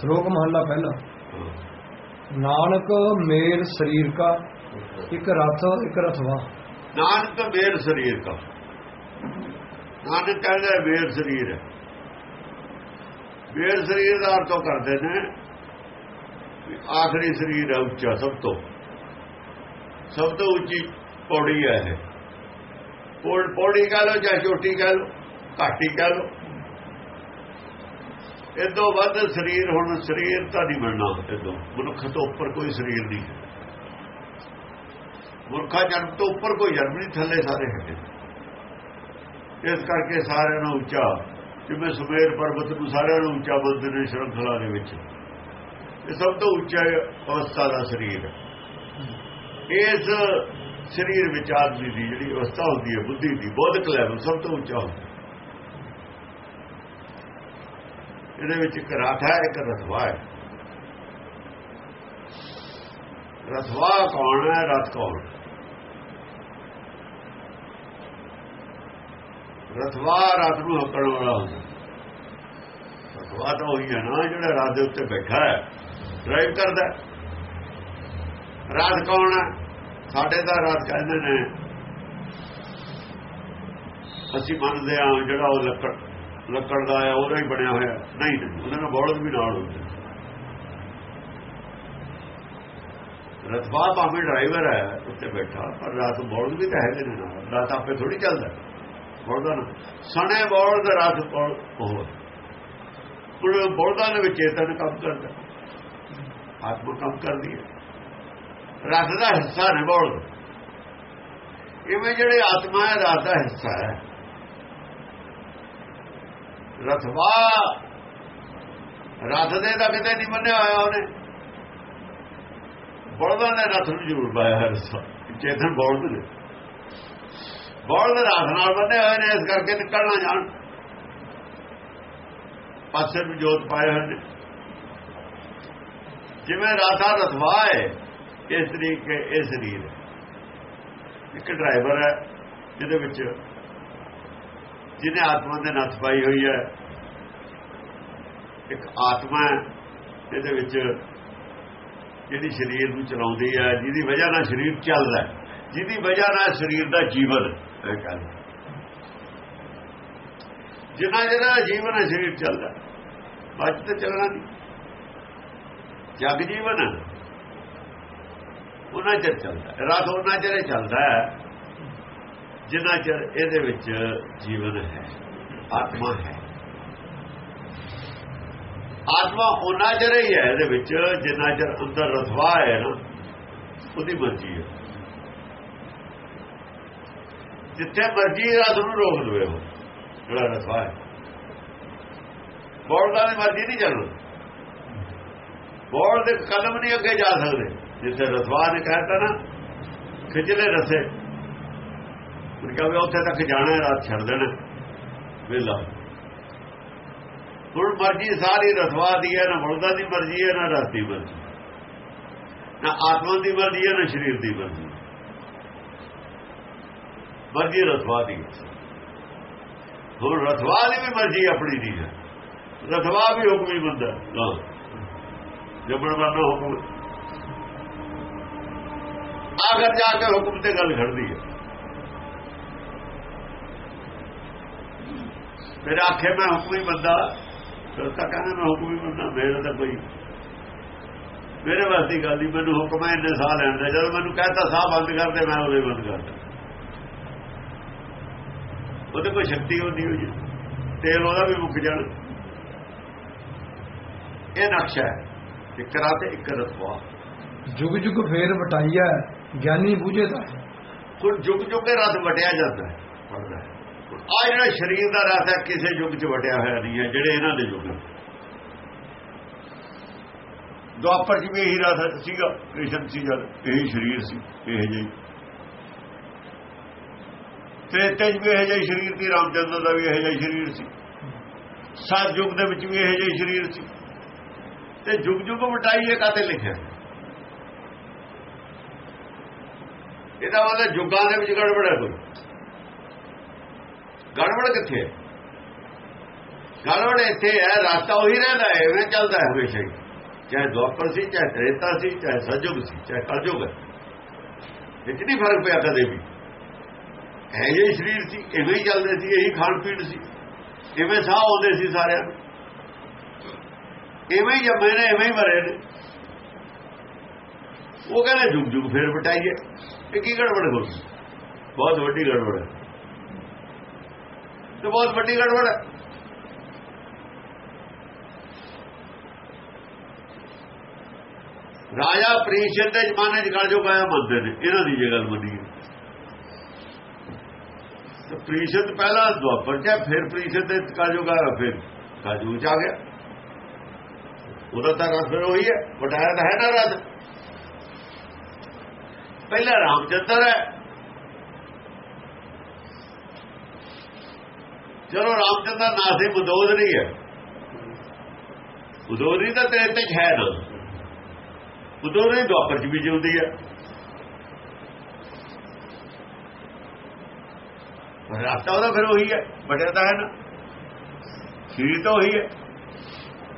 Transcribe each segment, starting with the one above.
ਸ਼ਲੋਕ ਮਹੱਲਾ ਪਹਿਲਾ। ਨਾਨਕ ਮੇਰ ਸਰੀਰ ਕਾ, ਇੱਕ ਰਥ, ਇੱਕ ਰਥਵਾ। ਨਾਨਕ ਮੇਰ ਸਰੀਰ ਦਾ ਨਾਨਕ ਕਹਿੰਦਾ ਮੇਰ ਸਰੀਰ ਹੈ। ਮੇਰ ਸਰੀਰ ਦਾ ਅਰਥ ਕਰਦੇ ਨੇ ਆਖਰੀ ਸਰੀਰ ਹੈ ਉੱਚਾ, ਸਭ ਤੋਂ। ਸਭ ਤੋਂ ਉੱਚੀ ਪੌੜੀ ਹੈ ਇਹ। ਪੌੜ- ਪੌੜੀ ਕਹ ਲੋ ਜਾਂ ਛੋਟੀ ਕਹ ਲੋ ਘਾਟੀ ਕਹ ਲੋ ਇਹ ਤੋਂ ਵੱਧ ਸਰੀਰ, ਹੁਣ ਸਰੀਰ ਤਾਂ ਨਹੀਂ ਬਣਨਾ ਇਹ ਮਨੁੱਖ ਤੋਂ ਉੱਪਰ ਕੋਈ ਸਰੀਰ ਨਹੀਂ। ਹੈ ਮੁਰਖਾ ਜਨਮ ਤੋਂ ਉੱਪਰ ਕੋਈ ਜਨਮ ਨਹੀਂ, ਥੱਲੇ ਸਾਰੇ ਹੈਗੇ। ਇਸ ਕਰਕੇ ਸਾਰਿਆਂ ਨੂੰ ਉੱਚਾ, ਜਿਵੇਂ ਸੁਮੇਰ ਪਰਬਤ ਨੂੰ ਸਾਰਿਆਂ ਨੂੰ ਉੱਚਾ ਬੁੱਧ ਨੇ ਸ਼ਰੰਖਲਾ ਦੇ ਵਿੱਚ। ਇਹ ਸਭ ਤੋਂ ਉੱਚਾ ਅਵਸਥਾ ਦਾ ਸਰੀਰ ਹੈ। ਇਸ ਸਰੀਰ ਵਿੱਚ ਆਦਮੀ ਦੀ ਜਿਹੜੀ ਅਵਸਥਾ ਹੁੰਦੀ ਹੈ, ਬੁੱਧੀ ਦੀ, ਬੌਧਿਕ ਲੈਵਲ ਸਭ ਤੋਂ ਉੱਚਾ ਹੁੰਦਾ ਇਹਦੇ ਵਿੱਚ ਇੱਕ ਰਥ ਹੈ, ਇੱਕ ਰਥਵਾ ਹੈ। ਰਥਵਾ ਕੌਣ ਹੈ, ਰਥ ਕੌਣ? ਰਥਵਾ ਰਥ ਨੂੰ ਹੱਕਣ ਵਾਲਾ ਹੁੰਦਾ। ਰਥਵਾ ਤਾਂ ਉਹੀ ਹੈ ਨਾ, ਜਿਹੜਾ ਰਾਤ ਦੇ ਉੱਤੇ ਬੈਠਾ ਹੈ ਡਰਾਈਵ ਕਰਦਾ ਰਾਤ ਕੌਣ ਹੈ? ਸਾਡੇ ਦਾ ਰਾਤ ਕਹਿੰਦੇ ਨੇ, ਅਸੀਂ ਮੰਨਦੇ ਹਾਂ ਜਿਹੜਾ ਉਹ ਲੱਕੜ ਲੱਕੜ ਦਾ ਹੈ ਉਹਦਾ ਹੀ ਬਣਿਆ ਹੋਇਆ। ਨਹੀਂ ਉਹਨਾਂ ਨਾਲ ਬੌਲਦ ਵੀ ਨਾਲ ਹੁੰਦੇ। ਰਥਵਾ ਭਾਵੇਂ ਡਰਾਈਵਰ ਹੈ ਉੱਤੇ ਬੈਠਾ, ਪਰ ਰਾਤ ਬੌਲਦ ਵੀ ਤਾਂ ਹੈਗੇ ਨੇ ਨਾਲ। ਰਾਤ ਆਪੇ ਥੋੜੀ ਚੱਲਦਾ। ਬੌਲਦਾਂ ਨਾ। ਸਣੇ ਬੌਲਦ ਰਾਤ ਕੋਲ ਉਹ ਉਹ ਬੌਲਦਾਂ ਦੇ ਵਿੱਚ ਚੇਤਨ ਕੰਮ ਕਰਦਾ। ਆਤਮਾ ਕੰਮ ਕਰਦੀ ਹੈ। ਰਾਤ ਦਾ ਹਿੱਸਾ ਨੇ ਬੌਲਦ ਇਵੇਂ ਜਿਹੜੇ ਆਤਮਾ ਹੈ, ਰਾਤ ਦਾ ਹਿੱਸਾ ਹੈ। ਰਥਵਾ ਰਥ ਦੇ ਤਾਂ ਕਿਤੇ ਨਹੀਂ ਮੰਨਿਆ ਹੋਇਆ ਉਹਨੇ। ਬਲਦਾਂ ਨੇ ਰਥ ਨੂੰ ਜ਼ਰੂਰ ਪਾਇਆ ਹੈ ਰਸਾ ਚੇਤਨ ਬਲਦ ਨੇ। ਬਲਦ ਰਥ ਨਾਲ ਬੰਨੇ ਹੋਏ ਨੇ, ਇਸ ਕਰਕੇ ਨਿਕਲਣਾ ਜਾਣ। ਪਾਸੇ ਵੀ ਜੋਤ ਪਾਏ ਹੋਏ ਨੇ। ਜਿਵੇਂ ਰਾਧਾ ਰਥਵਾ ਹੈ, ਇਸ ਤਰੀਕੇ, ਇਸ ਸਰੀਰ ਇੱਕ ਡਰਾਈਵਰ ਹੈ, ਜਿਹਦੇ ਵਿੱਚ ਜਿਹਨੇ ਆਤਮਾ ਦੇ ਨੱਥ ਪਾਈ ਹੋਈ ਹੈ, ਇੱਕ ਆਤਮਾ ਇਹਦੇ ਵਿੱਚ ਜਿਹੜੀ ਸਰੀਰ ਨੂੰ ਚਲਾਉਂਦੀ ਹੈ, ਜਿਹਦੀ ਵਜ੍ਹਾ ਨਾਲ ਸਰੀਰ ਚੱਲਦਾ ਜਿਹਦੀ ਵਜ੍ਹਾ ਨਾਲ ਸਰੀਰ ਦਾ ਜੀਵਨ ਹੈ ਕਹਿੰਦੇ ਜਿੰਨਾ ਜਿਹੜਾ ਜੀਵਨ ਹੈ, ਸਰੀਰ ਚੱਲਦਾ ਬਾਅਦ ਤੇ ਚੱਲਣਾ ਨਹੀਂ। ਜਗ ਜੀਵਨ ਹੈ। ਉਹਨਾਂ ਚਿਰ ਚੱਲਦਾ ਰਾਤ ਉਹਨਾਂ ਚਿਰ ਚੱਲਦਾ ਹੈ। ਜਿੰਨਾ ਚਿਰ ਇਹਦੇ ਵਿੱਚ ਜੀਵਨ ਹੈ, ਆਤਮਾ ਹੈ। ਆਤਮਾ ਉਹਨਾਂ ਚਿਰ ਹੀ ਹੈ ਇਹਦੇ ਵਿੱਚ ਜਿੰਨਾ ਚਿਰ ਅੰਦਰ ਰਸਵਾ ਹੈ ਨਾ, ਉਹਦੀ ਮਰਜ਼ੀ ਹੈ। ਜਿੱਥੇ ਮਰਜ਼ੀ ਰਥ ਨੂੰ ਰੋਕ ਦਵੇ ਉਹ, ਜਿਹੜਾ ਰਸਵਾ ਹੈ। ਬੋਲਦਾ ਦੀ ਮਰਜ਼ੀ ਨਹੀਂ ਚੱਲਣਾ ਬੋਲ ਦੇ ਕਦਮ ਨਹੀਂ ਅੱਗੇ ਜਾ ਸਕਦੇ। ਜਿੱਥੇ ਰਸਵਾ ਨੇ ਕਹਿਤਾ ਨਾ ਖਿਚਲੇ ਰਸੇ। ਕਿਹਾ ਵੀ ਉੱਥੇ ਤੱਕ ਜਾਣਾ ਰਾਤ ਛੱਡ ਦੇਣਾ ਵੇਲਾ। ਹੁਣ ਮਰਜ਼ੀ ਸਾਰੀ ਰਥਵਾ ਦੀ ਹੈ, ਨਾ ਬਲਦਾ ਦੀ ਮਰਜ਼ੀ ਹੈ, ਨਾ ਰਸ ਦੀ ਮਰਜ਼ੀ। ਨਾ ਆਤਮਾ ਦੀ ਮਰਜ਼ੀ ਹੈ, ਨਾ ਸਰੀਰ ਦੀ ਮਰਜ਼ੀ ਮਰਜ਼ੀ ਰਥਵਾ ਦੀ ਹੁਣ ਰਥਵਾ ਦੀ ਵੀ ਮਰਜ਼ੀ ਆਪਣੀ ਦੀ ਹੈ। ਰਥਵਾ ਵੀ ਹੁਕਮੀ ਬੰਦਾ ਹਾਂ। ਜਬਰ ਬਾਬਾ ਹੁਕਮ ਆਖਰ ਜਾ ਕੇ ਹੁਕਮ ਤੇ ਗੱਲ ਖੜਦੀ ਹੈ। ਫਿਰ ਆਖੇ ਮੈਂ ਹੁਕਮੀ ਬੰਦਾ ਫਿਰ ਤਾਂ ਕਹਿੰਦਾ ਮੈਂ ਹੁਕਮੀ ਬੰਦਾ ਮੇਰੇ ਤਾਂ ਕੋਈ ਮੇਰੇ ਵਾਸਤੇ ਗੱਲ ਨਹੀਂ ਮੈਨੂੰ ਹੁਕਮ ਹੈ ਇੰਨੇ ਸਾਹ ਲੈਣ ਦਾ। ਜਦੋਂ ਮੈਨੂੰ ਕਹਿੰਦਾ ਸਾਹ ਬੰਦ ਕਰ ਦੇ ਮੈਂ ਉਹਦੇ ਬੰਦ ਕਰਦਾ ਉਹਦੇ ਕੋਈ ਸ਼ਕਤੀ ਹੁੰਦੀ ਹੋਈ ਤੇਲ ਉਹਦਾ ਵੀ ਮੁੱਕ ਜਾਣ। ਇਹ ਨਕਸ਼ਾ ਹੈ ਇੱਕ ਰਾਤ ਇੱਕ ਰਤਵਾ ਜੁਗ ਜੁਗ ਫੇਰ ਵਟਾਈਆ ਗਿਆਨੀ ਬੂਝੇ ਦਾ ਹੁਣ ਜੁਗ ਜੁਗ ਕੇ ਵਟਿਆ ਜਾਂਦਾ ਹੈ ਹੈ। ਆ ਜਿਹੜਾ ਸਰੀਰ ਦਾ ਰਸ ਹੈ, ਕਿਸੇ ਯੁੱਗ 'ਚ ਵਟਿਆ ਹੋਇਆ ਨਹੀਂ ਹੈ, ਜਿਹੜੇ ਇਹਨਾਂ ਦੇ ਯੁੱਗ ਦੁਆਪਰ 'ਚ ਵੀ ਇਹੀ ਰਸ ਸੀਗਾ ਕ੍ਰਿਸ਼ਨ ਸੀ ਜਦ ਇਹੀ ਸਰੀਰ ਸੀ, ਇਹ ਜਿਹੀ। ਤ੍ਰੇਤੇ 'ਚ ਵੀ ਇਹ ਜਿਹੀ ਸਰੀਰ ਸੀ, ਰਾਮਚੰਦਰ ਦਾ ਵੀ ਇਹ ਜਿਹੀ ਸਰੀਰ ਸੀ। ਸਤ ਯੁੱਗ ਦੇ ਵਿੱਚ ਵੀ ਇਹ ਜਿਹੀ ਸਰੀਰ ਸੀ। ਤੇ ਯੁੱਗ ਯੁੱਗ ਵਟਾਈਏ ਕਾਤੇ ਲਿਖਿਆ? ਇਹਦਾ ਮਤਲਬ ਯੁੱਗਾਂ ਦੇ ਵਿੱਚ ਗੜਬੜ ਹੈ ਕੋਈ। ਗੜਬੜ ਕਿੱਥੇ ਗੜਬੜ ਇੱਥੇ ਹੈ ਰਾਤਾ ਉਹੀ ਰਹਿੰਦਾ ਹੈ, ਐਵੇਂ ਚੱਲਦਾ ਹੈ ਹਮੇਸ਼ਾ ਹੀ। ਚਾਹੇ ਦੁਆਪਰ ਸੀ, ਚਾਹੇ ਤ੍ਰੇਤਾ ਸੀ, ਚਾਹੇ ਸਜੁਗ ਸੀ, ਚਾਹੇ ਕਲਯੁਗ ਹੈ। ਇਹ ਨਹੀਂ ਫ਼ਰਕ ਪਿਆ ਕਦੇ ਵੀ। ਹੈ ਜੇ ਸਰੀਰ ਸੀ ਐਵੇਂ ਹੀ ਚੱਲਦੇ ਸੀ, ਇਹੀ ਖਾਣ ਪੀਣ ਸੀ। ਐਵੇਂ ਸਾਹ ਆਉਂਦੇ ਸੀ ਸਾਰਿਆਂ ਨੂੰ। ਐਵੇਂ ਹੀ ਜੰਮੇ ਨੇ ਐਵੇਂ ਹੀ ਮਰੇ ਨੇ। ਉਹ ਕਹਿੰਦੇ ਜੁਗ ਜੁਗ ਫੇਰ ਬਟਾਈਏ ਇਹ ਕੀ ਗੜਬੜ ਹੋ ਬਹੁਤ ਵੱਡੀ ਗੜਬੜ ਹੈ। ਤੇ ਬਹੁਤ ਵੱਡੀ ਗੜਬੜ ਹੈ। ਰਾਜਾ ਪ੍ਰੀਸ਼ਦ ਦੇ ਜ਼ਮਾਨੇ 'ਚ ਗੜ ਜੋ ਗਿਆ ਮੰਨਦੇ ਨੇ ਇਹਨਾਂ ਦੀ ਜੇ ਗੱਲ ਮੰਨੀ ਤੇ ਪ੍ਰੀਸ਼ਦ ਪਹਿਲਾਂ ਦੁਆਪਰ 'ਚ ਹੈ, ਫਿਰ ਪ੍ਰੀਸ਼ਦ ਦੇ ਕਾਜੂ ਗਿਆ ਫਿਰ ਕਾਜੂ 'ਚ ਆ ਗਿਆ। ਉਹਦਾ ਤਾਂ ਰਸ ਫਿਰ ਉਹੀ ਹੈ ਵਟਾਇਆ ਤਾਂ ਹੈ ਨਾ ਰਸ। ਪਹਿਲਾਂ ਰਾਮਚੰਦਰ ਹੈ ਚਲੋ ਰਾਮਚੰਦਰ ਨਾ ਸੀ ਬਦੋਦਰੀ ਹੈ। ਬਦੋਦਰੀ ਤਾਂ ਤੇਰੇ ਤੇ ਹੈ ਨਾ। ਬਦੋਦਰੀ ਦੁਆਪਰ ਚ ਵੀ ਜਿਉਂਦੀ ਹੈ। ਪਰ ਰਾਤਾ ਉਹਦਾ ਫਿਰ ਉਹੀ ਹੈ, ਬਟਿਆ ਤਾਂ ਹੈ ਨਾ। ਸਰੀਰ ਤਾਂ ਉਹੀ ਹੈ।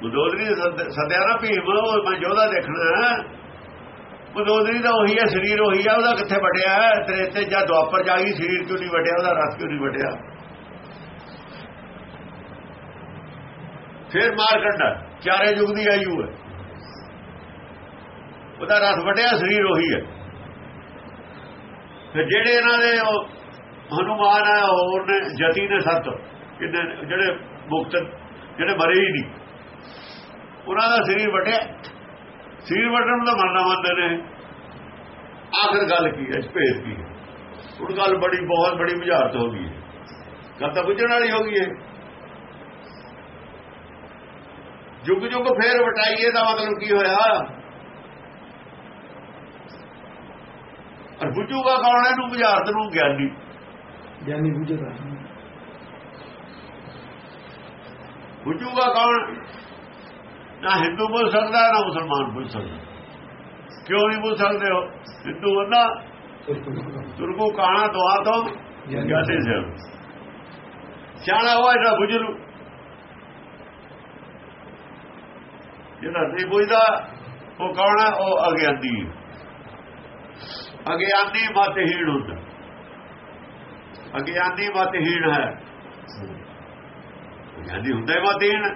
ਬਦੋਦਰੀ ਸਦਿਆ ਨਾ ਭੀਮ, ਉਹ ਮੈਂ ਜੋਦਾ ਦੇਖਣਾ ਬਦੋਦਰੀ ਦਾ ਉਹੀ ਹੈ, ਸਰੀਰ ਉਹੀ ਹੈ, ਉਹਦਾ ਕਿੱਥੇ ਵਟਿਆ ਤੇਰੇ ਤੇ ਜਾਂ ਦੁਆਪਰ ਜਾ ਗਈ ਸਰੀਰ ਕਿਉਂ ਨਹੀਂ ਵਟਿਆ ਉਹਦਾ ਰਸ ਕਿਉਂ ਨਹੀਂ ਵਟਿਆ ਫਿਰ ਮਾਰ ਕੱਢਾ ਚਾਰੇ ਯੁਗ ਦੀ ਆਯੂ ਹੈ। ਉਹਦਾ ਰਸ ਵਟਿਆ ਸਰੀਰ ਉਹੀ ਹੈ। ਫਿਰ ਜਿਹੜੇ ਇਹਨਾਂ ਦੇ ਉਹ ਹਨੂਮਾਨ ਹੈ ਹੋਰ ਨੇ ਜਤੀ ਨੇ ਸੱਤ। ਜਿਹੜੇ ਮੁਕਤ, ਜਿਹੜੇ ਮਰੇ ਹੀ ਨਹੀਂ। ਉਹਨਾਂ ਦਾ ਸਰੀਰ ਵਟਿਆ ਸਰੀਰ ਵਟਣ ਦਾ ਮਰਨਾ ਮੰਨਦੇ ਨੇ। ਆਖਰ ਗੱਲ ਕੀ ਹੈ? ਭੇਦ ਕੀ ਹੈ? ਉਹ ਗੱਲ ਬੜੀ, ਬਹੁਤ ਬੜੀ ਬੁਝਾਰਤ ਹੋ ਗਈ ਹੈ। ਗੱਲ ਤਾਂ ਬੁੱਝਣ ਵਾਲੀ ਹੋ ਗਈ ਹੈ। ਜੁਗ ਜੁਗ ਫੇਰ ਵਟਾਈਏ ਦਾ ਮਤਲਬ ਕੀ ਹੋਇਆ? ਅਰ ਬੁੱਝੂਗਾ ਕੌਣ ਇਹਨੂੰ ਬੁਝਾਰਤ ਨੂੰ ਗਿਆਨੀ। ਗਿਆਨੀ ਬੁਝਦਾ ਬੁੱਝੂਗਾ ਕੌਣ? ਨਾ ਹਿੰਦੂ ਬੋਲ ਸਕਦਾ ਨਾ ਮੁਸਲਮਾਨ ਬੋਲ ਸਕਦਾ। ਕਿਉਂ ਨਹੀਂ ਬੋਲ ਸਕਦੇ ਹੋ ਹਿੰਦੂ ਬੰਦਾ ਤੁਰਕੂ ਕਾਣਾ ਦੁਆ ਤੋਂ ਗਿਆਨੀ ਸਿਆਣਾ। ਹੋਇਆ ਜਿਹੜਾ ਬੁੱਝ ਲੂ। ਜਿਹੜਾ ਨਹੀਂ ਬੁਝਦਾ, ਉਹ ਕੌਣ ਹੈ ਉਹ ਅਗਿਆਨੀ ਅਗਿਆਨੀ ਮਤਹੀਣ ਹੁੰਦਾ। ਅਗਿਆਨੀ ਮਤਹੀਣ ਹੈ। ਅਗਿਆਨੀ ਹੁੰਦਾ ਹੀ ਮਤਹੀਣ।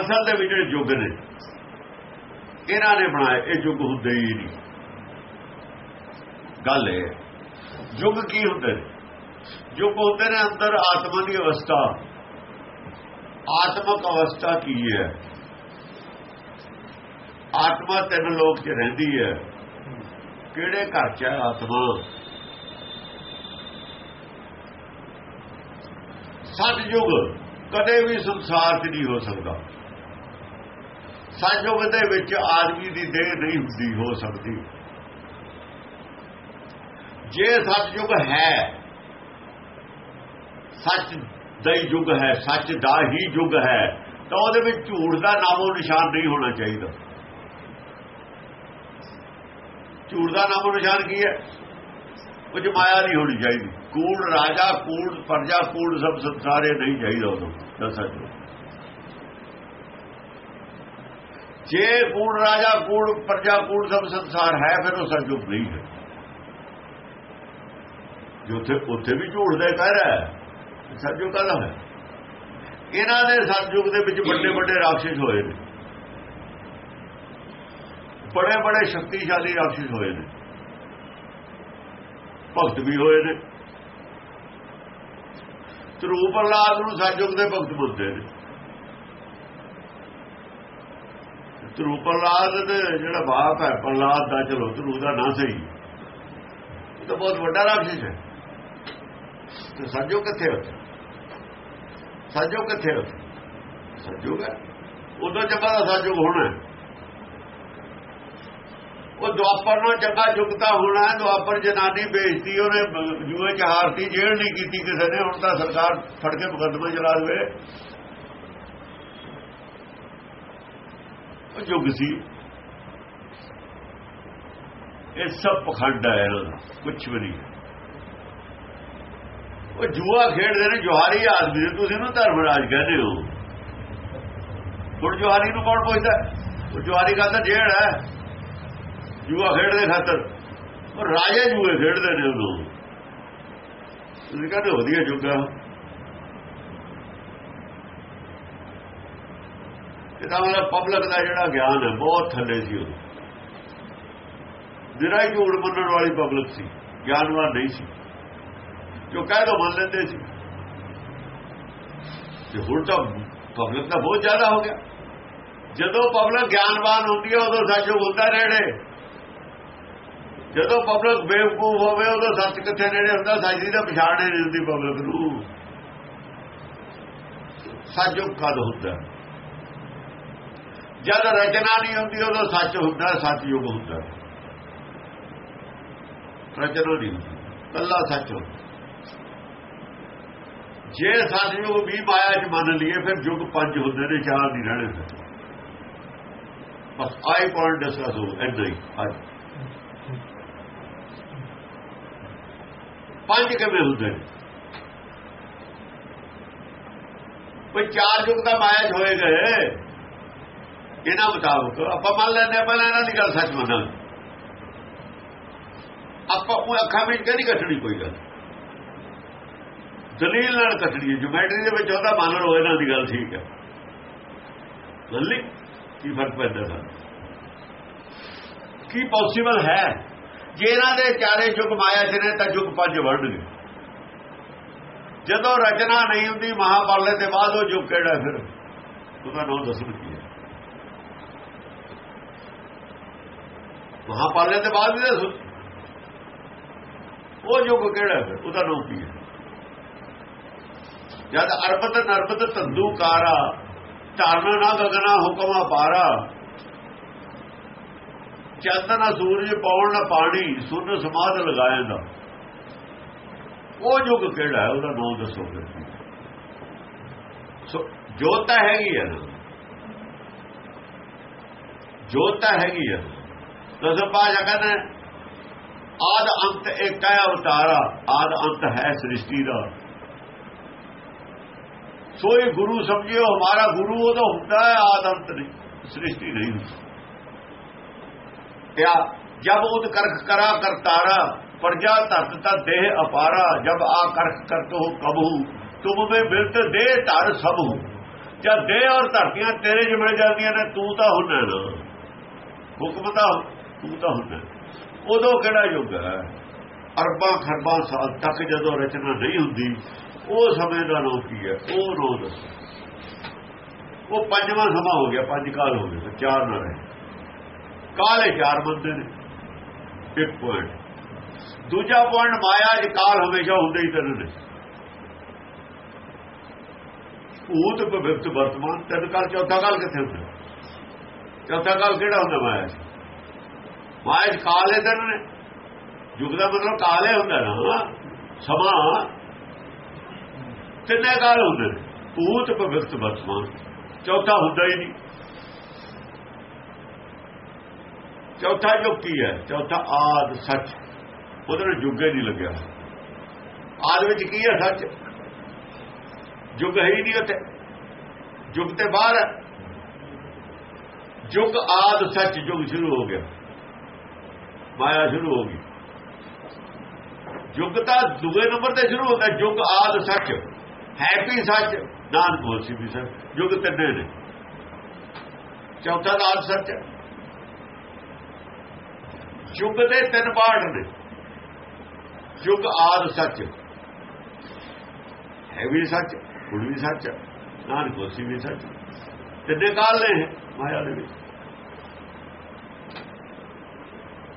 ਅਸਲ ਦੇ ਵਿੱਚ ਜਿਹੜੇ ਯੁੱਗ ਨੇ, ਇਹਨਾਂ ਨੇ ਬਣਾਏ, ਇਹ ਯੁੱਗ ਹੁੰਦੇ ਹੀ ਨਹੀਂ। ਗੱਲ ਇਹ ਯੁੱਗ ਕੀ ਹੁੰਦੇ ਨੇ? ਯੁੱਗ ਹੁੰਦੇ ਨੇ ਅੰਦਰ ਆਤਮਾ ਦੀ ਅਵਸਥਾ। ਆਤਮਕ ਅਵਸਥਾ ਕੀ ਹੈ? ਆਤਮਾ ਤਿੰਨ ਲੋਕ 'ਚ ਰਹਿੰਦੀ ਹੈ। ਕਿਹੜੇ ਘਰ 'ਚ ਹੈ ਆਤਮਾ? ਸਤਜੁਗ ਕਦੇ ਵੀ ਸੰਸਾਰ 'ਚ ਨਹੀਂ ਹੋ ਸਕਦਾ। ਸਤਜੁਗ ਦੇ ਵਿੱਚ ਆਦਮੀ ਦੀ ਦੇਹ ਨਹੀਂ ਹੁੰਦੀ, ਹੋ ਸਕਦੀ। ਜੇ ਸਤਜੁਗ ਹੈ ਸੱਚ ਦਾ ਹੀ ਯੁੱਗ ਹੈ, ਸੱਚ ਦਾ ਹੀ ਯੁੱਗ ਹੈ। ਤਾਂ ਉਹਦੇ ਵਿੱਚ ਝੂਠ ਦਾ ਨਾਮੋ ਨਿਸ਼ਾਨ ਨਹੀਂ ਹੋਣਾ ਚਾਹੀਦਾ। ਝੂਠ ਦਾ ਨਾਮੋ ਨਿਸ਼ਾਨ ਕੀ ਹੈ? ਕੁਝ ਮਾਇਆ ਨਹੀਂ ਹੋਣੀ ਚਾਹੀਦੀ। ਕੂੜ, ਰਾਜਾ, ਕੂੜ, ਪਰਜਾ, ਕੂੜ ਸਭ ਸੰਸਾਰੇ ਨਹੀਂ ਚਾਹੀਦਾ ਉਦੋਂ ਦੱਸਾਂ ਜੇ ਕੂੜ, ਰਾਜਾ, ਕੂੜ, ਪਰਜਾ, ਕੂੜ ਸਭ ਸੰਸਾਰ ਹੈ, ਫਿਰ ਉਹ ਸਤਜੁਗ ਨਹੀਂ ਹੈ। ਜੋ ਉੱਥੇ ਉੱਥੇ ਵੀ ਝੂਠ ਦੇ ਕਹਿ ਰਿਹਾ ਹੈ। ਸਤਜੁਗ ਕਾਹਦਾ ਹੈ ਇਹਨਾਂ ਦੇ ਸਤਜੁਗ ਦੇ ਵਿੱਚ ਵੱਡੇ ਵੱਡੇ ਰਾਖਸ਼ ਹੋਏ ਨੇ। ਬੜੇ ਬੜੇ ਸ਼ਕਤੀਸ਼ਾਲੀ ਰਾਖਸ਼ ਹੋਏ ਨੇ। ਭਗਤ ਵੀ ਹੋਏ ਨੇ। ਧਰੂ ਪ੍ਰਲਾਦ ਨੂੰ ਸਤਜੁਗ ਦੇ ਭਗਤ ਬੁੱਧੇ ਨੇ। ਧਰੂ ਪ੍ਰਲਾਦ ਦੇ ਜਿਹੜਾ ਬਾਪ ਹੈ ਪ੍ਰਲਾਦ ਦਾ ਚਲੋ ਧਰੂ ਦਾ ਨਾਂ ਸਹੀ ਇਹ ਤਾਂ ਬਹੁਤ ਵੱਡਾ ਰਾਖਸ਼ ਹੈ। ਤੇ ਸਤਜੁਗ ਕਿੱਥੇ ਉੱਥੇ ਸਤਜੁਗ ਕਿੱਥੇ ਉੱਥੇ ਸਤਜੁਗ ਹੈ ਉਦੋਂ ਚੰਗਾ ਦਾ ਸਤਜੁਗ ਹੋਣਾ ਉਹ ਦੁਆਪਰ ਨੂੰ ਚੰਗਾ ਜੁਗਤਾ ਹੋਣਾ ਦੁਆਪਰ ਜਨਾਨੀ ਵੇਚਦੀ ਉਹਨੇ ਜੂਏ ਚ ਹਾਰਤੀ, ਜੇਲ੍ਹ ਨਹੀਂ ਕੀਤੀ ਕਿਸੇ ਨੇ, ਹੁਣ ਤਾਂ ਸਰਕਾਰ ਫੜ ਕੇ ਮੁਕੱਦਮਾ ਚਲਾ ਦੇਵੇ। ਉਹ ਜੁਗ ਸੀ। ਇਹ ਸਭ ਪਖੰਡ ਹੈ ਇਹਨਾਂ ਦਾ ਕੁਝ ਵੀ ਨਹੀਂ। ਉਹ ਜੂਆ ਖੇਡਦੇ ਨੇ, ਜੁਹਾਰੀ ਆਦਮੀ ਨੇ, ਤੁਸੀਂ ਨੂੰ ਧਰਮਰਾਜ ਕਹਿੰਦੇ ਹੋ। ਹੁਣ ਜੁਹਾਰੀ ਨੂੰ ਕੌਣ ਪੁੱਛਦਾ? ਉਹ ਜੁਹਾਰੀ ਦਾ ਜੇੜ ਹੈ। ਜੂਆ ਖੇਡਦੇ ਖਾਤਰ। ਉਹ ਰਾਜੇ ਜੂਏ ਖੇਡਦੇ ਨੇ ਉਹਨੂੰ ਤੁਸੀਂ ਕਹਿੰਦੇ ਵਧੀਆ ਜੁਗਾ। ਇਹਦਾ ਮਤਲਬ ਪਬਲਿਕ ਦਾ ਜਿਹੜਾ ਗਿਆਨ ਹੈ, ਬਹੁਤ ਥੱਲੇ ਸੀ ਉਹ। ਜਿਹੜਾ ਹੀ ਝੂਠ ਮੰਨਣ ਵਾਲੀ ਪਬਲਿਕ ਸੀ, ਗਿਆਨਵਾਨ ਨਹੀਂ ਸੀ। ਜੋ ਕਹਿ ਦੋ ਮੰਨ ਲੈਂਦੇ ਸੀ। ਤੇ ਹੁਣ ਤਾਂ ਪਬਲਿਕ ਤਾਂ ਬਹੁਤ ਜ਼ਿਆਦਾ ਹੋ ਗਿਆ। ਜਦੋਂ ਪਬਲਿਕ ਗਿਆਨਵਾਨ ਹੁੰਦੀ ਹੈ, ਉਦੋਂ ਸੱਚ ਹੁੰਦਾ ਨੇੜੇ। ਜਦੋਂ ਪਬਲਿਕ ਬੇਵਕੂਫ ਹੋਵੇ, ਉਦੋਂ ਸੱਚ ਕਿੱਥੇ ਨੇੜੇ ਹੁੰਦਾ? ਸੱਚ ਦੀ ਤਾਂ ਪਛਾਣ ਹੀ ਨਹੀਂ ਹੁੰਦੀ ਪਬਲਿਕ ਨੂੰ। ਸੱਚ ਕਦ ਹੁੰਦਾ? ਜਦ ਰਚਨਾ ਨਹੀਂ ਹੁੰਦੀ, ਉਦੋਂ ਸੱਚ ਹੁੰਦਾ, ਸੱਚ ਯੁਗ ਹੁੰਦਾ। ਰਚਨਾ ਨਹੀਂ ਹੁੰਦੀ। ਕੱਲਾ ਸੱਚ ਹੁੰਦਾ। ਜੇ ਸਤਿਯੁਗ ਵੀ ਮਾਇਆ ਚ ਮੰਨ ਲਈਏ ਫਿਰ ਯੁਗ ਪੰਜ ਹੁੰਦੇ ਨੇ ਚਾਰ ਨਹੀਂ ਰਹਿਣੇ ਫਿਰ ਬਸ ਆਈ ਪੁਆਇੰਟ ਡਿਸਕਸ ਹੋ ਐਦਾਂ ਹੀ ਅੱਜ ਪੰਜ ਕਿਵੇਂ ਹੁੰਦੇ ਨੇ ਕੋਈ ਚਾਰ ਯੁਗ ਦਾ ਮਾਇਆ ਚ ਹੋਏ ਗਏ ਇਹਨਾਂ ਮੁਤਾਬਕ ਆਪਾਂ ਮੰਨ ਲੈਂਦੇ ਆਪਾਂ ਇਹਨਾਂ ਦੀ ਗੱਲ ਸੱਚ ਮੰਨਾਂਗੇ ਆਪਾਂ ਉਹ ਅੱਖਾਂ ਵਿੱਚ ਕਹਿੰਦੀ ਕੱਟਣੀ ਕੋਈ ਗੱਲ ਦਲੀਲ ਨਾਲ ਕੱਟਣੀ ਜਿਓਮੈਟਰੀ ਦੇ ਵਿੱਚ ਉਹਦਾ ਮੰਨ ਲਓ ਇਹਨਾਂ ਦੀ ਗੱਲ ਠੀਕ ਹੈ। ਦੱਲੀ, ਕੀ ਫ਼ਰਕ ਪੈਂਦਾ ਸਾਨੂੰ? ਕੀ ਪੋਸੀਬਲ ਹੈ? ਜੇ ਇਹਨਾਂ ਦੇ ਚਾਰੇ ਯੁਗ ਮਾਇਆ ਚ ਨੇ, ਤਾਂ ਯੁਗ ਪੰਜ ਵੜਨਗੇ। ਜਦੋਂ ਰਚਨਾ ਨਹੀਂ ਹੁੰਦੀ ਮਹਾਪਾਲੇ ਦੇ ਬਾਅਦ ਉਹ ਯੁਗ ਕਿਹੜਾ ਫਿਰ? ਉਹਦਾ ਨਾਮ ਦੱਸਣ ਕੀ ਹੈ? ਮਹਾਪਾਲੇ ਦੇ ਬਾਅਦ ਵੀ ਦੱਸੋ। ਉਹ ਯੁਗ ਕਿਹੜਾ ਫਿਰ? ਉਹਦਾ ਨਾਮ ਕੀ ਹੈ? ਜਦ ਅਰਬਤ ਨਰਬਤ ਤੰਦੂ ਧਾਰਨਾ ਨਾ ਗਗਨਾ ਹੁਕਮਾ ਪਾਰਾ। ਚੰਦਨਾ ਸੂਰਜ ਪਾਉਣ ਨਾ ਪਾਣੀ, ਸੁਨ ਸਮਾਦ ਲਗਾਇਂਦਾ ਉਹ ਯੁਗ ਕਿਹੜਾ ਹੈ? ਉਹਦਾ ਨਾਮ ਦੱਸੋ ਫਿਰ ਸੋ, ਜੋਤ ਤਾਂ ਹੈਗੀ ਹੈ। ਜੋਤ ਤਾਂ ਹੈਗੀ ਹੈ। ਦਸਮ ਪਾਸ਼ਾ ਕਹਿੰਦਾ ਆਦ ਅੰਤ ਇੱਕ ਹੈ ਅਵਤਾਰਾ, ਆਦ ਅੰਤ ਹੈ ਸ੍ਰਿਸ਼ਟੀ ਦਾ। ਸੋਈ ਗੁਰੂ ਸਮਝਿਓ, ਹਮਾਰਾ ਗੁਰੂ ਉਹਦਾ ਹੁੰਦਾ ਹੈ ਆਦ ਅੰਤ ਨਹੀਂ, ਸ੍ਰਿਸ਼ਟੀ ਨਹੀਂ ਹੁੰਦੀ। ਕਿਆ ਜਬ ਉਦ ਕਰਖ ਕਰਾ ਕਰਤਾਰਾ ਪ੍ਰਜਾ ਧਰਤ ਤਾ ਦੇਹ ਅਪਾਰਾ, ਜਬ ਆ ਕਰਖ ਕਰਤੋ ਕਬਹੂ, ਤੁਮ ਮੇ ਬਿਰਤ ਦੇਹ ਧਰ ਸਭ। ਹੂੰ ਜਦ ਦੇਹ ਔਰ ਧਰਤੀਆਂ ਤੇਰੇ ਜਿ ਮਿਲ ਜਾਂਦੀਆਂ ਨੇ, ਤੂੰ ਤਾਂ ਹੁੰਨਾ ਨਾ। ਹੁਕਮ ਤਾਂ, ਤੂੰ ਤਾਂ ਹੁੰਦਾ ਉਦੋਂ ਕਿਹੜਾ ਯੁੱਗ ਹੈ? ਅਰਬਾਂ ਖਰਬਾਂ ਸਾਲ ਤੱਕ ਜਦੋਂ ਰਚਨਾ ਨਹੀਂ ਹੁੰਦੀ ਉਹ ਸਮੇਂ ਦਾ ਨਾਮ ਕੀ ਹੈ? ਉਹ ਨਾਮ ਦੱਸੋ। ਉਹ ਪੰਜਵਾਂ ਸਮਾਂ ਹੋ ਗਿਆ, ਪੰਜ ਕਾਲ ਹੋ ਗਏ ਚਾਰ ਨਾ ਰਹੇ। ਕਾਲੇ ਚਾਰ ਬੰਦੇ ਨੇ। ਇੱਕ ਪੁਆਇੰਟ ਦੂਜਾ ਪੁਆਇੰਟ ਮਾਇਆ ਜੀ ਕਾਲ ਹਮੇਸ਼ਾ ਹੁੰਦੇ ਹੀ ਤਨ ਨੇ। ਭੂਤ ਭਵਿਤ ਵਰਤਮਾਨ, ਤਿੰਨ ਕਾਲ, ਚੌਥਾ ਕਾਲ ਕਿੱਥੇ ਹੁੰਦਾ? ਚੌਥਾ ਕਾਲ ਕਿਹੜਾ ਹੁੰਦਾ ਮਾਇਆ ਜੀ ਮਾਇਆ ਚ ਕਾਲੇ ਦਿਨ ਨੇ। ਯੁੱਗ ਦਾ ਮਤਲਬ ਕਾਲੇ ਹੁੰਦਾ ਨਾ। ਸਮਾਂ ਤਿੰਨੇ ਕਾਲ ਹੁੰਦੇ ਨੇ। ਭੂਤ ਭਵਿੱਖ ਵਰਤਮਾਨ ਚੌਥਾ ਹੁੰਦਾ ਹੀ ਨਹੀਂ। ਚੌਥਾ ਯੁੱਗ ਕੀ ਹੈ। ਚੌਥਾ ਆਦ ਸੱਚ। ਉਹਦੇ ਨਾਲ ਯੁੱਗ ਨਹੀਂ ਲੱਗਿਆ। ਆਦ ਵਿੱਚ ਕੀ ਹੈ ਸੱਚ? ਯੁੱਗ ਹੈ ਹੀ ਨਹੀਂ ਉੱਥੇ। ਯੁੱਗ ਤੇ ਬਾਹਰ ਹੈ। ਯੁੱਗ ਆਦ, ਸੱਚ ਯੁੱਗ ਸ਼ੁਰੂ ਹੋ ਗਿਆ। ਮਾਇਆ ਸ਼ੁਰੂ ਹੋ ਗਈ। ਯੁੱਗ ਤਾਂ ਦੂਏ ਨੰਬਰ ਤੇ ਸ਼ੁਰੂ ਹੁੰਦਾ। ਯੁੱਗ ਆਦ, ਸੱਚ। ਹੈਪੀ ਸੱਚ? ਨਾਨਕ ਹੋਸੀ ਵੀ ਸੱਚ ਯੁੱਗ ਤਿੰਨੇ ਨੇ। ਚੌਥਾ ਦਾ ਆਦ ਸੱਚ। ਹੈ ਯੁੱਗ ਦੇ ਤਿੰਨ ਪਾਰਟ ਨੇ। ਯੁੱਗ ਆਦ ਸੱਚ। ਹੈ ਵੀ ਸੱਚ ਹੁਣ ਵੀ ਸੱਚ ਨਾਨਕ ਹੋਸੀ ਵੀ ਸੱਚ। ਤਿੰਨੇ ਕਾਲ ਨੇ ਮਾਇਆ ਦੇ ਵਿੱਚ।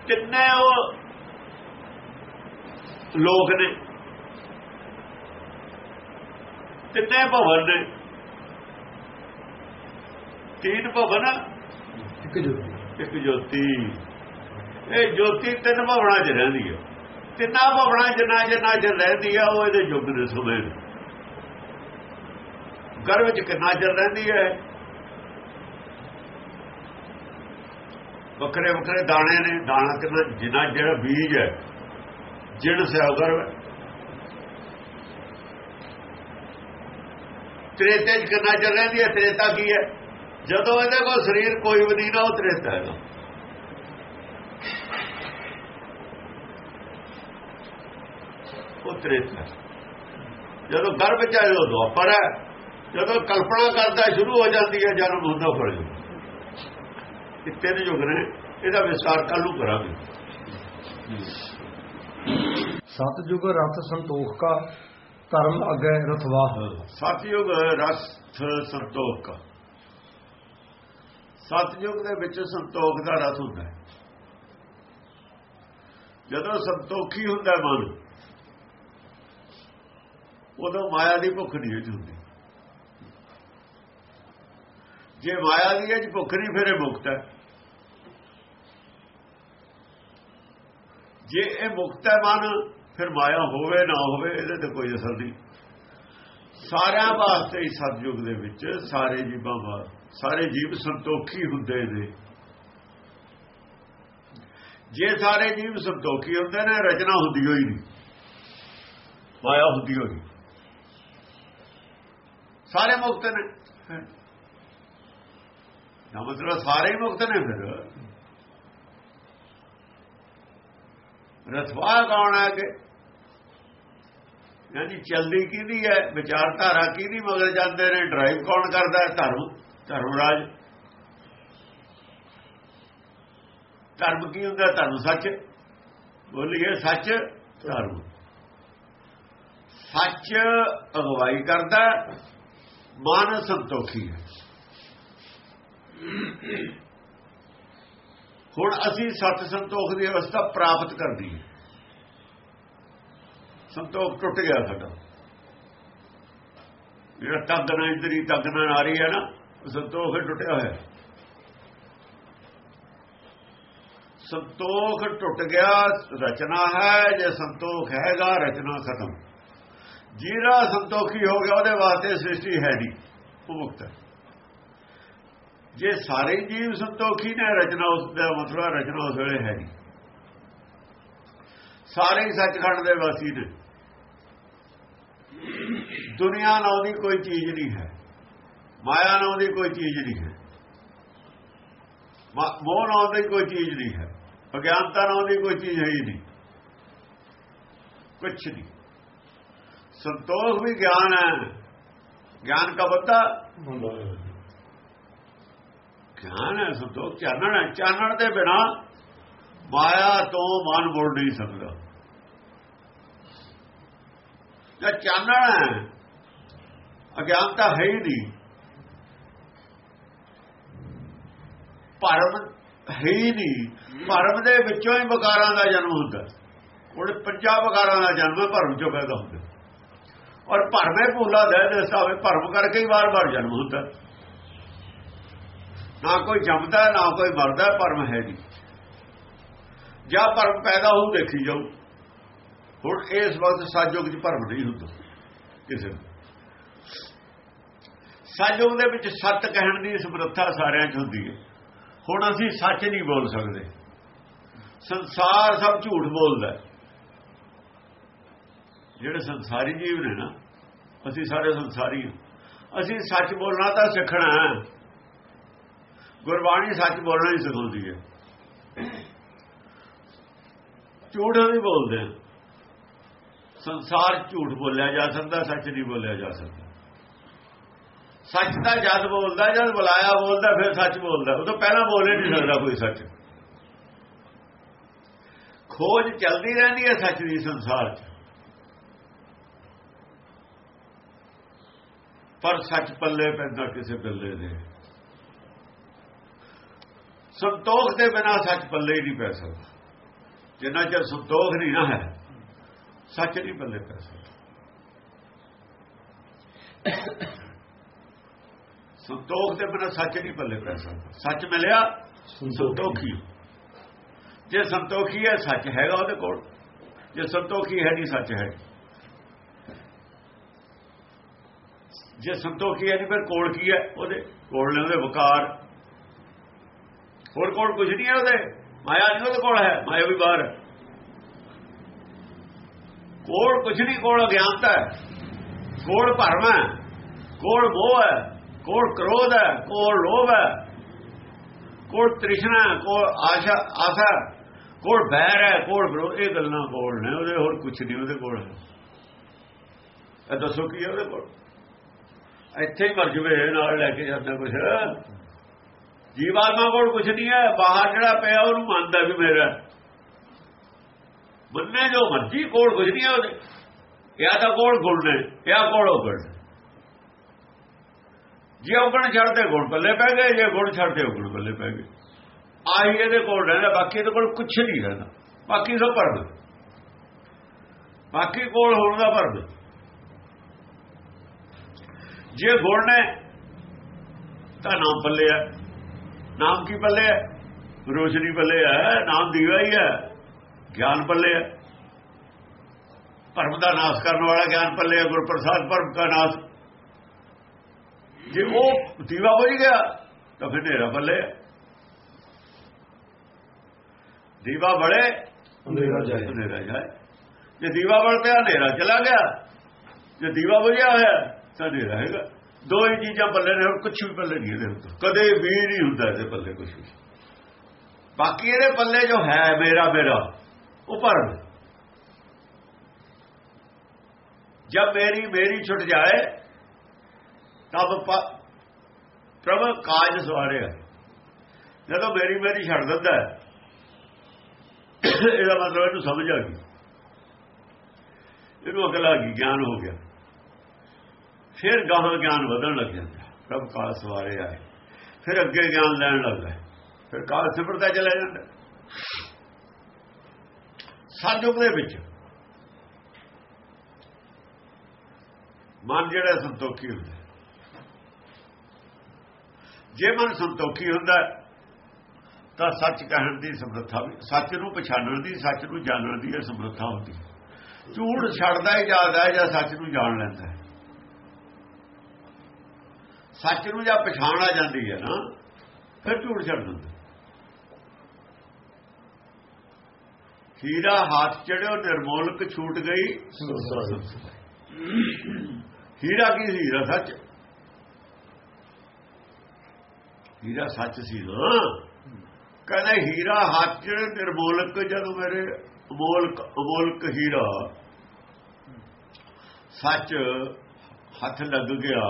ਕਿੰਨੇ ਉਹ ਲੋਕ ਨੇ। ਕਿੰਨੇ ਭਵਨ ਨੇ। ਤੀਨ ਭਵਨ ਇੱਕ ਜੋਤੀ। ਇੱਕ ਜੋਤੀ। ਇਹ ਜੋਤੀ ਤਿੰਨ ਭਵਨਾਂ 'ਚ ਰਹਿੰਦੀ ਹੈ ਤਿੰਨਾਂ ਭਵਨਾਂ 'ਚ ਨਾ ਜਿੰਨਾ ਚ ਰਹਿੰਦੀ ਆ ਉਹ ਇਹਦੇ ਯੁੱਗ ਦੇ ਸਮੇਂ ਗਰਭ 'ਚ ਕਿੰਨਾ ਚਿਰ ਰਹਿੰਦੀ ਹੈ ਵੱਖਰੇ ਵੱਖਰੇ ਦਾਣੇ ਨੇ। ਦਾਣਾ ਕਿੰਨਾ ਜਿੰਨਾ ਜਿਹੜਾ ਬੀਜ ਹੈ ਜਿਣ ਸਿਆਗਰ ਤ੍ਰੇਤੇ ਚ ਕਿੰਨਾ ਚੱਲ ਰਹੀ ਹੈ, ਤ੍ਰੇਤਾ ਕੀ ਹੈ? ਜਦੋਂ ਇਹਦੇ ਕੋਲ ਸਰੀਰ ਕੋਈ ਵੀ ਨਹੀਂ ਨਾ, ਉਹ ਤ੍ਰੇਤਾ ਹੈਗਾ। ਉਹ ਤ੍ਰੇਤਾ ਜਦੋਂ ਗਰਭ ਚ ਆਏ ਉਹ ਦੁਆਪਰ ਹੈ। ਜਦੋਂ ਕਲਪਨਾ ਕਰਦਾ, ਸ਼ੁਰੂ ਹੋ ਜਾਂਦੀ ਹੈ, ਜਨਮ ਹੁੰਦਾ ਫੜ ਜੂ ਇਹ ਤਿੰਨ ਯੁਗ ਨੇ, ਇਹਦਾ ਵਿਸਤਾਰ ਨੂੰ ਕਰਾਂਗੇ। ਸਤਜੁਗ ਰਥ ਸੰਤੋਖ ਕਾ ਧਰਮ ਅਗੈ ਰਥਵਾਹ ਸਤਿਯੁਗ ਰਸ ਸੰਤੋਖ। ਸਤਿਯੁਗ ਦੇ ਵਿੱਚ ਸੰਤੋਖ ਦਾ ਰਸ ਹੁੰਦਾ ਹੈ। ਜਦੋਂ ਸੰਤੋਖੀ ਹੁੰਦਾ ਮਨ, ਉਦੋਂ ਮਾਇਆ ਦੀ ਭੁੱਖ ਨਹੀਂ ਹੁੰਦੀ। ਜੇ ਮਾਇਆ ਦੀ ਅਜ ਭੁੱਖ ਨਹੀਂ, ਫਿਰ ਇਹ ਮੁਕਤ ਹੈ। ਜੇ ਇਹ ਮੁਕਤ ਹੈ ਮਨ ਫਿਰ ਮਾਇਆ ਹੋਵੇ ਨਾ ਹੋਵੇ, ਇਹਦੇ ਤੇ ਕੋਈ ਅਸਰ ਨਹੀਂ। ਸਾਰਿਆਂ ਵਾਸਤੇ ਹੀ ਸਤਜੁਗ ਦੇ ਵਿੱਚ ਸਾਰੇ ਜੀਵਾਂ ਵਾਸਤੇ ਸਾਰੇ ਜੀਵ ਸੰਤੋਖੀ ਹੁੰਦੇ ਨੇ। ਜੇ ਸਾਰੇ ਜੀਵ ਸੰਤੋਖੀ ਹੁੰਦੇ ਨੇ, ਰਚਨਾ ਹੁੰਦੀ ਹੋਈ ਨਹੀਂ। ਮਾਇਆ ਹੁੰਦੀ ਹੋਈ ਸਾਰੇ ਮੁਕਤ ਨੇ। ਨਾ ਮਤਲਬ ਸਾਰੇ ਹੀ ਮੁਕਤ ਨੇ ਫਿਰ। ਰਥਵਾ ਕੌਣ ਹੈ ਕਿ ਯਾਨੀ ਚਲਦੀ ਕਿਹਦੀ ਹੈ? ਵਿਚਾਰਧਾਰਾ ਕਿਹਦੀ ਮਗਰ ਜਾਂਦੇ ਨੇ? ਡਰਾਈਵ ਕੌਣ ਕਰਦਾ ਹੈ? ਧਰਮ ਰਾਜ ਧਰਮ ਕੀ ਹੁੰਦਾ? ਧਰਮ ਸੱਚ। ਬੋਲੀਏ ਸੱਚ, ਧਰਮ। ਸੱਚ ਅਗਵਾਈ ਕਰਦਾ ਮਨ ਸੰਤੋਖੀ ਹੈ। ਹੁਣ ਅਸੀਂ ਸੱਚ ਸੰਤੋਖ ਦੀ ਅਵਸਥਾ ਪ੍ਰਾਪਤ ਕਰਦੀ ਹੈ। ਸੰਤੋਖ ਟੁੱਟ ਗਿਆ ਸਾਡਾ। ਜਿਹੜਾ ਤਗਨਾ ਇੰਦਰੀ ਆ ਰਹੀ ਹੈ ਨਾ ਸੰਤੋਖ ਟੁੱਟਿਆ ਹੋਇਆ। ਸੰਤੋਖ ਟੁੱਟ ਗਿਆ, ਰਚਨਾ ਹੈ, ਜੇ ਸੰਤੋਖ ਹੈਗਾ, ਰਚਨਾ ਖਤਮ। ਜਿਹੜਾ ਸੰਤੋਖੀ ਹੋ ਗਿਆ, ਉਹਦੇ ਵਾਸਤੇ ਸ੍ਰਿਸ਼ਟੀ ਹੈ ਨਹੀਂ ਮੁਕਤ ਹੈ। ਜੇ ਸਾਰੇ ਜੀਵ ਸੰਤੋਖੀ ਨੇ, ਰਚਨਾ ਉਸ ਦਾ ਮਤਲਬ ਰਚਨਾ ਉਸ ਵੇਲੇ ਹੈ ਨਹੀਂ। ਸਾਰੇ ਹੀ ਸੱਚਖੰਡ ਦੇ ਵਾਸੀ ਨੇ। ਦੁਨੀਆ ਨਾਮ ਦੀ ਕੋਈ ਚੀਜ਼ ਨਹੀਂ ਹੈ। ਮਾਇਆ ਨਾਮ ਦੀ ਕੋਈ ਚੀਜ਼ ਨਹੀਂ ਹੈ। ਮੋਹ ਨਾਮ ਦੀ ਕੋਈ ਚੀਜ਼ ਨਹੀਂ ਹੈ। ਅਗਿਆਨਤਾ ਨਾਮ ਦੀ ਕੋਈ ਚੀਜ਼ ਹੈ ਹੀ ਨਹੀਂ। ਕੁਛ ਨਹੀਂ। ਸੰਤੋਖ ਵੀ ਗਿਆਨ ਹੈ। ਗਿਆਨ ਦਾ ਬੱਤਾ? ਗਿਆਨ ਹੈ, ਸੰਤੋਖ। ਚਾਨਣ ਹੈ। ਚਾਨਣ ਦੇ ਬਿਨਾ ਮਾਇਆ ਤੋਂ ਮਨ ਬੋਲ ਨਹੀਂ ਸਕਦਾ। ਜੇ ਚਾਨਣ ਹੈ? ਅਗਿਆਨਤਾ ਹੈ ਹੀ ਨਹੀਂ। ਭਰਮ ਹੈ ਹੀ ਨਹੀਂ। ਭਰਮ ਦੇ ਵਿੱਚੋਂ ਹੀ ਵਿਕਾਰਾਂ ਦਾ ਜਨਮ ਹੁੰਦਾ। ਉਹਦੇ ਪੰਜਾਂ ਵਿਕਾਰਾਂ ਦਾ ਜਨਮ ਭਰਮ ਚੋਂ ਪੈਦਾ ਹੁੰਦਾ। ਔਰ ਭਰਮੇ ਭੂਲਾ ਦੇ ਦੇ ਸਾਵੇ, ਭਰਮ ਕਰਕੇ ਹੀ ਵਾਰ-ਵਾਰ ਜਨਮ ਹੁੰਦਾ। ਨਾ ਕੋਈ ਜੰਮਦਾ, ਨਾ ਕੋਈ ਮਰਦਾ, ਭਰਮ ਹੈ ਨਹੀਂ। ਜਾਂ ਭਰਮ ਪੈਦਾ ਹੋਊ, ਦੇਖੀ ਜਾਊ। ਹੁਣ ਇਸ ਵਕਤ ਸਾਜੋਗ ਚ ਭਰਮ ਨਹੀਂ ਹੁੰਦਾ। ਕਿਸੇ ਨੂੰ। ਸਾਜੋਗ ਦੇ ਵਿੱਚ ਸੱਤ ਕਹਿਣ ਦੀ ਸਮਰੱਥਾ ਸਾਰਿਆਂ 'ਚ ਹੁੰਦੀ ਹੈ। ਹੁਣ ਅਸੀਂ ਸੱਚ ਨਹੀਂ ਬੋਲ ਸਕਦੇ। ਸੰਸਾਰ ਸਭ ਝੂਠ ਬੋਲਦਾ ਜਿਹੜੇ ਸੰਸਾਰੀ ਜੀਵ ਨੇ ਨਾ, ਅਸੀਂ ਸਾਰੇ ਸੰਸਾਰੀ ਹਾਂ। ਅਸੀਂ ਸੱਚ ਬੋਲਣਾ ਤਾਂ ਸਿੱਖਣਾ ਹੈ। ਗੁਰਬਾਣੀ ਸੱਚ ਬੋਲਣਾ ਹੀ ਸਿਖਾਉਂਦੀ ਹੈ। ਝੂਠ ਨਹੀਂ ਬੋਲਦੇ ਸੰਸਾਰ ਝੂਠ ਬੋਲਿਆ ਜਾ ਸਕਦਾ, ਸੱਚ ਨਹੀਂ ਬੋਲਿਆ ਜਾ ਸਕਦਾ। ਸੱਚ ਤਾਂ ਜਦ ਬੋਲਦਾ, ਜਦ ਬੁਲਾਇਆ ਬੋਲਦਾ, ਫਿਰ ਸੱਚ ਬੋਲਦਾ। ਉਹ ਤਾਂ ਪਹਿਲਾਂ ਬੋਲੇ ਨਹੀਂ ਸਕਦਾ ਕੋਈ ਸੱਚ। ਖੋਜ ਚੱਲਦੀ ਰਹਿੰਦੀ ਹੈ ਸੱਚ ਦੀ ਸੰਸਾਰ 'ਚ। ਪਰ ਸੱਚ ਪੱਲੇ ਪੈਂਦਾ ਕਿਸੇ ਬੱਲੇ ਦੇ। ਸੰਤੋਖ ਦੇ ਬਿਨਾ ਸੱਚ ਪੱਲੇ ਹੀ ਨਹੀਂ ਪੈ ਸਕਦਾ। ਜਿੰਨਾ ਚਿਰ ਸੰਤੋਖ ਨਹੀਂ ਨਾ ਹੈ ਸੱਚ ਨਹੀਂ ਪੱਲੇ ਪੈ ਸਕਦਾ। ਸੰਤੋਖ ਦੇ ਬਿਨਾ ਸੱਚ ਨਹੀਂ ਪੱਲੇ ਪੈ ਸਕਦਾ। ਸੱਚ ਮਿਲਿਆ ਸੰਤੋਖੀ। ਜੇ ਸੰਤੋਖੀ ਹੈ ਸੱਚ ਹੈਗਾ ਉਹਦੇ ਕੋਲ। ਜੇ ਸੰਤੋਖੀ ਹੈ ਨਹੀਂ ਸੱਚ ਹੈ ਜੇ ਸੰਤੋਖੀ ਹੈ ਨਹੀਂ ਫਿਰ ਕੋਲ ਕੀ ਹੈ ਉਹਦੇ? ਕੋਲ ਨੇ ਉਹਦੇ ਵਕਾਰ। ਹੋਰ ਕੋਲ ਕੁਝ ਨਹੀਂ ਹੈ ਉਹਦੇ। ਮਾਇਆ ਨਹੀਂ ਉਹਦੇ ਕੋਲ ਹੈ ਮਾਇਆ ਵੀ ਬਾਹਰ ਹੈ। ਕੋਲ ਕੁਛ ਨਹੀਂ ਕੋਲ ਅਗਿਆਨਤਾ ਹੈ। ਕੋਲ ਭਰਮ ਹੈ। ਕੋਲ ਮੋਹ ਹੈ। ਕੋਲ ਕ੍ਰੋਧ ਹੈ। ਕੋਲ ਲੋਭ ਹੈ। ਕੋਲ ਤ੍ਰਿਸ਼ਨਾ ਹੈ, ਕੋਲ ਆਸ਼ਾ ਆਸਾ ਹੈ, ਕੋਲ ਬੈਰ ਹੈ। ਕੋਲ ਵਿਰੋਧ। ਇਹ ਗੱਲਾਂ ਕੋਲ ਨੇ। ਉਹਦੇ ਹੋਰ ਕੁਛ ਨਹੀਂ ਉਹਦੇ ਕੋਲ। ਇਹ ਦੱਸੋ ਕੀ ਹੈ ਉਹਦੇ ਕੋਲ? ਇੱਥੇ ਹੀ ਮਰ ਜਵੇ ਨਾਲ ਲੈ ਕੇ ਜਾਂਦਾ ਕੁਛ। ਜੀਵਾਤਮਾ ਕੋਲ ਕੁਛ ਨਹੀਂ ਹੈ। ਬਾਹਰ ਜਿਹੜਾ ਪਿਆ ਉਹਨੂੰ ਮੰਨਦਾ ਵੀ ਮੇਰਾ। ਮੰਨੇ ਜੋ ਮਰਜ਼ੀ ਕੋਲ ਕੁਝ ਨਹੀਂ ਉਹਦੇ। ਜਾਂ ਤਾਂ ਕੋਲ ਗੁਣ ਨੇ ਜਾਂ ਕੋਲ ਉਗਣ ਜੇ ਉਗਣ ਛੱਡਦੇ, ਗੁਣ ਪੱਲੇ ਪੈ ਗਏ, ਜੇ ਗੁਣ ਛੱਡਦੇ ਉਗਣ ਪੱਲੇ ਪੈ ਗਏ। ਆਹੀ ਇਹਦੇ ਕੋਲ ਰਹਿਣਾ ਬਾਕੀ ਇਹਦੇ ਕੋਲ ਕੁਛ ਨਹੀਂ ਰਹਿਣਾ ਬਾਕੀ ਸਭ ਪਰਦ ਬਾਕੀ ਕੋਲ ਹੋਣ ਦਾ ਪਰਦ ਜੇ ਗੁਣ ਨੇ, ਤਾਂ ਨਾਮ ਪੱਲੇ ਹੈ ਨਾਮ ਕੀ ਪੱਲੇ ਹੈ ਰੋਸ਼ਨੀ ਪੱਲੇ ਹੈ ਨਾਮ ਦੀਵਾ ਹੀ ਹੈ ਗਿਆਨ ਪੱਲੇ ਹੈ। ਭਰਮ ਦਾ ਨਾਸ਼ ਕਰਨ ਵਾਲਾ ਗਿਆਨ ਪੱਲੇ ਹੈ ਗੁਰਪ੍ਰਸਾਦ ਭਰਮ ਦਾ ਨਾਸ਼। ਜੇ ਉਹ ਦੀਵਾ ਬੁਝ ਗਿਆ ਤਾਂ ਫਿਰ ਹਨੇਰਾ ਪੱਲੇ ਹੈ। ਦੀਵਾ ਬੜੇ ਅੰਧੇਰਾ ਜਾਏ। ਹਨੇਰਾ ਜਾਏ। ਜੇ ਦੀਵਾ ਬਲ ਪਿਆ ਹਨੇਰਾ ਚਲਾ ਗਿਆ ਜੇ ਦੀਵਾ ਬੁਝਿਆ ਹੋਇਆ ਤਾਂ ਹਨੇਰਾ ਹੈਗਾ। ਦੋ ਹੀ ਚੀਜ਼ਾਂ ਪੱਲੇ ਨੇ ਹੋਰ ਕੁਝ ਵੀ ਪੱਲੇ ਨਹੀਂ ਇਹਦੇ ਉੱਤੇ। ਕਦੇ ਵੀ ਨਹੀਂ ਹੁੰਦਾ ਇਹਦੇ ਪੱਲੇ ਕੁਝ ਵੀ। ਬਾਕੀ ਇਹਦੇ ਪੱਲੇ ਜੋ ਹੈ ਮੇਰਾ ਮੇਰਾ ਉਹ ਭਰਮ ਹੈ। ਜਦ ਮੇਰੀ ਮੇਰੀ ਛੁੱਟ ਜਾਏ ਤਬ ਪ- ਪ੍ਰਭ ਕਾਜ ਸਵਾਰਿਆ। ਜਦੋਂ ਮੇਰੀ ਮੇਰੀ ਛੱਡ ਦਿੰਦਾ ਇਹਦਾ ਮਤਲਬ ਇਹਨੂੰ ਸਮਝ ਆ ਗਈ। ਇਹਨੂੰ ਅਕਲ ਆ ਗਈ ਗਿਆਨ ਹੋ ਗਿਆ? ਫਿਰ ਗਾਹਾਂ ਗਿਆਨ ਵਧਣ ਲੱਗ ਜਾਂਦਾ। ਪ੍ਰਭ ਕਾਲ ਸਵਾਰੇ ਆਏ ਫਿਰ ਅੱਗੇ ਗਿਆਨ ਲੈਣ ਲੱਗਦਾ ਫਿਰ ਕਾਲ ਸਿਮਰਦਾ ਚਲਾ ਜਾਂਦਾ ਸਤਜੁਗ ਦੇ ਵਿੱਚ। ਮਨ ਜਿਹੜਾ ਸੰਤੋਖੀ ਹੁੰਦਾ ਜੇ ਮਨ ਸੰਤੋਖੀ ਹੁੰਦਾ ਤਾਂ ਸੱਚ ਕਹਿਣ ਦੀ ਸਮਰੱਥਾ ਵੀ ਸੱਚ ਨੂੰ ਪਛਾਣਨ ਦੀ, ਸੱਚ ਨੂੰ ਜਾਣਨ ਦੀ ਇਹ ਸਮਰੱਥਾ ਹੁੰਦੀ ਹੈ। ਝੂਠ ਛੱਡਦਾ ਹੀ ਜਾਂਦਾ ਹੈ ਜਾਂ ਸੱਚ ਨੂੰ ਜਾਣ ਲੈਂਦਾ ਹੈ। ਸੱਚ ਨੂੰ ਜਾਂ ਪਛਾਣ ਆ ਜਾਂਦੀ ਹੈ ਨਾ, ਫਿਰ ਝੂਠ ਛੱਡ ਦਿੰਦਾ ਹੀਰਾ ਹੱਥ ਚੜਿਓ, ਨਿਰਮੋਲਕ ਛੂਟ ਗਈ। ਹੀਰਾ ਕੀ ਸੀ? ਹੀਰਾ ਸੱਚ। ਹੀਰਾ ਸੱਚ ਸੀ ਨਾ। ਕਹਿੰਦਾ ਹੀਰਾ ਹੱਥ ਚ ਨਿਰਮੋਲਕ, ਜਦੋਂ ਮੇਰੇ ਅਮੋਲਕ ਅਮੋਲਕ ਹੀਰਾ ਸੱਚ ਹੱਥ ਲੱਗ ਗਿਆ,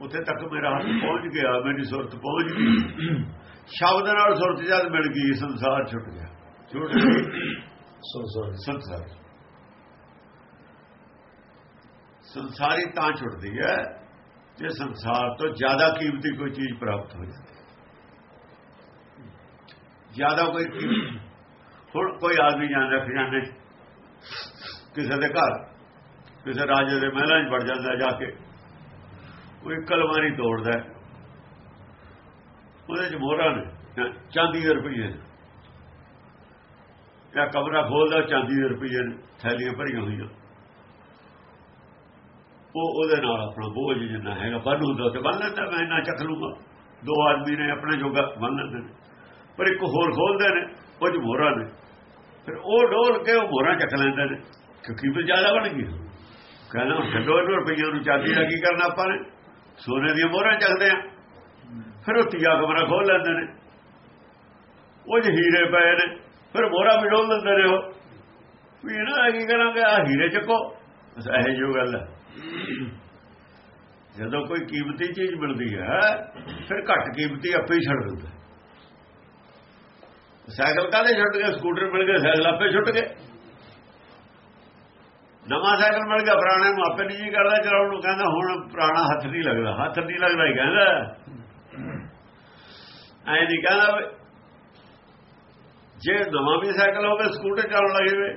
ਉੱਥੇ ਤੱਕ ਮੇਰਾ ਹੱਥ ਪਹੁੰਚ ਗਿਆ, ਮੇਰੀ ਸੁਰਤ ਪਹੁੰਚ ਗਈ। ਸ਼ਬਦ ਨਾਲ ਸੁਰਤ ਜਦ ਮਿਲ ਗਈ, ਸੰਸਾਰ ਛੁੱਟ ਗਿਆ। ਸੰਸਾਰ। ਸੰਸਾਰ ਸੰਸਾਰੀ ਤਾਂ ਛੁੱਟਦੀ ਹੈ ਜੇ ਸੰਸਾਰ ਤੋਂ ਜ਼ਿਆਦਾ ਕੀਮਤੀ ਕੋਈ ਚੀਜ਼ ਪ੍ਰਾਪਤ ਹੋ ਜਾਂਦੀ ਜ਼ਿਆਦਾ ਕੋਈ ਹੁਣ ਕੋਈ ਆਦਮੀ ਜਾਂਦਾ ਖਜ਼ਾਨੇ 'ਚ, ਕਿਸੇ ਦੇ ਘਰ ਕਿਸੇ ਰਾਜੇ ਦੇ ਮਹਿਲਾਂ 'ਚ ਵੜ ਜਾਂਦਾ ਜਾ ਕੇ। ਕੋਈ ਕਲਮਾਰੀ ਤੋੜਦਾ ਉਹਦੇ 'ਚ ਮੋਹਰਾਂ ਨੇ ਚਾਂਦੀ ਦੇ ਰੁਪਈਏ ਨੇ। ਜਾਂ ਕਮਰਾ ਖੋਲਦਾ, ਚਾਂਦੀ ਦੇ ਰੁਪਈਏ ਨੇ ਥੈਲੀਆਂ ਭਰੀਆਂ ਹੋਈਆਂ। ਉਹ ਉਹਦੇ ਨਾਲ ਆਪਣਾ ਬੋਝ ਜਿੰਨਾ ਹੈਗਾ ਬੰਨ ਹੁੰਦਾ ਤੇ ਬੰਨ ਲੈਂਦਾ, ਮੈਂ ਇੰਨਾ ਚੱਕ ਲੂੰਗਾ ਦੋ ਆਦਮੀ ਨੇ ਆਪਣੇ ਜੋਗਾ ਬੰਨ ਲੈਂਦੇ ਨੇ। ਪਰ ਇੱਕ ਹੋਰ ਖੋਲਦੇ ਨੇ ਉਹ 'ਚ ਮੋਹਰਾਂ ਨੇ। ਫਿਰ ਉਹ ਡੋਲ ਕੇ ਉਹ ਮੋਹਰਾਂ ਚੱਕ ਲੈਂਦੇ ਨੇ, ਕਿਉਂਕਿ ਵੀ ਜ਼ਿਆਦਾ ਬਣ ਗਈ ਕਹਿੰਦਾ, ਹੁਣ ਛੱਡੋ ਇਹਨੂੰ ਰੁਪਈਆਂ ਨੂੰ, ਚਾਂਦੀ ਦਾ ਕੀ ਕਰਨਾ ਆਪਾਂ ਨੇ? ਸੋਨੇ ਦੀਆਂ ਮੋਹਰਾਂ ਚੱਕਦੇ ਆ। ਫਿਰ ਉਹ ਤੀਆ ਕਮਰਾ ਖੋਲ ਲੈਂਦੇ ਨੇ। ਉਹ 'ਚ ਹੀਰੇ ਪਏ ਨੇ। ਫਿਰ ਮੋਹਰਾਂ ਵੀ ਡੋਲ ਦਿੰਦੇ ਨੇ ਉਹ ਵੀ ਇਹਨਾਂ ਕੀ ਕਰਾਂਗੇ ਆ ਹੀਰੇ ਚੱਕੋ। ਬਸ ਇਹੋ ਜਿਹੀ ਗੱਲ ਹੈ। ਜਦੋਂ ਕੋਈ ਕੀਮਤੀ ਚੀਜ਼ ਮਿਲਦੀ ਹੈ, ਫਿਰ ਘੱਟ ਕੀਮਤੀ ਆਪੇ ਹੀ ਛੱਡ ਦਿੰਦਾ ਸਾਈਕਲ ਕਾਹਦੇ ਛੱਡ ਗਏ? ਸਕੂਟਰ ਮਿਲ ਗਏ, ਸਾਈਕਲ ਆਪੇ ਛੁੱਟ ਗਏ। ਨਵਾਂ ਸਾਈਕਲ ਮਿਲ ਗਿਆ, ਪੁਰਾਣੇ ਨੂੰ ਆਪੇ ਨਹੀਂ ਜੀ ਕਰਦਾ, ਚਲਾਉਣ ਨੂੰ ਕਹਿੰਦਾ, ਹੁਣ ਪੁਰਾਣਾ ਹੱਥ ਨਹੀਂ ਲੱਗਦਾ। ਹੱਥ ਨਹੀਂ ਲੱਗਦਾ ਹੀ ਕਹਿੰਦਾ। ਐਂ ਨਹੀਂ ਕਹਿੰਦਾ ਵੀ ਜੇ ਨਵਾਂ ਵੀ ਸਾਈਕਲ ਹੋਵੇ ਸਕੂਟਰ ਚੱਲਣ ਲੱਗੇ ਵੇ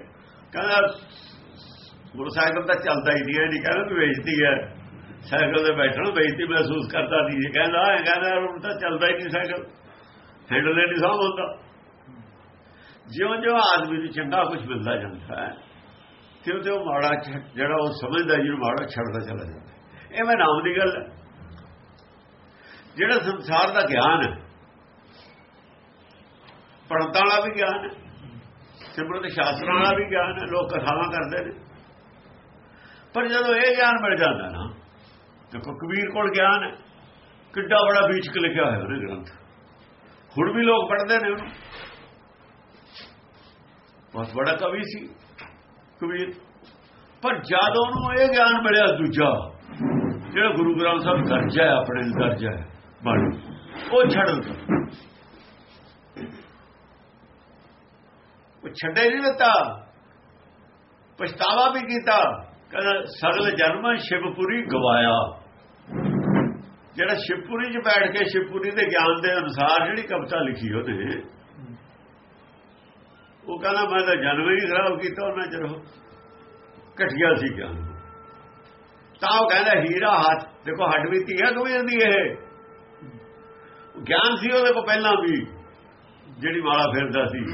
ਕਹਿੰਦਾ, ਮੋਟਰਸਾਈਕਲ ਤਾਂ ਚੱਲਦਾ ਹੀ ਨਹੀਂ ਹੈ, ਨਹੀਂ ਕਹਿੰਦਾ ਵੀ ਵੇਚਦੀ ਹੈ। ਸਾਈਕਲ ਤੇ ਬੈਠਣ ਬੇਇੱਜ਼ਤੀ ਮਹਿਸੂਸ ਕਰਦਾ ਸੀ ਇਹ ਕਹਿੰਦਾ ਇਹ ਕਹਿੰਦਾ, ਹੁਣ ਤਾਂ ਚੱਲਦਾ ਹੀ ਨਹੀਂ ਸਾਈਕਲ। ਹੈਂਡਲ ਨਹੀਂ ਸਾਂਭ ਹੁੰਦਾ। ਜਿਉਂ ਜਿਉਂ ਆਦਮੀ ਨੂੰ ਚੰਗਾ ਕੁਝ ਮਿਲਦਾ ਜਾਂਦਾ ਹੈ ਤਿਉਂ ਤਿਉਂ ਮਾੜਾ ਜਿਹੜਾ ਉਹ ਸਮਝਦਾ, ਜਿਹਨੂੰ ਮਾੜਾ ਛੱਡਦਾ ਚਲਾ ਜਾਂਦਾ ਇਹ ਮੈਂ ਨਾਮ ਦੀ ਗੱਲ ਹੈ। ਜਿਹੜਾ ਸੰਸਾਰ ਦਾ ਗਿਆਨ ਹੈ ਪੜ੍ਹਨ ਵਾਲਾ ਵੀ ਗਿਆਨ ਹੈ, ਸਿਮਰਤ ਸ਼ਾਸਤਰਾਂ ਵਾਲਾ ਵੀ ਗਿਆਨ ਹੈ, ਲੋਕ ਕਥਾਵਾਂ ਕਰਦੇ ਨੇ। ਪਰ ਜਦੋਂ ਇਹ ਗਿਆਨ ਮਿਲ ਜਾਂਦਾ ਨਾ, ਦੇਖੋ ਕਬੀਰ ਕੋਲ ਗਿਆਨ ਹੈ, ਕਿੱਡਾ ਬੜਾ ਬੀਚਕ ਲਿਖਿਆ ਹੋਇਆ ਉਹਨੇ ਗ੍ਰੰਥ। ਹੁਣ ਵੀ ਲੋਕ ਪੜ੍ਹਦੇ ਨੇ ਉਹਨੂੰ। ਬਹੁਤ ਬੜਾ ਕਵੀ ਸੀ ਕਬੀਰ। ਪਰ ਜਦ ਉਹਨੂੰ ਇਹ ਗਿਆਨ ਮਿਲਿਆ ਦੂਜਾ, ਜਿਹੜਾ ਗੁਰੂ ਗ੍ਰੰਥ ਸਾਹਿਬ ਦਰਜਾ ਹੈ, ਆਪਣੇ ਦਰਜਾ ਹੈ ਬਾਣੀ ਉਹ ਛੱਡ ਦਿੱਤਾ। ਉਹ ਛੱਡੇ ਨਹੀਂ ਦਿੱਤਾ। ਪਛਤਾਵਾ ਵੀ ਕੀਤਾ। ਕਹਿੰਦਾ, ਸਗਲ ਜਨਮ ਸ਼ਿਵਪੁਰੀ ਗਵਾਇਆ। ਜਿਹੜਾ ਸ਼ਿਵਪੁਰੀ 'ਚ ਬੈਠ ਕੇ ਸ਼ਿਵਪੁਰੀ ਦੇ ਗਿਆਨ ਦੇ ਅਨੁਸਾਰ ਜਿਹੜੀ ਕਵਿਤਾ ਲਿਖੀ ਉਹਨੇ ਉਹ ਕਹਿੰਦਾ, ਮੈਂ ਤਾਂ ਜਨਮ ਹੀ ਖਰਾਬ ਕੀਤਾ, ਉਹਨਾਂ ਚਿਰ ਘਟਿਆ ਸੀ ਗਿਆਨ। ਤਾਂ ਉਹ ਕਹਿੰਦਾ, ਹੀਰਾ ਹੱਥ, ਦੇਖੋ ਹੱਡ ਬੀਤੀ ਹੈ ਕੋਈ ਜਾਂਦੀ ਇਹ ਗਿਆਨ ਸੀ ਉਹਦੇ ਕੋਲ ਪਹਿਲਾਂ ਵੀ, ਜਿਹੜੀ ਮਾਲਾ ਫਿਰਦਾ ਸੀ।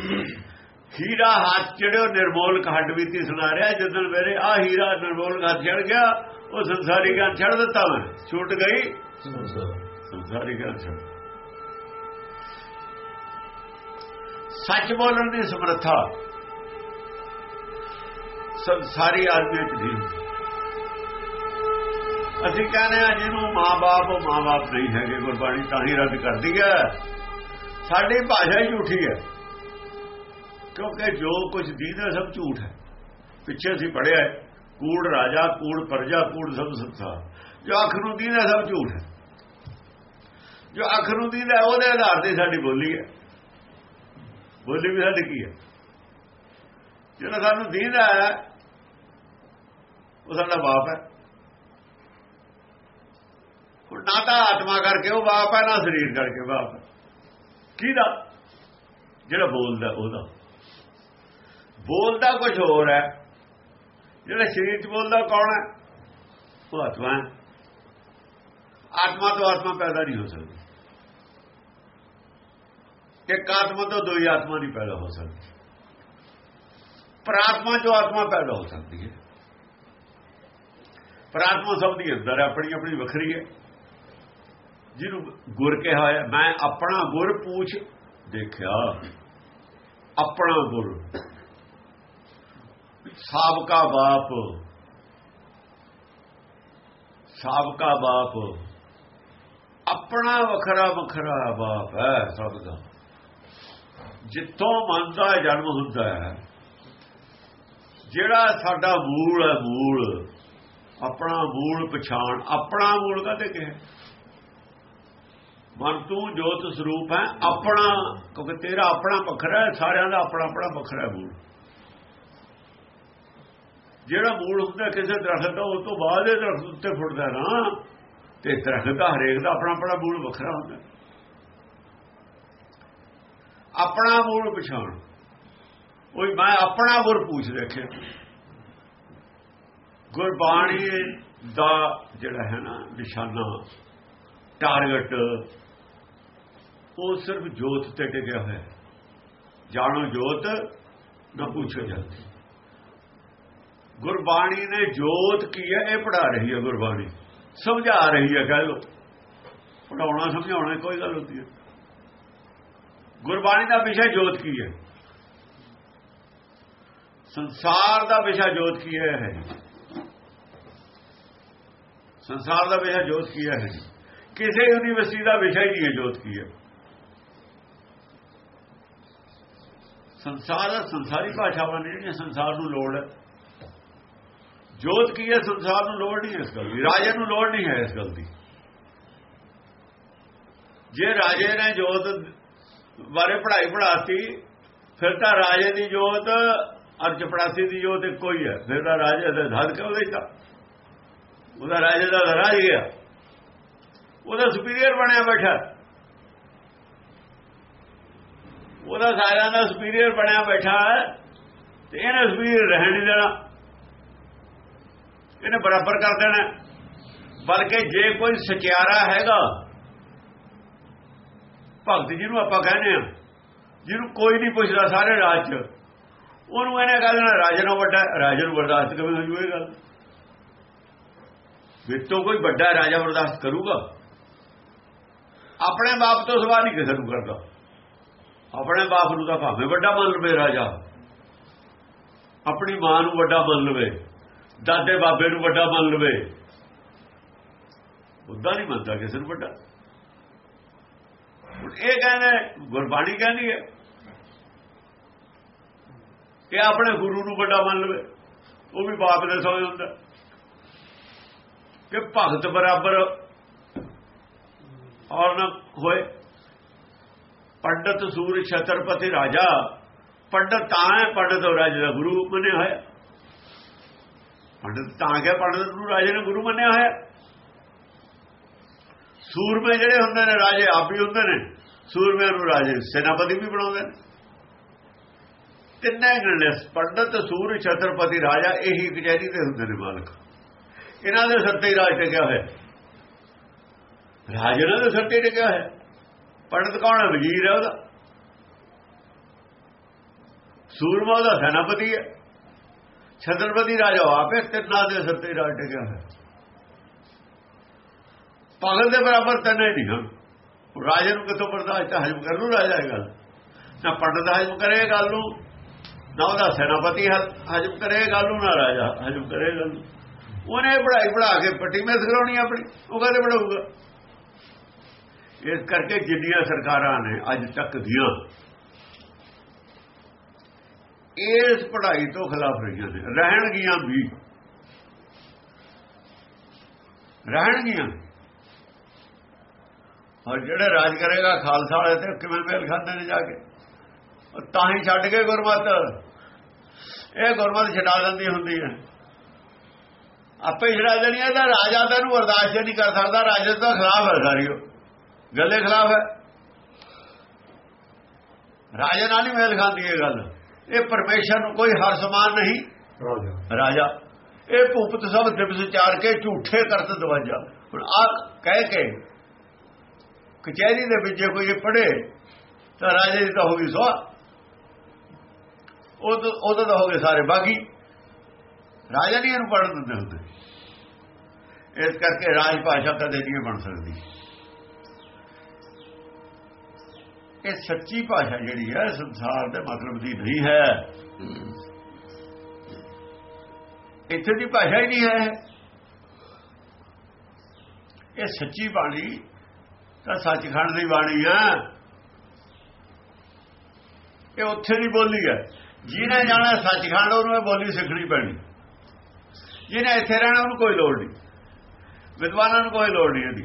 ਹੀਰਾ ਹੱਥ ਚੜਿਓ ਨਿਰਮੋਲ ਹੱਡ ਬੀਤੀ ਸੁਣਾ ਰਿਹਾ ਜਦੋਂ ਮੇਰੇ ਆ ਹੀਰਾ ਨਿਰਮੋਲ ਹੱਥ ਚੜ ਗਿਆ ਉਹ ਸੰਸਾਰੀ ਗਿਆਨ ਛੱਡ ਦਿੱਤਾ ਮੈਂ। ਛੁੱਟ ਗਈ? ਸੰਸਾਰੀ। ਗਿਆਨ ਛੱਡ ਸੱਚ ਬੋਲਣ ਦੀ ਸਮਰੱਥਾ। ਸੰਸਾਰੀ ਆਦਮੀ ਚ ਨਹੀਂ। ਅਸੀਂ ਕਹਿੰਦੇ ਆ ਜਿਹਨੂੰ ਮਾਂ-ਬਾਪ ਉਹ ਮਾਂ-ਬਾਪ ਨਹੀਂ ਹੈਗੇ ਗੁਰਬਾਣੀ ਤਾਂ ਹੀ ਰੱਦ ਕਰਦੀ ਹੈ। ਸਾਡੀ ਭਾਸ਼ਾ ਹੀ ਝੂਠੀ ਹੈ। ਕਿਉਂਕਿ ਜੋ ਕੁਝ ਦੀਦਾ ਸਭ ਝੂਠ ਹੈ। ਪਿੱਛੇ ਅਸੀਂ ਪੜਿਆ ਹੈ, ਕੂੜ ਰਾਜਾ, ਕੂੜ ਪ੍ਰਜਾ, ਕੂੜ ਸਭ ਸੰਸਾਰ। ਜੋ ਅੱਖ ਨੂੰ ਦੀਦਾ ਸਭ ਝੂਠ ਹੈ। ਜੋ ਅੱਖ ਨੂੰ ਦੀਦਾ ਉਹਦੇ ਆਧਾਰ ਤੇ ਸਾਡੀ ਬੋਲੀ ਹੈ। ਬੋਲੀ ਵੀ ਸਾਡੀ ਕੀ ਹੈ? ਜਿਹੜਾ ਸਾਨੂੰ ਦੀਦਾ ਹੈ, ਉਹ ਸਾਡਾ ਬਾਪ ਹੈ। ਹੁਣ ਨਾ ਤਾਂ ਆਤਮਾ ਕਰਕੇ ਉਹ ਬਾਪ ਹੈ, ਨਾ ਸਰੀਰ ਕਰਕੇ ਬਾਪ ਹੈ। ਕਿਹਦਾ? ਜਿਹੜਾ ਬੋਲਦਾ, ਉਹਦਾ। ਬੋਲਦਾ ਕੁਝ ਹੋਰ ਹੈ। ਜਿਹੜਾ ਸਰੀਰ 'ਚ ਬੋਲਦਾ ਕੌਣ ਹੈ? ਉਹ ਆਤਮਾ ਹੈ। ਆਤਮਾ ਤੋਂ ਆਤਮਾ ਪੈਦਾ ਨਹੀਂ ਹੋ ਸਕਦੀ। ਇੱਕ ਆਤਮਾ ਤੋਂ ਦੋ ਹੀ ਆਤਮਾ ਨਹੀਂ ਪੈਦਾ ਹੋ ਸਕਦੀ। ਪ੍ਰਾਤਮਾ ਜੋ ਆਤਮਾ ਪੈਦਾ ਹੋ ਸਕਦੀ ਹੈ। ਪ੍ਰਾਤਮਾ ਸਭ ਦੀ ਅੰਦਰ ਆਪਣੀ ਆਪਣੀ ਵੱਖਰੀ ਹੈ। ਜਿਹਨੂੰ ਗੁਰ ਕਿਹਾ ਹੋਇਆ, ਮੈਂ ਆਪਣਾ ਗੁਰ ਪੂਛ ਦੇਖਿਆ। ਆਪਣਾ ਗੁਰ ਸਾਬਕਾ ਬਾਪ। ਸਾਬਕਾ ਬਾਪ। ਆਪਣਾ ਵੱਖਰਾ ਵੱਖਰਾ ਬਾਪ ਹੈ ਸਭ ਦਾ। ਜਿੱਥੋਂ ਮਨ ਦਾ ਜਨਮ ਹੁੰਦਾ ਹੈ। ਜਿਹੜਾ ਸਾਡਾ ਮੂਲ ਹੈ, ਮੂਲ। ਆਪਣਾ ਮੂਲ ਪਛਾਣ, ਆਪਣਾ ਮੂਲ ਕਹਤੇ ਕਿ ਮਨ ਤੂੰ ਜੋਤ ਸਰੂਪ ਹੈ, ਆਪਣਾ, ਕਿਉਂਕਿ ਤੇਰਾ ਆਪਣਾ ਵੱਖਰਾ ਹੈ, ਸਾਰਿਆਂ ਦਾ ਆਪਣਾ ਆਪਣਾ ਵੱਖਰਾ ਮੂਲ। ਜਿਹੜਾ ਮੂਲ ਹੁੰਦਾ ਕਿਸੇ ਦਰਖਤ ਦਾ ਉਸ ਤੋਂ ਬਾਅਦ ਇਹ ਦਰਖਤ ਉੱਤੇ ਫੁੱਟਦਾ ਨਾ, ਤੇ ਦਰਖਤ ਦਾ ਹਰੇਕ ਦਾ ਆਪਣਾ ਆਪਣਾ ਮੂਲ ਵੱਖਰਾ ਹੁੰਦਾ। ਆਪਣਾ ਮੂਲ ਪਛਾਣ। ਉਹ ਮੈਂ ਆਪਣਾ ਗੁਰ ਪੁੱਛ ਦੇਖਿਆ। ਗੁਰਬਾਣੀ ਦਾ ਜਿਹੜਾ ਹੈ ਨਾ ਨਿਸ਼ਾਨਾ, ਟਾਰਗੇਟ, ਉਹ ਸਿਰਫ ਜੋਤ ਤੇ ਟਿਕਿਆ ਹੋਇਆ। ਜਾਣੋ ਜੋਤ, ਨਾ ਪੁੱਛੋ ਜਾਂਦੀ ਗੁਰਬਾਣੀ ਨੇ ਜੋਤ ਕੀ ਹੈ? ਇਹ ਪੜਾ ਰਹੀ ਹੈ ਗੁਰਬਾਣੀ। ਸਮਝਾ ਰਹੀ ਹੈ ਕਹਿ ਲੋ ਪੜਾਉਣਾ ਸਮਝਾਉਣਾ, ਕੋਈ ਗੱਲ ਹੁੰਦੀ ਹੈ। ਗੁਰਬਾਣੀ ਦਾ ਵਿਸ਼ਾ ਜੋਤ ਕੀ ਹੈ? ਸੰਸਾਰ ਦਾ ਵਿਸ਼ਾ ਜੋਤ ਕੀ ਹੈ? ਹੈ ਸੰਸਾਰ ਦਾ ਵਿਸ਼ਾ ਜੋਤ ਕੀ ਹੈ? ਕਿਸੇ ਯੂਨੀਵਰਸਿਟੀ ਦਾ ਵਿਸ਼ਾ ਹੀ ਨਹੀਂ ਹੈ ਜੋਤ ਕੀ ਹੈ। ਸੰਸਾਰ, ਸੰਸਾਰੀ ਭਾਸ਼ਾਵਾਂ ਨੇ ਜਿਹੜੀਆਂ ਸੰਸਾਰ ਨੂੰ ਲੋੜ ਹੈ। ਜੋਤ ਕੀ ਹੈ? ਸੰਸਾਰ ਨੂੰ ਲੋੜ ਨਹੀਂ ਇਸ ਗੱਲ ਦੀ। ਰਾਜੇ ਨੂੰ ਲੋੜ ਨਹੀਂ ਹੈ ਇਸ ਗੱਲ ਦੀ। ਜੇ ਰਾਜੇ ਨੇ ਜੋਤ ਬਾਰੇ ਪੜ੍ਹਾਈ ਪੜਾਤੀ ਫਿਰ ਤਾਂ ਰਾਜੇ ਦੀ ਜੋਤ ਅਰ ਚਪੜਾਸੀ ਦੀ ਜੋਤ ਇੱਕੋ ਹੀ ਹੈ। ਫਿਰ ਤਾਂ ਰਾਜੇ ਦਾ ਧੜ ਕਿਉਂ ਦੇਤਾ? ਉਹਦਾ ਰਾਜੇ ਦਾ ਰਾਜ ਗਿਆ। ਉਹਦਾ ਸੁਪੀਰੀਅਰ ਬਣਿਆ ਬੈਠਾ। ਉਹਦਾ ਸਾਰਿਆਂ ਦਾ ਸੁਪੀਰੀਅਰ ਬਣਿਆ ਬੈਠਾ। ਤੇ ਇਹਨੇ ਸੁਪੀਰੀਅਰ ਰਹਿਣ ਨਹੀਂ ਦੇਣਾ। ਇਹਨੇ ਬਰਾਬਰ ਕਰ ਦੇਣਾ। ਬਲਕਿ ਜੇ ਕੋਈ ਸਚਿਆਰਾ ਹੈਗਾ, ਭਗਤ ਜਿਹਨੂੰ ਆਪਾਂ ਕਹਿੰਦੇ ਆ ਜਿਹਨੂੰ ਕੋਈ ਨਹੀਂ ਪੁੱਛਦਾ ਸਾਰੇ ਰਾਜ 'ਚ, ਉਹਨੂੰ ਇਹਨੇ ਕਹਿ ਦੇਣਾ, ਰਾਜੇ ਨੂੰ ਵੱਡਾ, ਰਾਜੇ ਨੂੰ ਬਰਦਾਸ਼ਤ ਕਿਵੇਂ ਹੋ ਜੂਏ ਗੱਲ ਵਿੱਚੋਂ ਕੋਈ ਵੱਡਾ ਰਾਜਾ ਬਰਦਾਸ਼ਤ ਕਰੂਗਾ। ਆਪਣੇ ਬਾਪ ਤੋਂ ਸਵਾਲ ਨਹੀਂ ਕਿਸੇ ਨੂੰ ਕਰਦਾ। ਆਪਣੇ ਬਾਪ ਨੂੰ ਤਾਂ ਭਾਵੇਂ ਵੱਡਾ ਮੰਨ ਲਵੇ ਰਾਜਾ। ਆਪਣੀ ਮਾਂ ਨੂੰ ਵੱਡਾ ਮੰਨ ਲਵੇ। ਦਾਦੇ ਬਾਬੇ ਨੂੰ ਵੱਡਾ ਮੰਨ ਲਵੇ। ਉਦਾਂ ਨਹੀਂ ਮੰਨਦਾ ਕਿਸੇ ਨੂੰ ਵੱਡਾ। ਹੁਣ ਇਹ ਕਹਿੰਦੇ, ਗੁਰਬਾਣੀ ਕਹਿੰਦੀ ਹੈ ਕਿ ਆਪਣੇ ਗੁਰੂ ਨੂੰ ਵੱਡਾ ਮੰਨ ਲਵੇ। ਉਹ ਵੀ ਬਾਪ ਦੇ ਸੋਏ ਹੁੰਦਾ। ਕਿ ਭਗਤ ਬਰਾਬਰ ਔਰ ਨਾ ਹੋਏ। ਪੰਡਤ ਸੂਰ ਛਤਰਪਤੀ ਰਾਜਾ, ਪੰਡਤ ਤਾਂ ਹੈ, ਪੰਡਤ ਉਹ ਰਾਜੇ ਦਾ ਗੁਰੂ ਮੰਨਿਆ ਹੋਇਆ। ਪੰਡਤ ਤਾਂ ਹੈ ਪੰਡਤ ਨੂੰ ਰਾਜੇ ਨੇ ਗੁਰੂ ਮੰਨਿਆ ਹੋਇਆ। ਸੂਰਮੇ ਜਿਹੜੇ ਹੁੰਦੇ ਨੇ, ਰਾਜੇ ਆਪ ਵੀ ਹੁੰਦੇ ਨੇ। ਸੂਰਮਿਆਂ ਨੂੰ ਰਾਜੇ ਸੈਨਾਪਤੀ ਵੀ ਬਣਾਉਂਦੇ ਨੇ। ਤਿੰਨੇ ਗਣਲੇ ਪੰਡਤ, ਸੂਰ, ਛਤਰਪਤੀ, ਰਾਜਾ ਇਹੀ ਕਚਹਿਰੀ ਦੇ ਹੁੰਦੇ ਨੇ ਮਾਲਕ। ਇਹਨਾਂ ਦੇ ਸੱਤੇ ਹੀ ਰਾਜ ਟਿਕਿਆ ਹੋਇਆ। ਰਾਜ ਇਹਨਾਂ ਦੇ ਸੱਤੇ ਤੇ ਟਿਕਿਆ ਹੋਇਆ। ਪੰਡਤ ਕੌਣ ਹੈ? ਵਜ਼ੀਰ ਹੈ ਉਹਦਾ। ਸੂਰਮਾ ਉਹਦਾ ਸੈਨਾਪਤੀ ਹੈ। ਛਤਰਪਤੀ ਰਾਜਾ ਆਪੇ ਤਿੰਨਾਂ ਦੇ ਸਿਰ ਤੇ ਰਾਜ ਟਿਕਿਆ ਹੋਇਆ ਪਾਗਲ ਦੇ ਬਰਾਬਰ ਤਨੇ ਨਹੀਂ ਹਨ ਰਾਜੇ ਨੂੰ ਕਿਥੋਂ ਬਰਦਾਸ਼ਤ ਹਜਮ ਕਰ ਨੂੰ ਰਾਜਾ ਇਹ ਗੱਲ। ਨਾ ਪੰਡਤ ਹਜਮ ਕਰੇ ਗੱਲ ਨੂੰ, ਨਾ ਉਹਦਾ ਸੈਨਾਪਤੀ ਹਜਮ ਕਰੇ ਗੱਲ ਨੂੰ, ਨਾ ਰਾਜਾ ਹਜਮ ਕਰੇ ਗੱਲ ਨੂੰ। ਉਹਨੇ ਪੜਾਈ ਪੜਾ ਕੇ ਪੱਟੀ ਮੇਸ ਕਰਾਉਣੀ ਆਪਣੀ। ਉਹ ਕਹਿੰਦੇ ਪੜਾਊਗਾ ਇਸ ਕਰਕੇ ਜਿੰਨੀਆਂ ਸਰਕਾਰਾਂ ਨੇ ਅੱਜ ਤੱਕ ਦੀਆਂ ਇਸ ਪੜ੍ਹਾਈ ਤੋਂ ਖਿਲਾਫ ਰਹੀਆਂ ਨੇ ਰਹਿਣਗੀਆਂ ਵੀ। ਰਹਿਣਗੀਆਂ। ਔਰ ਜਿਹੜੇ ਰਾਜ ਕਰੇਗਾ ਖਾਲਸਾ ਵਾਲੇ ਤੇ ਕਿਵੇਂ ਮੇਲ ਖਾਂਦੇ ਨੇ ਜਾ ਕੇ? ਤਾਂ ਹੀ ਛੱਡ ਕੇ ਗੁਰਮਤ। ਇਹ ਗੁਰਮਤ ਛਡਾ ਦਿੰਦੀ ਹੁੰਦੀ ਹੈ। ਆਪੇ ਛਡਾ ਦੇਣੀ ਹੈ ਤਾਂ ਰਾਜਾ ਤਾਂ ਤੈਨੂੰ ਬਰਦਾਸ਼ਤ ਨਹੀਂ ਕਰ ਸਕਦਾ। ਰਾਜੇ ਤੋਂ ਖਿਲਾਫ ਹੈ ਸਾਰੀਓ ਗੱਲੇ ਖਿਲਾਫ ਹੈ। ਰਾਜੇ ਨਾਲ ਹੀ ਮੇਲ ਖਾਂਦੀ ਹੈ ਗੱਲ। ਇਹ ਪਰਮੇਸ਼ਰ ਨੂੰ ਕੋਈ ਹਰ ਸਮਾਨ ਨਹੀਂ। ਰਾਜਾ। ਇਹ ਭੂਪਤ ਸਭ ਦਿਵਸ ਚਾਰ ਕੇ ਝੂਠੇ ਕਰਤ ਦਵਾਜਾ। ਹੁਣ ਆ ਕਹਿ ਕੇ ਕਚਹਿਰੀ ਦੇ ਵਿੱਚ ਜੇ ਕੋਈ ਪੜੇ ਤਾਂ ਰਾਜੇ ਦੀ ਤਾਂ ਹੋ ਗਈ ਸੋ ਉਹ ਉਹਦਾ ਤਾਂ ਹੋ ਗਏ ਸਾਰੇ ਬਾਕੀ ਰਾਜਾ ਨਹੀਂ ਇਹਨੂੰ ਪੜਨ ਦਿੰਦੇ ਹੁੰਦੇ। ਇਸ ਕਰਕੇ ਰਾਜ ਭਾਸ਼ਾ ਕਦੇ ਨਹੀਂ ਬਣ ਸਕਦੀ। ਇਹ ਸੱਚੀ ਭਾਸ਼ਾ ਜਿਹੜੀ ਹੈ, ਸੰਸਾਰ ਦੇ ਮਤਲਬ ਦੀ ਨਹੀਂ ਹੈ। ਇੱਥੇ ਦੀ ਭਾਸ਼ਾ ਹੀ ਨਹੀਂ ਹੈ। ਇਹ ਸੱਚੀ ਬਾਣੀ ਤਾਂ ਸੱਚਖੰਡ ਦੀ ਬਾਣੀ ਹੈ ਇਹ ਉੱਥੇ ਦੀ ਬੋਲੀ ਹੈ। ਜਿਹਨੇ ਜਾਣਾ ਸੱਚਖੰਡ, ਉਹਨੂੰ ਇਹ ਬੋਲੀ ਸਿੱਖਣੀ ਪੈਣੀ। ਜਿਹਨੇ ਇੱਥੇ ਰਹਿਣਾ, ਉਹਨੂੰ ਕੋਈ ਲੋੜ ਨਹੀਂ। ਵਿਦਵਾਨਾਂ ਨੂੰ ਕੋਈ ਲੋੜ ਨਹੀਂ ਇਹਦੀ।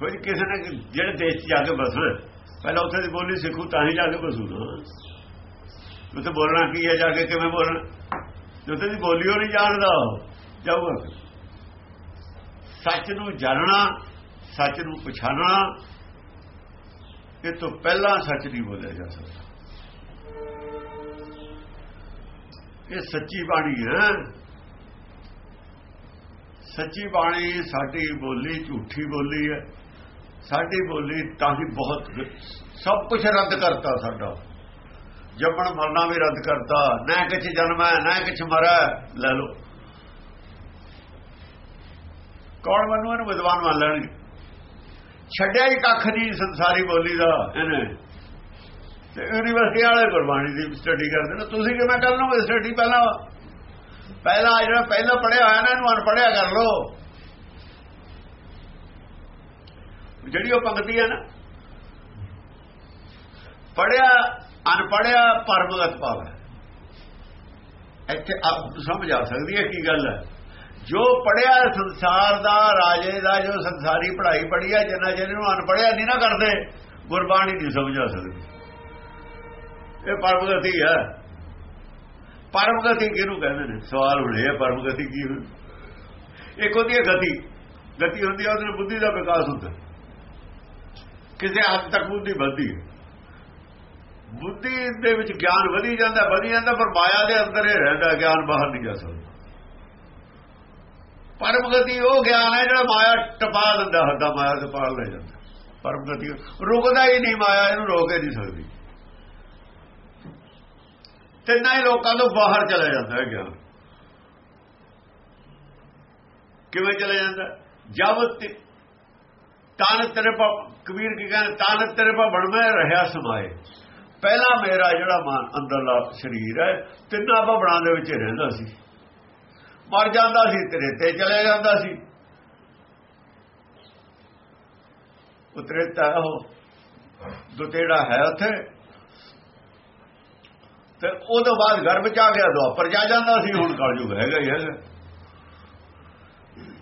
ਕੋਈ ਕਿਸੇ ਨੇ ਜਿਹੜੇ ਦੇਸ਼ 'ਚ ਜਾ ਕੇ ਬਸਣਾ ਪਹਿਲਾਂ ਉੱਥੇ ਦੀ ਬੋਲੀ ਸਿੱਖੂ, ਤਾਂ ਹੀ ਜਾ ਕੇ ਬਸੂ। ਨਾ ਉੱਥੇ ਬੋਲਣਾ ਕੀ ਹੈ, ਜਾ ਕੇ ਕਿਵੇਂ ਬੋਲਣਾ? ਉੱਥੇ ਦੀ ਬੋਲੀ ਉਹ ਨਹੀਂ ਜਾਣਦਾ ਜਾਊਗਾ ਸੱਚ ਨੂੰ ਜਾਣਨਾ, ਸੱਚ ਨੂੰ ਪਛਾਣਨਾ, ਇਹ ਤੋਂ ਪਹਿਲਾਂ ਸੱਚ ਨਹੀਂ ਬੋਲਿਆ ਜਾ ਸਕਦਾ। ਇਹ ਸੱਚੀ ਬਾਣੀ ਹੈ। ਸੱਚੀ ਬਾਣੀ ਸਾਡੀ ਬੋਲੀ ਝੂਠੀ ਬੋਲੀ ਹੈ। ਸਾਡੀ ਬੋਲੀ ਤਾਂ ਹੀ ਬਹੁਤ ਸਭ ਕੁਝ ਰੱਦ ਕਰਤਾ ਸਾਡਾ। ਜੰਮਣ ਮਰਨਾ ਵੀ ਰੱਦ ਕਰਤਾ। ਨਾ ਕਿਛ ਜਨਮ ਹੈ ਨਾ ਕਿਛ ਮਰਾ ਲੈ ਲੋ ਕੌਣ ਮੰਨੂ ਇਹਨੂੰ ਵਿਦਵਾਨ ਮੰਨ ਲੈਣਗੇ? ਛੱਡਿਆ ਹੀ ਕੱਖ ਨਹੀਂ ਸੰਸਾਰੀ ਬੋਲੀ ਦਾ। ਇਹਨੇ। ਤੇ ਯੂਨੀਵਰਸਿਟੀ ਵਾਲੇ ਗੁਰਬਾਣੀ ਦੀ ਸਟੱਡੀ ਕਰਦੇ ਨੇ। ਤੁਸੀਂ ਕਿਵੇਂ ਕਰ ਲਓਗੇ ਸਟੱਡੀ ਪਹਿਲਾਂ? ਪਹਿਲਾਂ ਜਿਹੜਾ ਪਹਿਲਾਂ ਪੜਿਆ ਹੋਇਆ ਨਾ ਇਹਨੂੰ ਅਨਪੜਿਆ ਕਰ ਲੋ ਜਿਹੜੀ ਉਹ ਪੰਕਤੀ ਹੈ ਨਾ। ਪੜਿਆ, ਅਨਪੜਿਆ ਪਰਮਗਤ ਪਾਵੇ ਇੱਥੇ ਆਪ ਸਮਝ ਆ ਸਕਦੀ ਹੈ ਕੀ ਗੱਲ ਹੈ। ਜੋ ਪੜਿਆ ਸੰਸਾਰ ਦਾ, ਰਾਜੇ ਦਾ, ਜੋ ਸੰਸਾਰੀ ਪੜ੍ਹਾਈ ਪੜ੍ਹੀ ਹੈ, ਜਿੰਨਾ ਜਿਹਨੇ ਨੂੰ ਅਨਪੜਿਆ ਨਹੀਂ ਨਾ ਕਰਦੇ, ਗੁਰਬਾਣੀ ਨਹੀਂ ਸਮਝ ਆ ਸਕਦੀ। ਇਹ ਪਰਮਗਤੀ ਹੈ। ਪਰਮਗਤੀ ਕਿਹਨੂੰ ਕਹਿੰਦੇ ਨੇ? ਸਵਾਲ ਹੁਣ ਇਹ ਪਰਮਗਤੀ ਕੀ ਹੁੰਦੀ? ਇੱਕ ਹੁੰਦੀ ਹੈ ਗਤੀ। ਗਤੀ ਹੁੰਦੀ ਹੈ, ਉਹਦੇ ਬੁੱਧੀ ਦਾ ਵਿਕਾਸ ਹੁੰਦਾ। ਕਿਸੇ ਹੱਦ ਤੱਕ ਬੁੱਧੀ ਵੱਧਦੀ ਹੈ ਬੁੱਧੀ ਦੇ ਵਿੱਚ ਗਿਆਨ ਵਧੀ ਜਾਂਦਾ ਵਧੀ ਜਾਂਦਾ, ਪਰ ਮਾਇਆ ਦੇ ਅੰਦਰ ਹੀ ਰਹਿੰਦਾ, ਗਿਆਨ ਬਾਹਰ ਨਹੀਂ ਜਾ ਸਕਦਾ। ਪਰਮਗਤੀ ਉਹ ਗਿਆਨ ਹੈ ਜਿਹੜਾ ਮਾਇਆ ਟਪਾ ਦਿੰਦਾ, ਹੱਦਾਂ ਮਾਇਆ ਦੇ ਪਾਲ ਲੈ ਜਾਂਦਾ। ਪਰਮਗਤੀ ਰੁਕਦਾ ਹੀ ਨਹੀਂ, ਮਾਇਆ ਇਹਨੂੰ ਰੋਕ ਹੀ ਨਹੀਂ ਸਕਦੀ। ਤਿੰਨਾਂ ਹੀ ਲੋਕਾਂ ਤੋਂ ਬਾਹਰ ਚਲਾ ਜਾਂਦਾ ਹੈ ਗਿਆਨ। ਕਿਵੇਂ ਚਲਾ ਜਾਂਦਾ? ਜਬ ਤਾਨ ਤੇਰੇ ਪਾ ਕਬੀਰ ਕੀ ਕਹਿੰਦੇ, ਤਾਨ ਤੇਰੇ ਪਾ ਮੈਂ ਰਹਿਆ ਸਮਾਏ। ਪਹਿਲਾ ਮੇਰਾ ਜਿਹੜਾ ਮਨ ਅੰਦਰਲਾ ਸਰੀਰ ਹੈ, ਤਿੰਨਾਂ ਭਵਨਾਂ ਦੇ ਵਿੱਚ ਰਹਿੰਦਾ ਸੀ। ਮਰ ਜਾਂਦਾ ਸੀ, ਤੇਰੇ ਤੇ ਚਲੇ ਜਾਂਦਾ ਸੀ। ਉਤਰੇਤਾ ਉਹ ਦੁਤੇੜਾ ਹੈ ਉੱਥੇ। ਤੇ ਉਹਦੇ ਬਾਅਦ ਗਰਭ ਚ ਆ ਗਿਆ, ਦੁਆਪਰ ਜਾ ਜਾਂਦਾ ਸੀ, ਹੁਣ ਕਲਯੁਗ ਹੈਗਾ ਹੀ ਹੈਗਾ।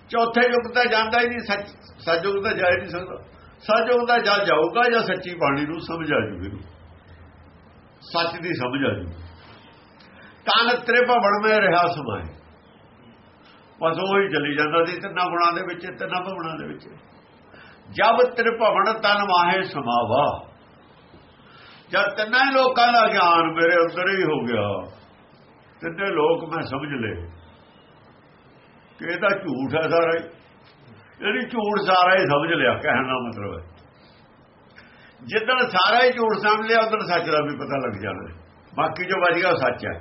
ਚੌਥੇ ਯੁੱਗ ਤਾਂ ਜਾਂਦਾ ਹੀ ਨਹੀਂ, ਸੱਚ ਸਤਜੁਗ ਤਾਂ ਜਾ ਹੀ ਨਹੀਂ ਸਕਦਾ। ਸਤਜੁਗ ਦਾ ਜਾ ਜਾਊਗਾ ਜਾਂ ਸੱਚੀ ਬਾਣੀ ਨੂੰ ਸਮਝ ਆ ਜੂਗੀ? ਸੱਚ ਦੀ ਸਮਝ ਆ ਜੂਗੀ। ਤਨ ਤ੍ਰਿਪ ਬਣਵੇਂ ਰਿਹਾ ਸਮਾਏ। ਬਸ ਉਹ ਹੀ ਚਲੀ ਜਾਂਦਾ ਸੀ, ਤਿੰਨਾਂ ਗੁਣਾਂ ਦੇ ਵਿੱਚ, ਤਿੰਨਾਂ ਭਵਨਾਂ ਦੇ ਵਿੱਚ। ਜਬ ਤ੍ਰਿਭਵਨ ਤਨ ਮਾਹੇ ਸਮਾਵਾ। ਜਦ ਤਿੰਨਾਂ ਲੋਕਾਂ ਦਾ ਗਿਆਨ ਮੇਰੇ ਅੰਦਰ ਹੀ ਹੋ ਗਿਆ। ਤਿੰਨੇ ਲੋਕ ਮੈਂ ਸਮਝ ਲਏ। ਕਿ ਇਹ ਤਾਂ ਝੂਠ ਹੈ ਸਾਰਾ ਹੀ। ਜਿਹੜੀ ਝੂਠ ਸਾਰਾ ਹੀ ਸਮਝ ਲਿਆ, ਕਹਿਣ ਦਾ ਮਤਲਬ ਹੈ। ਜਿੱਦਣ ਸਾਰਾ ਹੀ ਝੂਠ ਸਮਝ ਲਿਆ, ਉਦੋਂ ਸੱਚ ਦਾ ਵੀ ਪਤਾ ਲੱਗ ਜਾਣਾ ਬਾਕੀ ਜੋ ਬਚ ਗਿਆ ਉਹ ਸੱਚ ਹੈ।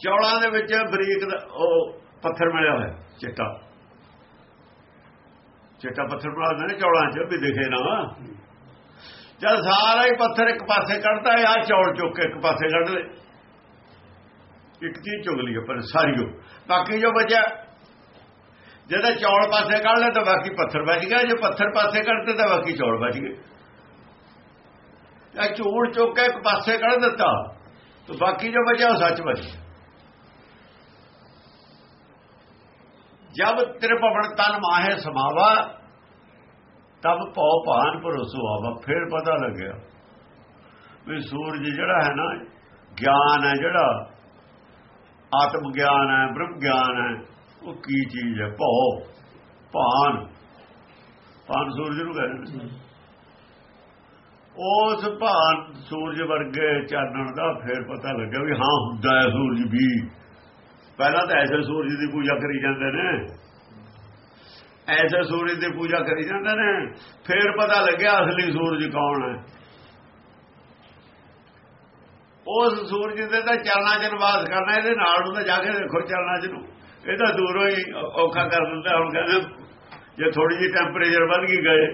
ਚੌਲਾਂ ਦੇ ਵਿੱਚ ਬਰੀਕ ਉਹ ਪੱਥਰ ਮਿਲਿਆ ਹੋਇਆ, ਚਿੱਟਾ। ਚਿੱਟਾ ਪੱਥਰ ਬਣਾਉਂਦੇ ਨੇ ਚੌਲਾਂ 'ਚ, ਵੀ ਦਿਖੇ ਨਾ। ਜਦ ਸਾਰਾ ਹੀ ਪੱਥਰ ਇੱਕ ਪਾਸੇ ਕੱਢਦਾ ਹੈ ਆ ਚੌਲ ਚੁੱਕ ਕੇ ਇੱਕ ਪਾਸੇ ਕੱਢ ਲੈ ਇੱਕ ਚੀਜ਼ ਚੁਗ ਲਈ ਪਰ ਸਾਰੀ ਉਹ ਬਾਕੀ ਜੋ ਬਚਿਆ ਜਦੋਂ ਚੌਲ ਪਾਸੇ ਕੱਢ ਲੈ ਤਾਂ ਬਾਕੀ ਪੱਥਰ ਬਚ ਗਿਆ, ਜੇ ਪੱਥਰ ਪਾਸੇ ਕੱਢਦੇ ਤਾਂ ਬਾਕੀ ਚੌਲ ਬਚ ਗਏ। ਇਹ ਝੂੜ ਚੁੱਕ ਕੇ ਇੱਕ ਪਾਸੇ ਕੱਢ ਦਿੱਤਾ, ਤਾਂ ਬਾਕੀ ਜੋ ਬਚਿਆ ਉਹ ਸੱਚ ਬਚ ਗਿਆ। ਜਬ ਤ੍ਰਿਪਵਨ ਤਨ ਮਾਹੇ ਸਮਾਵਾ, ਤਬ ਭਉ ਭਾਨ ਭਰੋਸੋ ਆਵਾ, ਫਿਰ ਪਤਾ ਲੱਗਿਆ ਵੀ ਸੂਰਜ ਜਿਹੜਾ ਹੈ ਨਾ, ਗਿਆਨ ਹੈ ਜਿਹੜਾ ਆਤਮ ਗਿਆਨ ਹੈ ਬ੍ਰਹਮ ਗਿਆਨ ਹੈ ਉਹ ਕੀ ਚੀਜ਼ ਹੈ? ਭਉ ਭਾਨ। ਭਾਨ ਸੂਰਜ ਨੂੰ ਕਹਿੰਦੇ ਨੇ। ਉਸ ਭਾਨ ਸੂਰਜ ਵਰਗੇ ਚਾਨਣ ਦਾ ਫਿਰ ਪਤਾ ਲੱਗਾ ਵੀ ਹਾਂ ਹੁੰਦਾ ਹੈ ਸੂਰਜ ਵੀ। ਪਹਿਲਾਂ ਤਾਂ ਐਸੇ ਸੂਰਜ ਦੀ ਪੂਜਾ ਕਰੀ ਜਾਂਦੇ ਨੇ। ਐਸੇ ਸੂਰਜ ਦੀ ਪੂਜਾ ਕਰੀ ਜਾਂਦੇ ਨੇ। ਫੇਰ ਪਤਾ ਲੱਗਿਆ ਅਸਲੀ ਸੂਰਜ ਕੌਣ ਹੈ? ਉਸ ਸੂਰਜ ਦੇ ਤਾਂ ਚਰਨਾ 'ਚ ਨਿਵਾਸ ਕਰਨਾ, ਇਹਦੇ ਨਾਲ ਨੂੰ ਤਾਂ ਜਾ ਕੇ ਦੇਖੋ ਚਰਨਾ 'ਚ ਨੂੰ। ਇਹ ਤਾਂ ਦੂਰੋਂ ਹੀ ਔਖਾ ਕਰ ਦਿੰਦਾ, ਹੁਣ ਕਹਿੰਦੇ ਜੇ ਥੋੜੀ ਜਿਹੀ ਟੈਂਪਰੇਚਰ ਵੱਧ ਗਈ ਗਏ।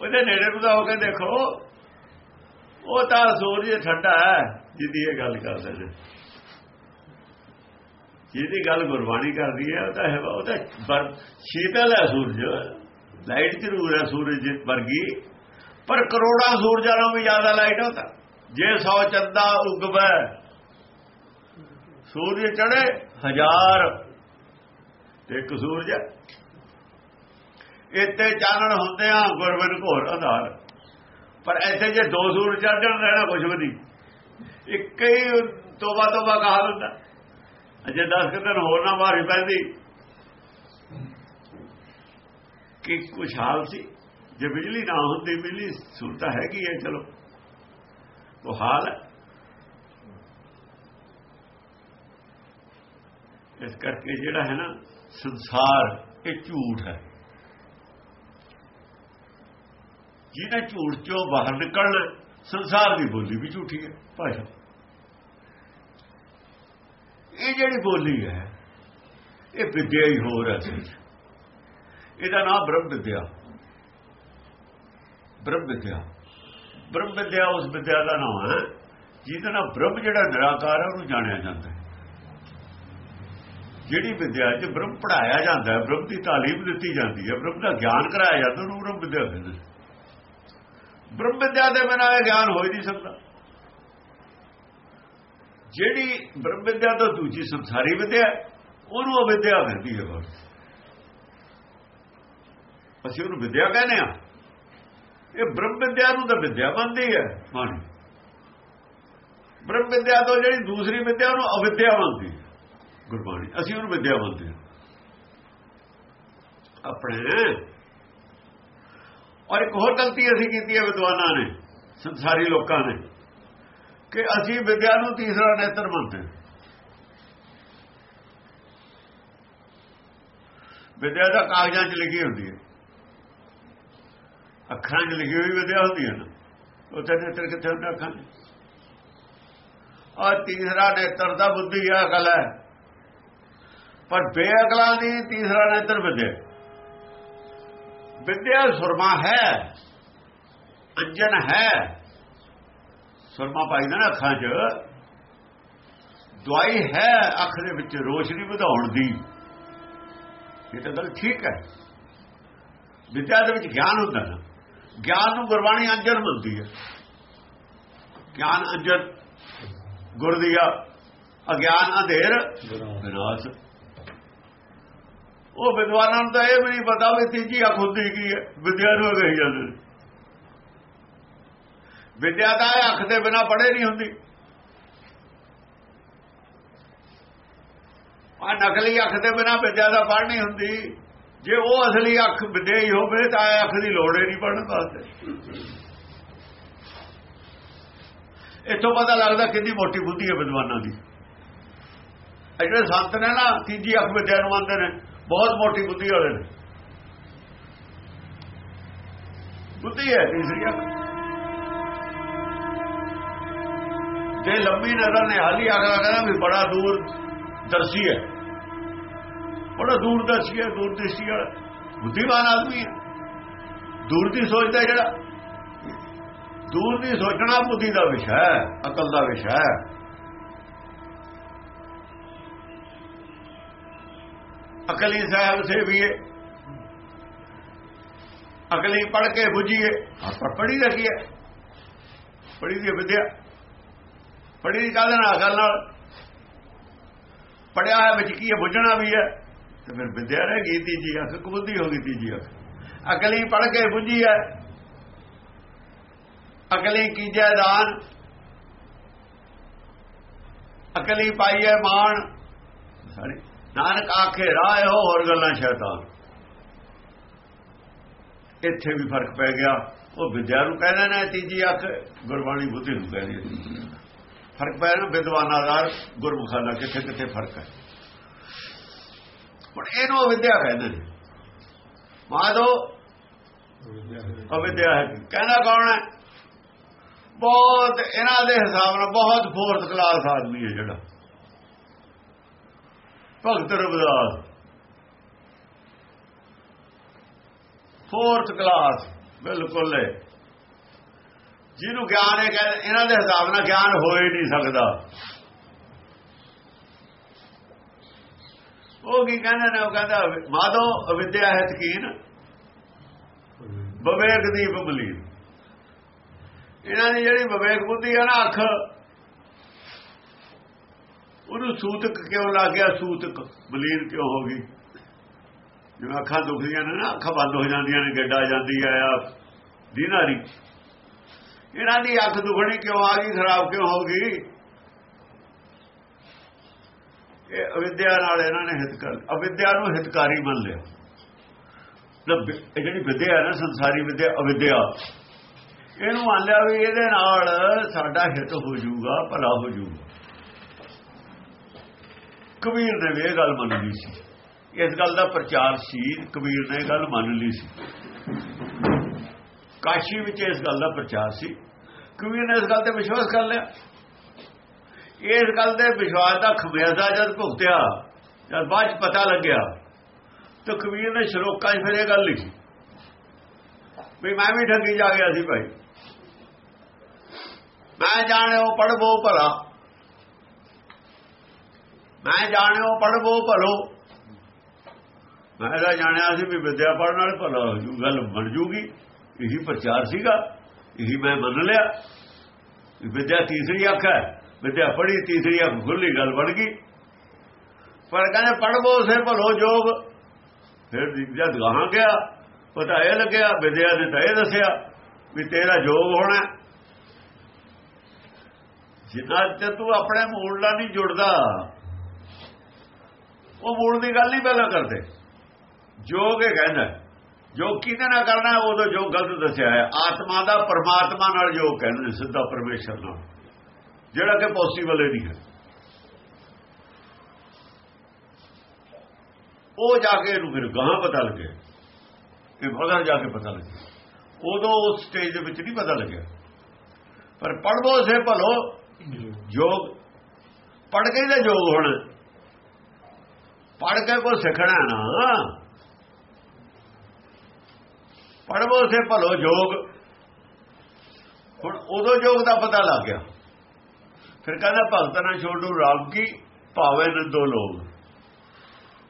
ਉਹਦੇ ਨੇੜੇ ਨੂੰ ਤਾਂ ਹੋ ਕੇ ਦੇਖੋ, ਉਹ ਤਾਂ ਸੂਰਜ ਠੰਡਾ ਹੈ ਜਿੱਦੀ ਇਹ ਗੱਲ ਕਰ ਸਕਦੇ। ਜਿਹਦੀ ਗੱਲ ਗੁਰਬਾਣੀ ਕਰਦੀ ਹੈ, ਉਹ ਤਾਂ ਹੈ, ਉਹ ਤਾਂ ਸ਼ੀਤਲ ਹੈ ਸੂਰਜ। ਲਾਈਟ ਜ਼ਰੂਰ ਹੈ ਸੂਰਜ ਵਰਗੀ। ਪਰ ਕਰੋੜਾਂ ਸੂਰਜਾਂ ਨਾਲੋਂ ਵੀ ਜ਼ਿਆਦਾ ਲਾਈਟ ਹੁੰਦਾ। ਜੇ 100 ਚੰਦਾ ਉਗਵੇ, ਸੂਰਜ ਚੜੇ ਹਜ਼ਾਰ ਤੇ ਇੱਕ ਸੂਰਜ ਇੱਥੇ ਚਾਨਣ ਹੁੰਦੇ ਆ ਗੁਰਬਨ ਘੋਰ ਆਧਾਰ ਪਰ ਐਸੇ ਜੇ ਦੋ ਸੂਰਜ ਚੜ ਜਾਣ, ਰਹਿਣਾ ਕੁਝ ਵੀ ਨਹੀਂ। ਇੱਕ ਹੀ ਤੋਬਾ ਤੋਬਾ ਕਹਾ ਦਿੰਦਾ ਅਜੇ 10 ਦਿਨ ਹੋਰ ਨਾ ਮਾਰੀ ਪੈਂਦੀ। ਕਿ ਕੁਛ ਹਾਲ ਸੀ? ਜੇ ਬਿਜਲੀ ਨਾ ਹੁੰਦੀ, ਬਿਜਲੀ ਸੁਣਤਾ ਹੈਗੀ ਹੈ? ਚਲੋ। ਉਹ ਹਾਲ ਇਸ ਕਰਕੇ ਜਿਹੜਾ ਹੈ ਨਾ, ਸੰਸਾਰ ਇਹ ਝੂਠ ਹੈ। ਜਿਹਨੇ ਝੂਠ ਚੋਂ ਬਾਹਰ ਨਿਕਲਣਾ, ਸੰਸਾਰ ਦੀ ਬੋਲੀ ਵੀ ਝੂਠੀ ਹੈ। ਭਾਸ਼ਾ ਇਹ ਜਿਹੜੀ ਬੋਲੀ ਹੈ, ਇਹ ਵਿਦਿਆ ਹੀ ਹੋਰ ਰਹੀ ਹੈ। ਇਹਦਾ ਨਾਮ ਬ੍ਰਹਮ ਵਿਦਿਆ। ਬ੍ਰਹਮ ਵਿਦਿਆ। ਬ੍ਰਹਮ ਵਿਦਿਆ ਉਸ ਵਿਦਿਆ ਦਾ ਨਾਮ ਹੈ, ਜਿਹਦੇ ਨਾਲ ਬ੍ਰਹਮ ਜਿਹੜਾ ਨਿਰਾਕਾਰ ਹੈ, ਉਹਨੂੰ ਜਾਣਿਆ ਜਾਂਦਾ ਹੈ। ਜਿਹੜੀ ਵਿਦਿਆ 'ਚ ਬ੍ਰਹਮ ਪੜਾਇਆ ਜਾਂਦਾ ਹੈ, ਬ੍ਰਹਮ ਦੀ ਤਾਲੀਮ ਦਿੱਤੀ ਜਾਂਦੀ ਹੈ, ਬ੍ਰਹਮ ਦਾ ਗਿਆਨ ਕਰਾਇਆ ਜਾਂਦਾ, ਉਹਨੂੰ ਬ੍ਰਹਮ ਵਿਦਿਆ ਕਹਿੰਦੇ ਬ੍ਰਹਮ ਵਿਦਿਆ ਦੇ ਬਿਨਾਂ ਇਹ ਗਿਆਨ ਹੋ ਹੀ ਨਹੀਂ ਸਕਦਾ। ਜਿਹੜੀ ਬ੍ਰਹਮ ਵਿਦਿਆ ਤੋਂ ਦੂਜੀ ਸੰਸਾਰੀ ਵਿਦਿਆ ਉਹਨੂੰ ਅਵਿਦਿਆ ਕਹਿੰਦੀ ਹੈ ਬਸ। ਅਸੀਂ ਉਹਨੂੰ ਵਿਦਿਆ ਕਹਿੰਦੇ ਆ ਇਹ ਬ੍ਰਹਮ ਵਿਦਿਆ ਨੂੰ ਤਾਂ ਵਿਦਿਆ ਮੰਨਦੀ ਹੈ। ਮਾਣੀ ਬ੍ਰਹਮ ਵਿਦਿਆ ਤੋਂ ਜਿਹੜੀ ਦੂਸਰੀ ਵਿਦਿਆ ਉਹਨੂੰ ਅਵਿਦਿਆ ਮੰਨਦੀ ਗੁਰਬਾਣੀ। ਅਸੀਂ ਉਹਨੂੰ ਵਿਦਿਆ ਮੰਨਦੇ ਹਾਂ। ਆਪਣੇ। ਔਰ ਇੱਕ ਹੋਰ ਗਲਤੀ ਅਸੀਂ ਕੀਤੀ ਹੈ ਵਿਦਵਾਨਾਂ ਨੇ ਸੰਸਾਰੀ ਲੋਕਾਂ ਨੇ ਕਿ ਅਸੀਂ ਵਿਦਿਆ ਨੂੰ ਤੀਸਰਾ ਨੇਤਰ ਮੰਨਦੇ ਵਿਦਿਆ ਦਾ ਕਾਗਜ਼ਾਂ 'ਚ ਲਿਖੀ ਹੁੰਦੀ ਹੈ। ਅੱਖਾਂ 'ਚ ਲਿਖੀ ਹੋਈ ਵਿਦਿਆ ਹੁੰਦੀ ਹੈ ਨਾ। ਉੱਥੇ ਨੇਤਰ ਕਿੱਥੇ ਹੁੰਦਾ ਅੱਖਾਂ 'ਚ? ਔਰ ਤੀਸਰਾ ਨੇਤਰ ਦਾ ਬੁੱਧੀ ਆ ਅਕਲ ਹੈ। ਪਰ ਬੇਅਕਲਾਂ ਦੀ ਤੀਸਰਾ ਨੇਤਰ ਵਿਦਿਆ। ਵਿਦਿਆ ਸੁਰਮਾ ਹੈ, ਅੰਜਨ ਹੈ। ਸੁਰਮਾ ਪਾਈ ਨਾ ਅੱਖਾਂ 'ਚ। ਦਵਾਈ ਹੈ, ਅੱਖ ਦੇ ਵਿੱਚ ਰੋਸ਼ਨੀ ਵਧਾਉਣ ਦੀ। ਇਹ ਤਾਂ ਗੱਲ ਠੀਕ ਹੈ। ਵਿਦਿਆ ਦੇ ਵਿੱਚ ਗਿਆਨ ਹੁੰਦਾ ਨਾ। ਗਿਆਨ ਨੂੰ ਗੁਰਬਾਣੀ ਅੰਜਨ ਮਿਲਦੀ ਹੈ। ਗਿਆਨ ਅੰਜਨ ਗੁਰ ਦੀਆ ਅਗਿਆਨ ਅੰਧੇਰ, ਵਿਨਾਸ਼। ਉਹ ਵਿਦਵਾਨਾਂ ਨੂੰ ਤਾਂ ਇਹ ਵੀ ਨਹੀਂ ਪਤਾ ਵੀ ਤੀਜੀ ਅੱਖ ਹੁੰਦੀ ਕੀ ਹੈ, ਵਿਦਿਆ ਨੂੰ ਕਹੀ ਜਾਂਦੇ ਨੇ। ਵਿਦਿਆ ਤਾਂ ਇਹ ਅੱਖ ਦੇ ਬਿਨਾ ਪੜੇ ਨਹੀਂ ਹੁੰਦੀ। ਆ ਨਕਲੀ ਅੱਖ ਦੇ ਬਿਨਾ ਵਿਦਿਆ ਦਾ ਪੜ੍ਹ ਨਹੀਂ ਹੁੰਦੀ। ਜੇ ਉਹ ਅਸਲੀ ਅੱਖ ਵਿਦੇਈ ਹੋਵੇ ਤਾਂ ਇਹ ਅੱਖ ਦੀ ਲੋੜ ਹੀ ਨਹੀਂ ਪੜਨ ਵਾਸਤੇ। ਇਤੋਂ ਪਤਾ ਲੱਗਦਾ ਕਿੰਨੀ ਮੋਟੀ ਬੁੱਧੀ ਹੈ ਵਿਦਵਾਨਾਂ ਦੀ। ਜਿਹੜੇ ਸੰਤ ਨੇ ਨਾ, ਤੀਜੀ ਅੱਖ ਵਿਦਿਆ ਨੂੰ ਮੰਨਦੇ ਨੇ, ਬਹੁਤ ਮੋਟੀ ਬੁੱਧੀ ਵਾਲੇ ਨੇ। ਬੁੱਧੀ ਹੈ ਤੀਸਰੀ ਅੱਖ। ਜੇ ਲੰਬੀ ਨਜ਼ਰ ਨੇ, ਹਾਲੀ ਅਗਲਾ ਕਹਿੰਦਾ ਵੀ ਬੜਾ ਦੂਰ ਦਰਸ਼ੀ ਹੈ। ਬੜਾ ਦੂਰਦਰਸ਼ੀ ਹੈ ਦੂਰ ਵਾਲਾ। ਬੁੱਧੀਮਾਨ ਆਦਮੀ ਹੈ। ਦੂਰ ਦੀ ਸੋਚਦਾ ਜਿਹੜਾ, ਦੂਰ ਦੀ ਸੋਚਣਾ ਬੁੱਧੀ ਦਾ ਵਿਸ਼ਾ ਹੈ, ਅਕਲ ਦਾ ਵਿਸ਼ਾ ਹੈ। ਅਕਲੀ ਸਾਹਿਬ ਸੇ ਵੀ ਅਕਲੀ ਪੜ ਕੇ ਬੁਝੀਏ ਆਪਾਂ ਪੜੀ ਕੀ ਹੈ। ਪੜੀ ਦੀ ਵਿਦਿਆ ਪੜੀ ਦੀ ਕਾਹਦੇ ਨਾਲ ਅਕਲ ਨਾਲ। ਪੜਿਆ ਹੈ ਵਿੱਚ ਕੀ ਹੈ, ਬੁੱਝਣਾ ਵੀ ਹੈ। ਤੇ ਫਿਰ ਵਿਦਿਆ ਰਹਿ ਗਈ ਤੀਜੀ ਅੱਖ ਕਬੁੱਧੀ ਹੋ ਗਈ ਤੀਜੀ ਅੱਖ ਅਕਲੀ ਪੜ ਕੇ ਬੁੱਝੀ ਹੈ ਅਕਲੀ ਕੀਜੈ ਦਾਨ ਅਕਲੀ ਪਾਈਏ ਮਾਣ। ਸਾਰੀ ਨਾਨਕ ਆਖੇ, ਰਾਹ ਹੋ ਹੋਰ ਗੱਲਾਂ ਸ਼ੈਤਾਨ। ਇੱਥੇ ਵੀ ਫ਼ਰਕ ਪੈ ਗਿਆ। ਉਹ ਵਿਦਿਆ ਨੂੰ ਕਹਿੰਦੇ ਨੇ ਤੀਜੀ ਅੱਖ, ਗੁਰਬਾਣੀ ਬੁੱਧੀ ਨੂੰ ਕਹਿੰਦੇ ਨੇ ਫ਼ਰਕ ਪੈ ਰਿਹਾ ਵਿਦਵਾਨਾਂ ਦਾ ਗੁਰਮੁਖਾਂ ਦਾ ਕਿੱਥੇ ਕਿੱਥੇ ਫ਼ਰਕ ਹੈ ਹੁਣ ਇਹਨੂੰ ਅਵਿਦਿਆ ਕਹਿੰਦੇ ਨੇ ਮਾਦੋ ਅਵਿਦਿਆ ਹੈ ਕਹਿੰਦਾ ਕੌਣ ਹੈ? ਬਹੁਤ, ਇਹਨਾਂ ਦੇ ਹਿਸਾਬ ਨਾਲ ਬਹੁਤ ਫੋਰਥ ਕਲਾਸ ਆਦਮੀ ਹੈ ਜਿਹੜਾ। ਭਗਤ ਰਵਿਦਾਸ। ਫੋਰਥ ਕਲਾਸ, ਬਿਲਕੁਲ ਹੈ ਜਿਹਨੂੰ ਗਿਆਨ ਹੈ ਕਹਿੰਦੇ ਇਹਨਾਂ ਦੇ ਹਿਸਾਬ ਨਾਲ ਗਿਆਨ ਹੋ ਹੀ ਨਹੀਂ ਸਕਦਾ। ਉਹ ਕੀ ਕਹਿੰਦੇ ਨੇ, ਉਹ ਕਹਿੰਦਾ ਮਾਦੋ ਅਵਿਦਿਆ ਹੈ ਤਕੀਨ ਬਵੇਕ ਦੀ ਬਬਲੀ। ਇਹਨਾਂ ਦੀ ਜਿਹੜੀ ਵਿਵੇਕ ਬੁੱਧੀ ਆ ਨਾ ਅੱਖ, ਉਹਨੂੰ ਸੂਤਕ ਕਿਉਂ ਲੱਗ ਗਿਆ? ਸੂਤਕ। ਬਲੀਨ ਕਿਉਂ ਹੋ ਗਈ? ਜਿਵੇਂ ਅੱਖਾਂ ਦੁਖਦੀਆਂ ਨੇ ਨਾ, ਅੱਖਾਂ ਬੰਦ ਹੋ ਜਾਂਦੀਆਂ ਨੇ ਗੱਡਾ ਜਾਂਦੀ ਆ ਆ ਦੀਨਾਰੀ। ਇਹਨਾਂ ਦੀ ਅੱਖ ਦੁਖਣੀ ਕਿਉਂ ਆ ਗਈ, ਖਰਾਬ ਕਿਉਂ ਹੋ ਗਈ? ਇਹ ਅਵਿਦਿਆ ਨਾਲ ਇਹਨਾਂ ਨੇ ਹਿਤ ਕਰ ਅਵਿਦਿਆ ਨੂੰ ਹਿਤਕਾਰੀ ਮੰਨ ਲਿਆ। ਇਹ ਜਿਹੜੀ ਵਿਦਿਆ ਨਾ, ਸੰਸਾਰੀ ਵਿਦਿਆ, ਅਵਿਦਿਆ। ਇਹਨੂੰ ਮੰਨ ਲਿਆ ਵੀ ਇਹਦੇ ਨਾਲ ਸਾਡਾ ਹਿੱਤ ਹੋ ਜਾਊਗਾ, ਭਲਾ ਹੋ ਜਾਊਗਾ। ਕਬੀਰ ਨੇ ਇਹ ਗੱਲ ਮੰਨ ਲਈ ਸੀ। ਇਸ ਗੱਲ ਦਾ ਪ੍ਰਚਾਰ ਸੀ, ਕਬੀਰ ਨੇ ਇਹ ਗੱਲ ਮੰਨ ਲਈ ਸੀ। ਕਾਸ਼ੀ ਵਿੱਚ ਇਸ ਗੱਲ ਦਾ ਪ੍ਰਚਾਰ ਸੀ। ਕਬੀਰ ਨੇ ਇਸ ਗੱਲ ਤੇ ਵਿਸ਼ਵਾਸ ਕਰ ਲਿਆ। ਇਸ ਗੱਲ ਦੇ ਵਿਸ਼ਵਾਸ ਦਾ ਖਮਿਆਜ਼ਾ ਜਦ ਭੁਗਤਿਆ, ਜਦ ਬਾਅਦ ਚ ਪਤਾ ਲੱਗਿਆ, ਤਾਂ ਕਬੀਰ ਨੇ ਸ਼ਲੋਕਾਂ 'ਚ ਫਿਰ ਇਹ ਗੱਲ ਲਿਖੀ। ਵੀ ਮੈਂ ਵੀ ਠੱਗੀ ਜਾ ਗਿਆ ਸੀ ਭਾਈ। ਮੈਂ ਜਾਣਿਓ ਪੜਬੋ ਭਲਾ। ਮੈਂ ਜਾਣਿਓ ਪੜਬੋ ਭਲੋ। ਮੈਂ ਤਾਂ ਜਾਣਿਆ ਸੀ ਵੀ ਵਿਦਿਆ ਪੜਨ ਨਾਲ ਭਲਾ ਹੋ ਜੂ, ਗੱਲ ਬਣ ਜੂਗੀ। ਇਹੀ ਪ੍ਰਚਾਰ ਸੀਗਾ, ਇਹੀ ਮੈਂ ਮੰਨ ਲਿਆ। ਵਿਦਿਆ ਤੀਸਰੀ ਅੱਖ ਹੈ। ਵਿਦਿਆ ਪੜ੍ਹੀ ਤੀਸਰੀ ਅੱਖ ਖੁੱਲੀ ਗੱਲ ਬਣ ਗਈ। ਪਰ ਕਹਿੰਦੇ ਪੜਬੋ ਸੇ ਭਲੋ ਜੋਗ। ਫਿਰ ਜਦ ਗਾਹਾਂ ਗਿਆ ਪਤਾ ਇਹ ਲੱਗਿਆ, ਵਿਦਿਆ ਨੇ ਤਾਂ ਇਹ ਦੱਸਿਆ ਵੀ ਤੇਰਾ ਜੋਗ ਹੋਣਾ। ਜਿੰਨਾ ਤੇ ਤੂੰ ਆਪਣੇ ਮੂਲ ਨਾਲ ਨਹੀਂ ਜੁੜਦਾ, ਉਹ ਮੂਲ ਦੀ ਗੱਲ ਨਹੀਂ ਪਹਿਲਾਂ ਕਰਦੇ। ਜੋਗ ਇਹ ਕਹਿੰਦਾ ਜੋ ਕਿਹਦੇ ਨਾਲ ਕਰਨਾ ਉਦੋਂ ਜੋ ਗਲਤ ਦੱਸਿਆ ਹੈ ਆਤਮਾ ਦਾ ਪਰਮਾਤਮਾ ਨਾਲ ਜੋ ਕਹਿੰਦੇ ਸਿੱਧਾ ਪਰਮੇਸ਼ਰ ਨਾਲ। ਜਿਹੜਾ ਕਿ ਪੋਸੀਬਲ ਹੀ ਨਹੀਂ ਹੈ। ਉਹ ਜਾ ਕੇ ਇਹਨੂੰ ਫਿਰ ਗਾਂ ਪਤਾ ਲੱਗਿਆ। ਇਹ ਬਗਰ ਜਾ ਕੇ ਪਤਾ ਲੱਗਿਆ। ਉਦੋਂ ਉਸ ਸਟੇਜ ਦੇ ਵਿੱਚ ਨਹੀਂ ਪਤਾ ਲੱਗਿਆ। ਪਰ ਪੜਵੋ ਸੇ ਭਲੋ ਜੋਗ ਪੜ ਕੇ ਦਾ ਜੋਗ ਹੋਣਾ। ਪੜ ਕੇ ਕੋ ਸਿੱਖਣਾ ਨਾ। ਪੜਵੋ ਸੇ ਭਲੋ ਜੋਗ ਹੁਣ ਉਦੋਂ ਜੋਗ ਦਾ ਪਤਾ ਲੱਗ ਗਿਆ। ਫਿਰ ਕਹਿੰਦਾ ਭਗਤ ਨਾ ਛੋਡੂ ਰਾਮ ਕੀ ਭਾਵੇਂ ਨ ਦੋ ਲੋਗ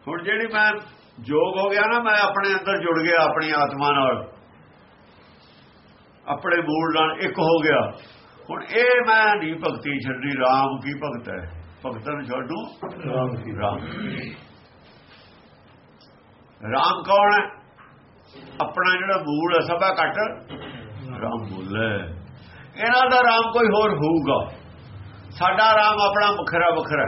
ਹੁਣ ਜਿਹੜੀ ਮੈਂ ਜੋਗ ਹੋ ਗਿਆ ਨਾ ਮੈਂ ਆਪਣੇ ਅੰਦਰ ਜੁੜ ਗਿਆ ਆਪਣੀ ਆਤਮਾ ਨਾਲ। ਆਪਣੇ ਮੂਲ ਨਾਲ ਇੱਕ ਹੋ ਗਿਆ। ਹੁਣ ਇਹ ਮੈਂ ਨਹੀਂ ਭਗਤੀ ਛੱਡੀ ਰਾਮ ਕੀ ਭਗਤ ਹੈ? ਭਗਤਨ ਛੱਡੂ ਰਾਮ ਕੀ ਰਾਮ। ਰਾਮ ਕੌਣ ਹੈ? ਆਪਣਾ ਜਿਹੜਾ ਮੂਲ ਹੈ ਸਭਾ ਘਟ। ਰਾਮ ਹੈ ਇਹਨਾਂ ਦਾ ਰਾਮ ਕੋਈ ਹੋਰ ਹੋਊਗਾ। ਸਾਡਾ ਰਾਮ ਆਪਣਾ ਵੱਖਰਾ ਵੱਖਰਾ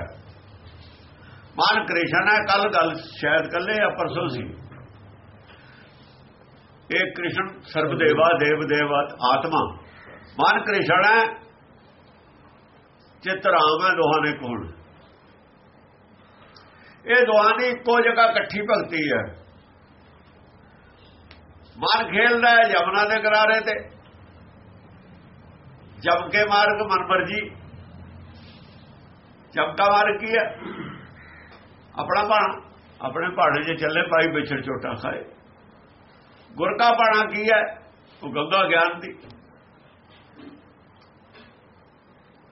ਮਨ ਕ੍ਰਿਸ਼ਨ ਹੈ ਕੱਲ ਗੱਲ ਸ਼ਾਇਦ ਕੱਲੇ ਜਾਂ ਪਰਸੋਂ ਸੀ। ਇਹ ਕ੍ਰਿਸ਼ਨ ਸਰਬਦੇਵਾ ਦੇਵ ਦੇਵ ਆਤਮਾ। ਮਨ ਕ੍ਰਿਸ਼ਨ ਹੈ, ਚਿਤ ਰਾਮ ਹੈ, ਦੋਹਾਂ ਨੇ ਕੋਲ ਇਹ ਦੋਹਾਂ ਦੀ ਇੱਕੋ ਜਗ੍ਹਾ ਇਕੱਠੀ ਭਗਤੀ ਹੈ। ਮਨ ਖੇਲਦਾ ਹੈ ਜਮਨਾ ਦੇ ਕਿਨਾਰੇ ਤੇ। ਜਮ ਕੇ ਮਾਰਗ ਮਨਮਰਜੀ ਮਰਜ਼ੀ ਚਮਕਾ ਮਾਰਗ ਕੀ ਹੈ? ਆਪਣਾ ਬਾਣਾ ਆਪਣੇ ਪਹਾੜੇ 'ਚ ਚੱਲੇ ਪਾਈ ਵਿਛੜ ਚੋਟਾ ਖਾਏ। ਗੁਰ ਕਾ ਬਾਣਾ ਕੀ ਹੈ? ਉਹ ਗੰਗਾ ਗਿਆਨ ਦੀ।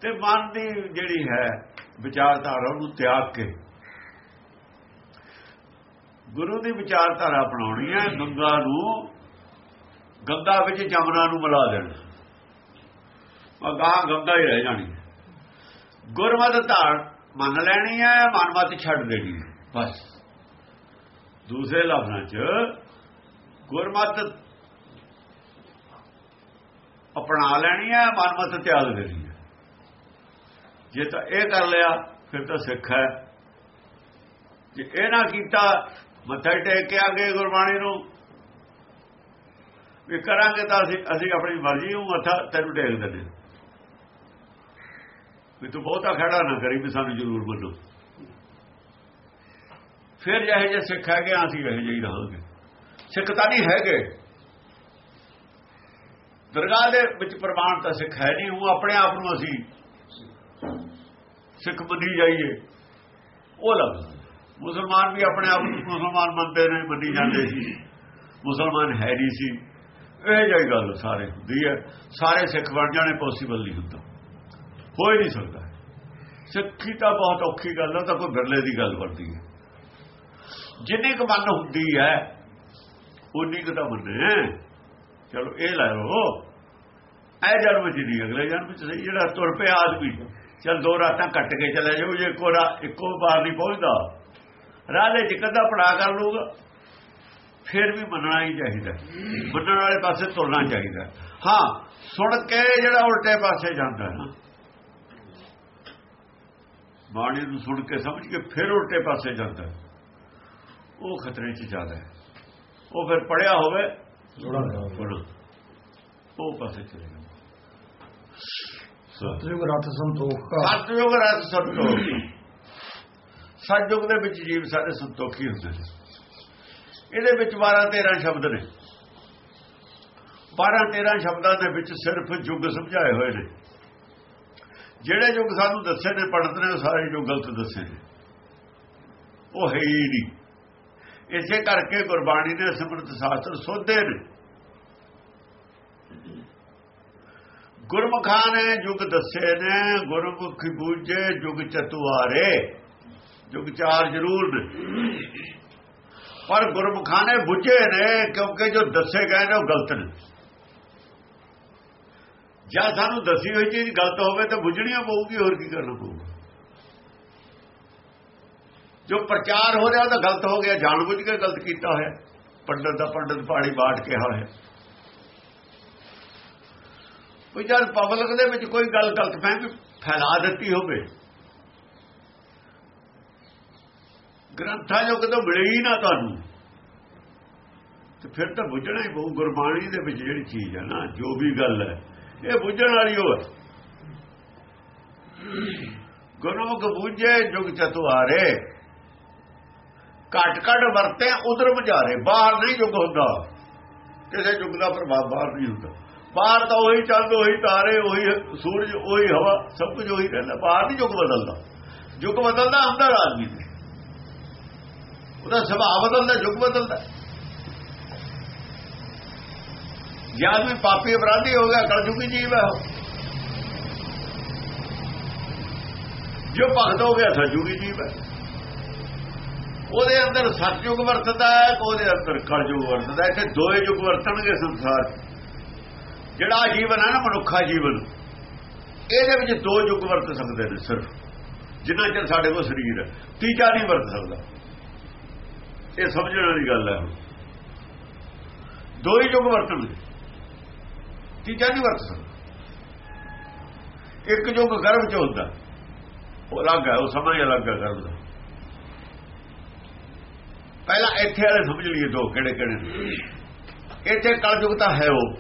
ਤੇ ਮਨ ਦੀ ਜਿਹੜੀ ਹੈ, ਵਿਚਾਰਧਾਰਾ ਨੂੰ ਤਿਆਗ ਕੇ। ਗੁਰੂ ਦੀ ਵਿਚਾਰਧਾਰਾ ਅਪਣਾਉਣੀ ਹੈ, ਗੰਗਾ ਨੂੰ, ਗੰਗਾ ਵਿੱਚ ਜਮਨਾ ਨੂੰ ਮਿਲਾ ਦੇਣਾ। ਅਗਾਹ ਗੰਗਾ ਹੀ ਰਹਿ ਜਾਣੀ। ਗੁਰਮਤਿ ਧਾਰ ਮੰਨ ਲੈਣੀ ਹੈ ਮਨਮਤ ਛੱਡ ਦੇਣੀ ਹੈ। ਬਸ। ਦੂਸਰੇ ਲਫ਼ਜ਼ਾਂ 'ਚ ਗੁਰਮਤ ਅਪਣਾ ਲੈਣੀ ਹੈ ਮਨਮਤ ਤਿਆਗ ਦੇਣੀ ਹੈ। ਜੇ ਤਾਂ ਇਹ ਕਰ ਲਿਆ ਫਿਰ ਤਾਂ ਸਿੱਖ ਹੈ। ਜੇ ਇਹ ਨਾ ਕੀਤਾ ਮੱਥਾ ਟੇਕ ਕੇ ਆਗੇ ਗੁਰਬਾਣੀ ਨੂੰ। ਵੀ ਕਰਾਂਗੇ ਤਾਂ ਅਸੀਂ ਅਸੀਂ ਆਪਣੀ ਮਰਜ਼ੀ ਨੂੰ ਮੱਥਾ ਤੈਨੂੰ ਟੇਕ ਦਿੰਦੇ ਵੀ ਤੂੰ ਬਹੁਤਾ ਖੜਾ ਨਾ ਕਰੀ ਵੀ ਸਾਨੂੰ ਜ਼ਰੂਰ ਮੰਨੋ ਫਿਰ ਜਿਹੇ ਜੇ ਸਿੱਖ ਹੈਗੇ, ਅਸੀਂ ਇਹ ਜਿਹੇ ਹੀ ਰਹਾਂਗੇ। ਸਿੱਖ ਤਾਂ ਨਹੀਂ ਹੈਗੇ। ਦਰਗਾਹ ਦੇ ਵਿੱਚ ਪ੍ਰਮਾਣ ਤਾਂ ਸਿੱਖ ਹੈ ਨਹੀਂ, ਉਹ ਆਪਣੇ ਆਪ ਨੂੰ ਅਸੀਂ ਸਿੱਖ ਮੰਨੀ ਜਾਈਏ। ਉਹ ਲੱਗਦਾ ਮੁਸਲਮਾਨ ਵੀ ਆਪਣੇ ਆਪ ਨੂੰ ਮੁਸਲਮਾਨ ਮੰਨਦੇ ਨੇ, ਮੰਨੀ ਜਾਂਦੇ ਸੀ। ਮੁਸਲਮਾਨ ਹੈ ਨਹੀਂ ਸੀ। ਇਹ ਜਿਹੀ ਗੱਲ ਸਾਰੇ ਹੁੰਦੀ ਹੈ। ਸਾਰੇ ਸਿੱਖ ਬਣ ਜਾਣੇ ਪੋਸੀਬਲ ਨਹੀਂ ਹੁੰਦਾ। ਹੋ ਹੀ ਨਹੀਂ ਸਕਦਾ। ਸਿੱਖੀ ਤਾਂ ਬਹੁਤ ਔਖੀ ਗੱਲ ਹੈ ਤਾਂ ਕੋਈ ਬਿਰਲੇ ਦੀ ਗੱਲ ਬਣਦੀ ਹੈ ਜਿੰਨੀ ਕੁ ਮਨ ਹੁੰਦੀ ਹੈ ਉਨੀ ਕੁ ਤਾਂ ਮੰਨੇ। ਚਲੋ, ਇਹ ਲੈ ਲਓ। ਐ ਜਨਮ ਚ ਨਹੀਂ ਅਗਲੇ ਜਨਮ ਚ ਸਹੀ, ਜਿਹੜਾ ਤੁਰ ਪਿਆ ਆਦਮੀ। ਚਲ ਦੋ ਰਾਤਾਂ ਕੱਟ ਕੇ ਚਲੇ ਜਾਓ ਜੇ ਇੱਕੋ ਰਾ- ਇੱਕੋ ਵਾਰ ਨਹੀਂ ਪਹੁੰਚਦਾ। ਰਾਹ ਦੇ ਚ ਕਦਾ ਪੜਾ ਕਰ ਲੂਗਾ ਫਿਰ ਵੀ ਮੰਨਣਾ ਹੀ ਚਾਹੀਦਾ। ਮੰਨਣ ਵਾਲੇ ਪਾਸੇ ਤੁਰਨਾ ਚਾਹੀਦਾ। ਹਾਂ, ਸੁਣ ਕੇ ਜਿਹੜਾ ਉਲਟੇ ਪਾਸੇ ਜਾਂਦਾ ਨਾ। ਬਾਣੀ ਨੂੰ ਸੁਣ ਕੇ ਸਮਝ ਕੇ ਫਿਰ ਉਲਟੇ ਪਾਸੇ ਜਾਂਦਾ ਉਹ ਖਤਰੇ 'ਚ ਜ਼ਿਆਦਾ ਹੈ। ਉਹ ਫਿਰ ਪੜਿਆ ਹੋਵੇ ਥੋੜਾ ਉਹ ਪਾਸੇ ਚਲੇ ਜਾਂਦਾ ਸਤਿਯੁਗ ਰਤ ਸੰਤੋਖ। ਸਤਯੁਗ ਰਸ ਸੰਤੋਖ। ਸਤਯੁਗ ਦੇ ਵਿੱਚ ਜੀਵ ਸਾਰੇ ਸੰਤੋਖੀ ਹੁੰਦੇ ਨੇ। ਇਹਦੇ ਵਿੱਚ 12 13 ਸ਼ਬਦ ਨੇ। 12 13 ਸ਼ਬਦਾਂ ਦੇ ਵਿੱਚ ਸਿਰਫ ਯੁੱਗ ਸਮਝਾਏ ਹੋਏ ਨੇ। ਜਿਹੜੇ ਯੁੱਗ ਸਾਨੂੰ ਦੱਸੇ ਨੇ ਪੜਤ ਨੇ, ਉਹ ਸਾਰੇ ਜੋ ਗਲਤ ਦੱਸੇ ਨੇ। ਉਹ ਹੈ ਹੀ ਨਹੀਂ। ਇਸੇ ਕਰਕੇ ਗੁਰਬਾਣੀ ਨੇ ਸਿਮਰਤ ਸ਼ਾਸਤਰ ਸੋਧੇ ਨੇ। ਗੁਰਮੁਖਾਂ ਨੇ ਯੁੱਗ ਦੱਸੇ ਨੇ, ਗੁਰਮੁਖੀ ਬੂਝੇ, ਯੁਗ ਚਤੁਆਰੇ। ਯੁੱਗ ਚਾਰ ਜ਼ਰੂਰ ਨੇ। ਪਰ ਗੁਰਮੁਖਾਂ ਨੇ ਬੁੱਝੇ ਨੇ, ਕਿਉਂਕਿ ਜੋ ਦੱਸੇ ਗਏ ਨੇ, ਉਹ ਗਲਤ ਨੇ। ਜਾਂ ਸਾਨੂੰ ਦੱਸੀ ਹੋਈ ਚੀਜ਼ ਗਲਤ ਹੋਵੇ ਤਾਂ ਬੁੱਝਣੀਆਂ ਪਊਗੀ, ਹੋਰ ਕੀ ਕਰਨਾ ਪਊਗਾ ਜੋ ਪ੍ਰਚਾਰ ਹੋ ਰਿਹਾ ਉਹਦਾ ਗਲਤ ਹੋ ਗਿਆ ਜਾਣ ਬੁੱਝ ਕੇ ਗਲਤ ਕੀਤਾ ਹੋਇਆ। ਪੰਡਤ ਦਾ ਪੰਡਤ ਪਾਣੀ ਬਾਟ ਕਿਹਾ ਹੋਇਆ। ਕੋਈ ਜਦ ਪਬਲਿਕ ਦੇ ਵਿੱਚ ਕੋਈ ਗੱਲ ਗਲਤ ਫਹਿਮੀ ਫੈਲਾ ਦਿੱਤੀ ਹੋਵੇ, ਗ੍ਰੰਥਾਂ ਜੋ ਕਿਤੋਂ ਮਿਲੇ ਹੀ ਨਾ ਤੁਹਾਨੂੰ, ਤੇ ਫਿਰ ਤਾਂ ਬੁੱਝਣਾ ਹੀ ਪਊ। ਗੁਰਬਾਣੀ ਦੇ ਵਿੱਚ ਜਿਹੜੀ ਚੀਜ਼ ਹੈ ਨਾ, ਜੋ ਵੀ ਗੱਲ ਹੈ ਇਹ ਬੁੱਝਣ ਵਾਲੀ ਹੋ। ਗੁਰਮੁਖ ਬੁੱਝੇ, ਜੁਗ ਚਤੁਆਰੇ ਘਟ ਘਟ ਵਰਤੇ, ਉਧਰ ਬੁਝਾਰੇ। ਬਾਹਰ ਨਹੀਂ ਜੁਗ ਹੁੰਦਾ। ਕਿਸੇ ਜੁਗ ਦਾ ਪ੍ਰਭਾਵ ਬਾਹਰ ਨਹੀਂ ਹੁੰਦਾ। ਬਾਹਰ ਤਾਂ ਉਹੀ ਚੰਦ, ਉਹੀ ਤਾਰੇ, ਉਹੀ ਸੂਰਜ, ਉਹੀ ਹਵਾ, ਸਭ ਕੁਝ ਉਹੀ ਰਹਿੰਦਾ। ਬਾਹਰ ਨਹੀਂ ਜੁਗ ਬਦਲਦਾ। ਜੁਗ ਬਦਲਦਾ ਅੰਦਰ ਆਦਮੀ ਦੇ ਉਹਦਾ ਸੁਭਾਅ ਬਦਲਦਾ, ਜੁਗ ਬਦਲਦਾ। ਜੇ ਆਦਮੀ ਪਾਪੀ ਅਪਰਾਧੀ ਹੋ ਗਿਆ ਕਲਯੁਗੀ ਜੀਵ ਹੈ ਉਹ। ਜੋ ਭਗਤ ਹੋ ਗਿਆ ਸਤਜੁਗੀ ਜੀਵ ਹੈ। ਉਹਦੇ ਅੰਦਰ ਸਤਜੁਗ ਵਰਤਦਾ ਹੈ ਉਹਦੇ ਅੰਦਰ ਕਲਯੁਗ ਵਰਤਦਾ ਹੈ। ਤੇ ਦੋਏ ਯੁਗ ਵਰਤਣਗੇ ਸੰਸਾਰ 'ਚ। ਜਿਹੜਾ ਜੀਵਨ ਹੈ ਨਾ, ਮਨੁੱਖਾ ਜੀਵਨ, ਇਹਦੇ ਵਿੱਚ ਦੋ ਯੁਗ ਵਰਤ ਸਕਦੇ ਨੇ ਸਿਰਫ। ਜਿੰਨਾ ਚਿਰ ਸਾਡੇ ਕੋਲ ਸਰੀਰ ਹੈ। ਤੀਜਾ ਨਹੀਂ ਵਰਤ ਸਕਦਾ। ਇਹ ਸਮਝਣ ਵਾਲੀ ਗੱਲ ਹੈ। ਹੁਣ ਦੋ ਹੀ ਯੁਗ ਵਰਤਣਗੇ। ਤੀਜਾ ਨਹੀਂ ਵਰਤ ਸਕਦਾ। ਇੱਕ ਯੁਗ ਗਰਭ ਚ ਹੁੰਦਾ। ਉਹ ਅਲੱਗ ਹੈ, ਉਹ ਸਮਾਂ ਹੀ ਅਲੱਗ ਹੈ ਗਰਭ ਦਾ। ਪਹਿਲਾਂ ਇੱਥੇ ਵਾਲੇ ਸਮਝ ਲਈਏ ਦੋ ਕਿਹੜੇ ਕਿਹੜੇ ਇੱਥੇ ਕਲਯੁਗ ਤਾਂ ਹੈ ਉਹ।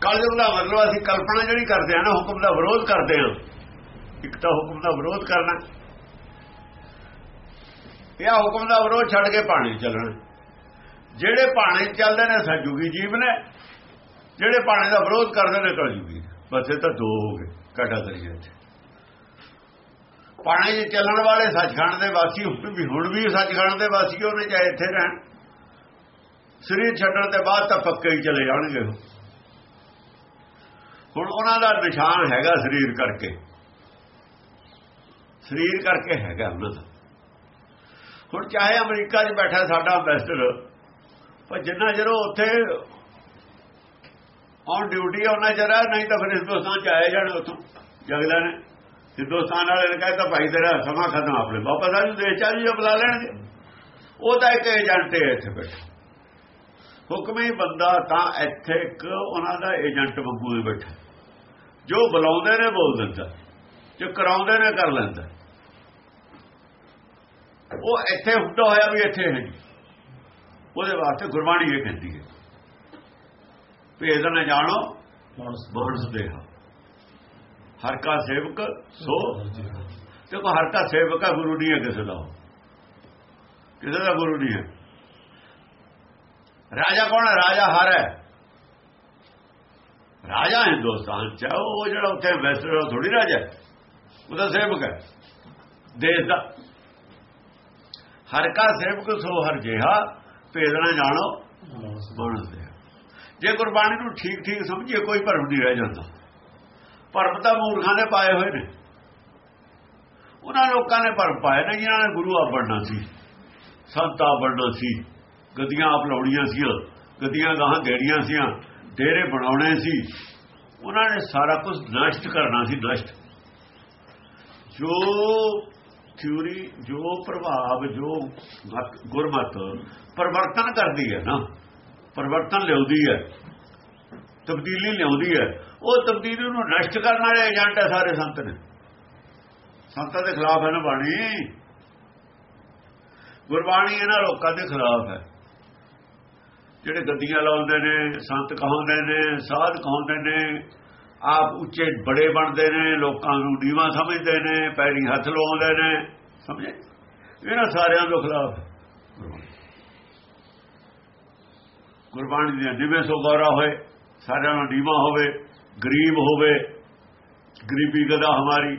ਕਲਯੁਗ ਦਾ ਮਤਲਬ ਅਸੀਂ ਕਲਪਨਾ ਜਿਹੜੀ ਕਰਦੇ ਆ ਨਾ, ਹੁਕਮ ਦਾ ਵਿਰੋਧ ਕਰਦੇ ਆ ਇੱਕ ਤਾਂ ਹੁਕਮ ਦਾ ਵਿਰੋਧ ਕਰਨਾ। ਇਹ ਹੁਕਮ ਦਾ ਵਿਰੋਧ ਛੱਡ ਕੇ ਪਾਣੀ ਚੱਲਣਾ। ਜਿਹੜੇ ਪਾਣੀ ਚੱਲਦੇ ਨੇ ਸਜੂਗੀ ਜੀਵ ਨੇ ਜਿਹੜੇ ਪਾਣੀ ਦਾ ਵਿਰੋਧ ਕਰਦੇ ਨੇ ਕਲਯੁਗੀ ਬਸ ਇਹ ਤਾਂ ਦੋ ਹੋ ਗਏ ਕਾਟਾ ਕਰੀਏ ਇੱਥੇ। ਪਾਣੀ ਚੱਲਣ ਵਾਲੇ ਸੱਚਖੰਡ ਦੇ ਵਾਸੀ ਹੁਣ ਵੀ ਹੁਣ ਵੀ ਸੱਚਖੰਡ ਦੇ ਵਾਸੀ ਉਹਨੇ ਚਾਹੇ ਇੱਥੇ ਰਹਿਣ। ਸਰੀਰ ਛੱਡਣ ਦੇ ਬਾਅਦ ਤਾਂ ਪੱਕੇ ਹੀ ਚਲੇ ਜਾਣਗੇ ਹੁਣ ਉਹਨਾਂ ਦਾ ਨਿਸ਼ਾਨ ਹੈਗਾ ਸਰੀਰ ਕਰਕੇ। ਸਰੀਰ ਕਰਕੇ ਹੈਗਾ ਉਹਨਾਂ ਦਾ। ਹੁਣ ਚਾਹੇ ਅਮਰੀਕਾ 'ਚ ਬੈਠਾ ਸਾਡਾ ਐਮਬੈਸਡਰ ਪਰ ਜਿੰਨਾ ਚਿਰ ਉਹ ਉੱਥੇ ਔਨ ਡਿਊਟੀ ਉਹਨਾਂ ਚਿਰ ਨਹੀਂ ਤਾਂ ਫਿਰ ਹਿੰਦੁਸਤਾਨ 'ਚ ਆਏ ਜਾਣ ਉੱਥੋਂ, ਜਗਲਾ ਨੇ। ਹਿੰਦੁਸਤਾਨ ਵਾਲੇ ਨੇ ਕਹਿੰਦਾ ਭਾਈ, ਤੇਰਾ ਸਮਾਂ ਖਤਮ ਆਪਣੇ ਵਾਪਸ ਆ ਜੂ ਦੇਸ਼ ਆ ਜੀ ਬੁਲਾ ਲੈਣਗੇ। ਉਹ ਤਾਂ ਇੱਕ ਏਜੰਟ ਹੈ ਇੱਥੇ ਬੈਠਾ। ਹੁਕਮੀ ਬੰਦਾ ਤਾਂ ਇੱਥੇ ਇੱਕ ਉਹਨਾਂ ਦਾ ਏਜੰਟ ਵਾਂਗੂ ਹੀ ਬੈਠਾ। ਜੋ ਬੁਲਾਉਂਦੇ ਨੇ, ਬੋਲ ਦਿੰਦਾ। ਜੋ ਕਰਾਉਂਦੇ ਨੇ, ਕਰ ਲੈਂਦਾ। ਉਹ ਇੱਥੇ ਹੁੰਦਾ ਹੋਇਆ ਵੀ ਇੱਥੇ ਹੈ ਉਹਦੇ ਵਾਸਤੇ ਗੁਰਬਾਣੀ ਇਹ ਕਹਿੰਦੀ ਹੈ। ਭੇਦ ਨਾ ਜਾਣੋ। ਮਾਨਸ ਦੇਹਾ ਹਰ ਕਾ ਸੇਵਕ ਸੋ। ਦੇਖੋ ਹਰ ਕਾ ਸੇਵਕ ਹੈ ਗੁਰੂ ਨਹੀਂ ਹੈ ਕਿਸੇ ਦਾ। ਕਿਸੇ ਦਾ ਗੁਰੂ ਨਹੀਂ ਹੈ। ਰਾਜਾ ਕੌਣ ਹੈ? ਰਾਜਾ ਹਰ ਹੈ। ਰਾਜਾ ਹਿੰਦੁਸਤਾਨ ਚ ਉਹ ਜਿਹੜਾ ਉੱਥੇ ਵੈਸਟਰ ਉਹ ਥੋੜੀ ਰਾਜਾ। ਉਹਦਾ ਸੇਵਕ ਹੈ। ਦੇਸ਼ ਦਾ। ਹਰ ਕਾ ਸੇਵਕ ਸੋ ਹਰ ਜਿਹਾ। ਭੇਦ ਨਾ ਜਾਣੋ। ਮਾਨਸ ਦੇ ਜੇ ਗੁਰਬਾਣੀ ਨੂੰ ਠੀਕ ਠੀਕ ਸਮਝੀਏ, ਕੋਈ ਭਰਮ ਨਹੀਂ ਰਹਿ ਜਾਂਦਾ। ਭਰਮ ਤਾਂ ਮੂਰਖਾਂ ਨੇ ਪਾਏ ਹੋਏ ਨੇ। ਉਹਨਾਂ ਲੋਕਾਂ ਨੇ ਭਰਮ ਪਾਏ ਨੇ, ਜਿਨ੍ਹਾਂ ਨੇ ਗੁਰੂ ਆਪ ਬਣਨਾ ਸੀ, ਸੰਤ ਆਪ ਬਣਨਾ ਸੀ, ਗਦੀਆਂ ਆਪ ਲਾਉਣੀਆਂ ਸੀਆਂ, ਗਦੀਆਂ ਗਾਹਾਂ ਦੇੜੀਆਂ ਸੀਆਂ, ਡੇਰੇ ਬਣਾਉਣੇ ਸੀ। ਉਹਨਾਂ ਨੇ ਸਾਰਾ ਕੁਝ ਨਸ਼ਟ ਕਰਨਾ ਸੀ, ਨਸ਼ਟ। ਜੋ ਥਿਊਰੀ, ਜੋ ਪ੍ਰਭਾਵ, ਜੋ ਮਤ- ਗੁਰਮਤ ਪਰਿਵਰਤਨ ਕਰਦੀ ਹੈ ਨਾ ਪਰਿਵਰਤਨ ਲਿਆਉਂਦੀ ਹੈ, ਤਬਦੀਲੀ ਲਿਆਉਂਦੀ ਹੈ, ਉਹ ਤਬਦੀਲੀ ਨੂੰ ਨਸ਼ਟ ਕਰਨ ਵਾਲੇ ਏਜੰਟ ਹੈ ਸਾਰੇ ਸੰਤ ਨੇ। ਸੰਤਾਂ ਦੇ ਖਿਲਾਫ ਹੈ ਨਾ ਬਾਣੀ? ਗੁਰਬਾਣੀ ਇਹਨਾਂ ਲੋਕਾਂ ਦੇ ਖਿਲਾਫ ਹੈ। ਜਿਹੜੇ ਗੱਦੀਆਂ ਲਾਉਂਦੇ ਨੇ, ਸੰਤ ਕਹਾਉਂਦੇ ਨੇ, ਸਾਧ ਕਹਾਉਂਦੇ ਨੇ, ਆਪ ਉੱਚੇ ਬੜੇ ਬਣਦੇ ਨੇ, ਲੋਕਾਂ ਨੂੰ ਨੀਵਾਂ ਸਮਝਦੇ ਨੇ, ਪੈਰੀ ਹੱਥ ਲਾਉਂਦੇ ਨੇ, ਸਮਝੇ? ਇਹਨਾਂ ਸਾਰਿਆਂ ਦੇ ਖਿਲਾਫ ਗੁਰਬਾਣੀ ਦੀਆਂ ਜਿਵੇਂ ਸੋ ਗੌਰਾ ਹੋਏ, ਸਾਰਿਆਂ ਨਾਲ ਨੀਵਾਂ ਹੋਵੇ, ਗਰੀਬ ਹੋਵੇ, ਗਰੀਬੀ ਗਦਾ ਹਮਾਰੀ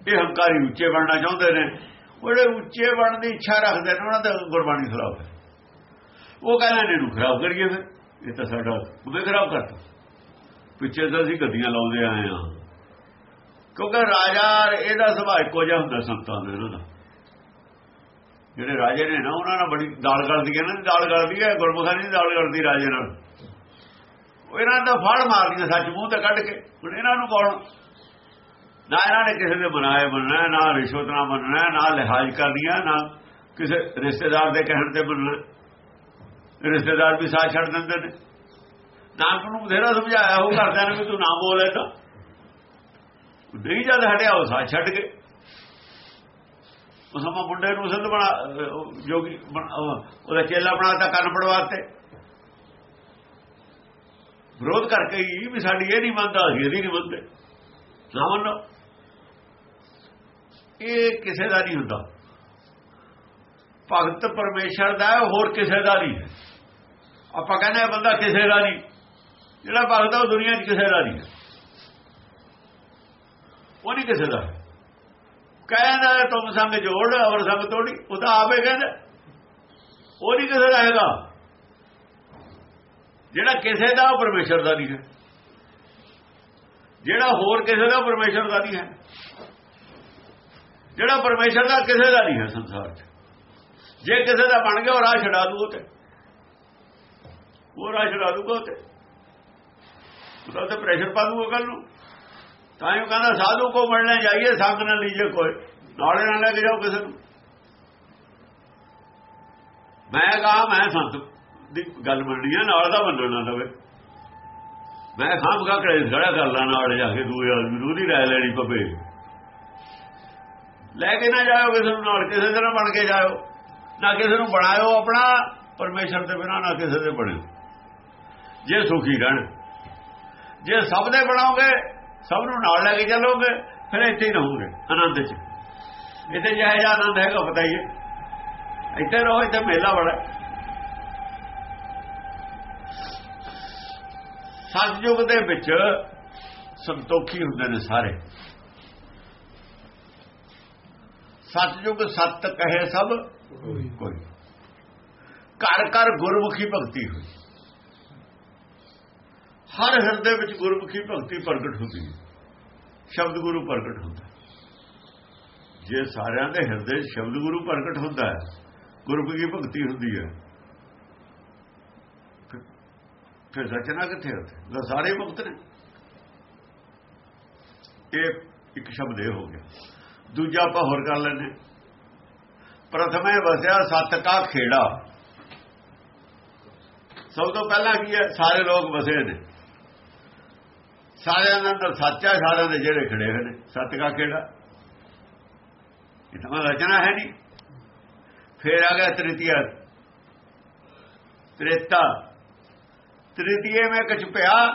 ਇਹ ਹੰਕਾਰੀ ਉੱਚੇ ਬਣਨਾ ਚਾਹੁੰਦੇ ਨੇ, ਉਹ ਜਿਹੜੇ ਉੱਚੇ ਬਣਨ ਦੀ ਇੱਛਾ ਰੱਖਦੇ ਨੇ, ਉਹਨਾਂ ਦਾ ਗੁਰਬਾਣੀ ਖਰਾਬ ਹੈ। ਉਹ ਕਹਿੰਦੇ ਨੇ ਇਹਨੂੰ ਖਰਾਬ ਕਰੀਏ ਫਿਰ, ਇਹ ਤਾਂ ਸਾਡਾ ਉਹਦੇ ਖਰਾਬ ਕਰਤਾ। ਪਿੱਛੇ ਤਾਂ ਅਸੀਂ ਗੱਦੀਆਂ ਲਾਉਂਦੇ ਆਏ ਆ ਕਿਉਂਕਿ ਰਾਜਾ ਇਹਦਾ ਸੁਭਾਅ ਇੱਕੋ ਜਿਹਾ ਹੁੰਦਾ ਸੰਤਾਂ ਦੇ, ਇਹਨਾਂ ਦਾ। ਜਿਹੜੇ ਰਾਜੇ ਨੇ ਨਾ, ਉਹਨਾਂ ਨਾਲ ਬੜੀ ਦਾਲ ਕਰਦੀ ਹੈ ਨਾ, ਦਾਲ ਕਰਦੀ ਹੈ, ਗੁਰਮੁਖਾਂ ਦੀ ਦਾਲ ਕਰਦੀ ਰਾਜੇ ਨਾਲ। ਉਹ ਇਹਨਾਂ ਦਾ ਫੜ ਮਾਰਦੀਆਂ, ਸੱਚ ਮੂੰਹ ਤੇ ਕੱਢ ਕੇ। ਹੁਣ ਇਹਨਾਂ ਨੂੰ ਕੌਣ? ਨਾ ਇਹਨਾਂ ਨੇ ਕਿਸੇ ਦੇ ਬਣਾਏ ਬਣਨਾ ਨਾ ਰਿਸ਼ਵਤ ਨਾ ਮੰਨਣਾ, ਨਾ ਲਿਹਾਜ਼ ਕਰਨੀਆਂ, ਨਾ ਕਿਸੇ ਰਿਸ਼ਤੇਦਾਰ ਦੇ ਕਹਿਣ ਤੇ ਬਣਨਾ ਰਿਸ਼ਤੇਦਾਰ ਵੀ ਸਾਥ ਛੱਡ ਦਿੰਦੇ ਨੇ। ਨਾਨਕ ਨੂੰ ਬਥੇਰਾ ਸਮਝਾਇਆ ਉਹ ਕਰਦਿਆਂ ਨੇ ਵੀ ਤੂੰ ਨਾ ਬੋਲੇ ਤਾਂ ਨਹੀਂ ਜਦ ਹਟਿਆ, ਉਹ ਸਾਥ ਛੱਡ ਕੇ ਉਸ ਸਮਾਂ ਮੁੰਡੇ ਨੂੰ ਸੰਤ ਬਣਾ, ਉਹ ਜੋਗੀ ਉਹਦਾ ਚੇਲਾ ਬਣਾਤਾ ਕੰਨ ਪੜਵਾਤੇ ਵਿਰੋਧ ਕਰਕੇ ਹੀ ਵੀ ਸਾਡੀ ਇਹ ਨਹੀਂ ਮੰਨਦਾ, ਅਸੀਂ ਇਹਦੀ ਨਹੀਂ ਮੰਨਦੇ। ਨਾ ਮੰਨੋ। ਇਹ ਕਿਸੇ ਦਾ ਨਹੀਂ ਹੁੰਦਾ। ਭਗਤ ਪਰਮੇਸ਼ਰ ਦਾ ਹੈ, ਹੋਰ ਕਿਸੇ ਦਾ ਨਹੀਂ। ਹੈ ਆਪਾਂ ਕਹਿੰਦੇ ਆ ਬੰਦਾ ਕਿਸੇ ਦਾ ਨਹੀਂ। ਜਿਹੜਾ ਭਗਤ ਆ, ਉਹ ਦੁਨੀਆ 'ਚ ਕਿਸੇ ਦਾ ਨਹੀਂ। ਹੈ ਉਹ ਨਹੀਂ ਕਿਸੇ ਦਾ। ਕਹਿੰਦਾ ਤੁਮ ਸੰਗ ਜੋੜ, ਅਵਰ ਸੰਗ ਤੋੜੀ। ਉਹ ਤਾਂ ਆਪੇ ਕਹਿੰਦਾ। ਉਹ ਨਹੀਂ ਕਿਸੇ ਦਾ ਹੈਗਾ। ਜਿਹੜਾ ਕਿਸੇ ਦਾ ਉਹ ਪਰਮੇਸ਼ਰ ਦਾ ਨਹੀਂ ਹੈ। ਜਿਹੜਾ ਹੋਰ ਕਿਸੇ ਦਾ ਪਰਮੇਸ਼ਰ ਦਾ ਨਹੀਂ ਹੈ। ਜਿਹੜਾ ਪਰਮੇਸ਼ਰ ਦਾ ਕਿਸੇ ਦਾ ਨਹੀਂ ਹੈ ਸੰਸਾਰ 'ਚ। ਜੇ ਕਿਸੇ ਦਾ ਬਣ ਗਿਆ, ਉਹ ਰਾਹ ਛਡਾ ਦੂ ਉਹ ਤੇ ਉਹ ਰਾਹ ਛਡਾ ਦੂਗਾ ਉਹ ਤੇ ਉਹਦਾ ਤੇ ਪ੍ਰੈਸ਼ਰ ਪਾ ਦੂਗਾ ਕੱਲ ਨੂੰ। ਤਾਂ ਇਹ ਕਹਿੰਦਾ, ਸਾਧੂ ਕੋ ਮਿਲਣੇ ਜਾਈਏ, ਸੰਗ ਨਾ ਲੀਜੇ ਕੋਈ। ਨਾਲੇ ਨਾਲ ਲੈ ਕੇ ਜਾਓ ਕਿਸੇ ਨੂੰ। ਮੈਂ ਕਹਾ, ਮੈਂ ਸੰਤ ਦੀ ਗੱਲ ਮੰਨਣੀ ਆ, ਨਾਲ ਦਾ ਮੰਨਣ ਨਾ ਲਵੇ। ਮੈਂ ਖਾਮ ਕਾ ਕਰੇ ਖੜਾ ਕਰ ਲਾ, ਨਾਲ ਜਾ ਕੇ ਦੂਏ ਆਦਮੀ ਨੂੰ ਨਹੀਂ ਰਹਿ ਲੈਣੀ ਪਵੇ। ਲੈ ਕੇ ਨਾ ਜਾਓ ਕਿਸੇ ਨੂੰ, ਨਾਲ ਕਿਸੇ ਤਰ੍ਹਾਂ ਬਣ ਕੇ ਜਾਓ ਨਾ ਕਿਸੇ ਨੂੰ ਬਣਾਇਓ ਆਪਣਾ, ਪਰਮੇਸ਼ਰ ਦੇ ਬਿਨਾ ਨਾ ਕਿਸੇ ਦੇ ਬਣਿਓ ਜੇ ਸੁਖੀ ਰਹਿਣ। ਜੇ ਸਭ ਦੇ ਬਣਾਓਗੇ ਸਭ ਨੂੰ ਨਾਲ ਲੈ ਕੇ ਚੱਲੋਗੇ, ਫਿਰ ਇੱਥੇ ਹੀ ਰਹੋਗੇ, ਆਨੰਦ ਚ। ਇੱਥੇ ਜਿਹੜਾ ਜਿਹਾ ਆਨੰਦ ਹੈਗਾ, ਪਤਾ ਹੀ ਹੈ। ਇੱਥੇ ਰਹੋ, ਇੱਥੇ ਮੇਲਾ ਬੜਾ ਸਤਜੁਗ ਦੇ ਵਿੱਚ ਸੰਤੋਖੀ ਹੁੰਦੇ ਨੇ ਸਾਰੇ। ਸਤਜੁਗ ਸਤ ਕਹੇ ਸਭ, ਕੋਈ ਘਰ ਘਰ ਗੁਰਮੁਖੀ ਭਗਤੀ ਹੋਈ। ਹਰ ਹਿਰਦੇ ਵਿੱਚ ਗੁਰਮੁਖੀ ਭਗਤੀ ਪ੍ਰਗਟ ਹੁੰਦੀ ਹੈ। ਸ਼ਬਦ ਗੁਰੂ ਪ੍ਰਗਟ ਹੁੰਦਾ ਜੇ ਸਾਰਿਆਂ ਦੇ ਹਿਰਦੇ 'ਚ ਸ਼ਬਦ ਗੁਰੂ ਪ੍ਰਗਟ ਹੁੰਦਾ ਹੈ, ਗੁਰਮੁਖੀ ਭਗਤੀ ਹੁੰਦੀ ਹੈ। ਫਿਰ ਰਚਨਾ ਕਿੱਥੇ ਹੁੰਦੀ ਉਹ ਸਾਰੇ ਮੁਕਤ ਨੇ। ਇਹ ਇੱਕ ਸ਼ਬਦ ਇਹ ਹੋ ਗਿਆ। ਦੂਜਾ ਆਪਾਂ ਹੋਰ ਕਰ ਲੈਂਦੇ ਪ੍ਰਥਮੇ ਵਸਿਆ ਸਤ ਕਾ ਖੇੜਾ। ਸਭ ਤੋਂ ਪਹਿਲਾਂ ਕੀ ਹੈ? ਸਾਰੇ ਲੋਕ ਵਸੇ ਨੇ। ਸਾਰਿਆਂ ਦੇ ਅੰਦਰ ਸੱਚਾ ਸਾਰਿਆਂ ਦੇ ਜਿਹੜੇ ਖੜੇ ਹੋਏ ਨੇ। ਸਤ ਕਾ ਖੇੜਾ ਇਹ ਤਾਂ ਰਚਨਾ ਹੈ ਨਹੀਂ। ਫੇਰ ਆ ਗਿਆ ਤ੍ਰਿਤੀਆ। ਤ੍ਰੇਤਾ। ਤ੍ਰਿਤੀਏ ਮੈਂ ਕੁਛ ਪਿਆ,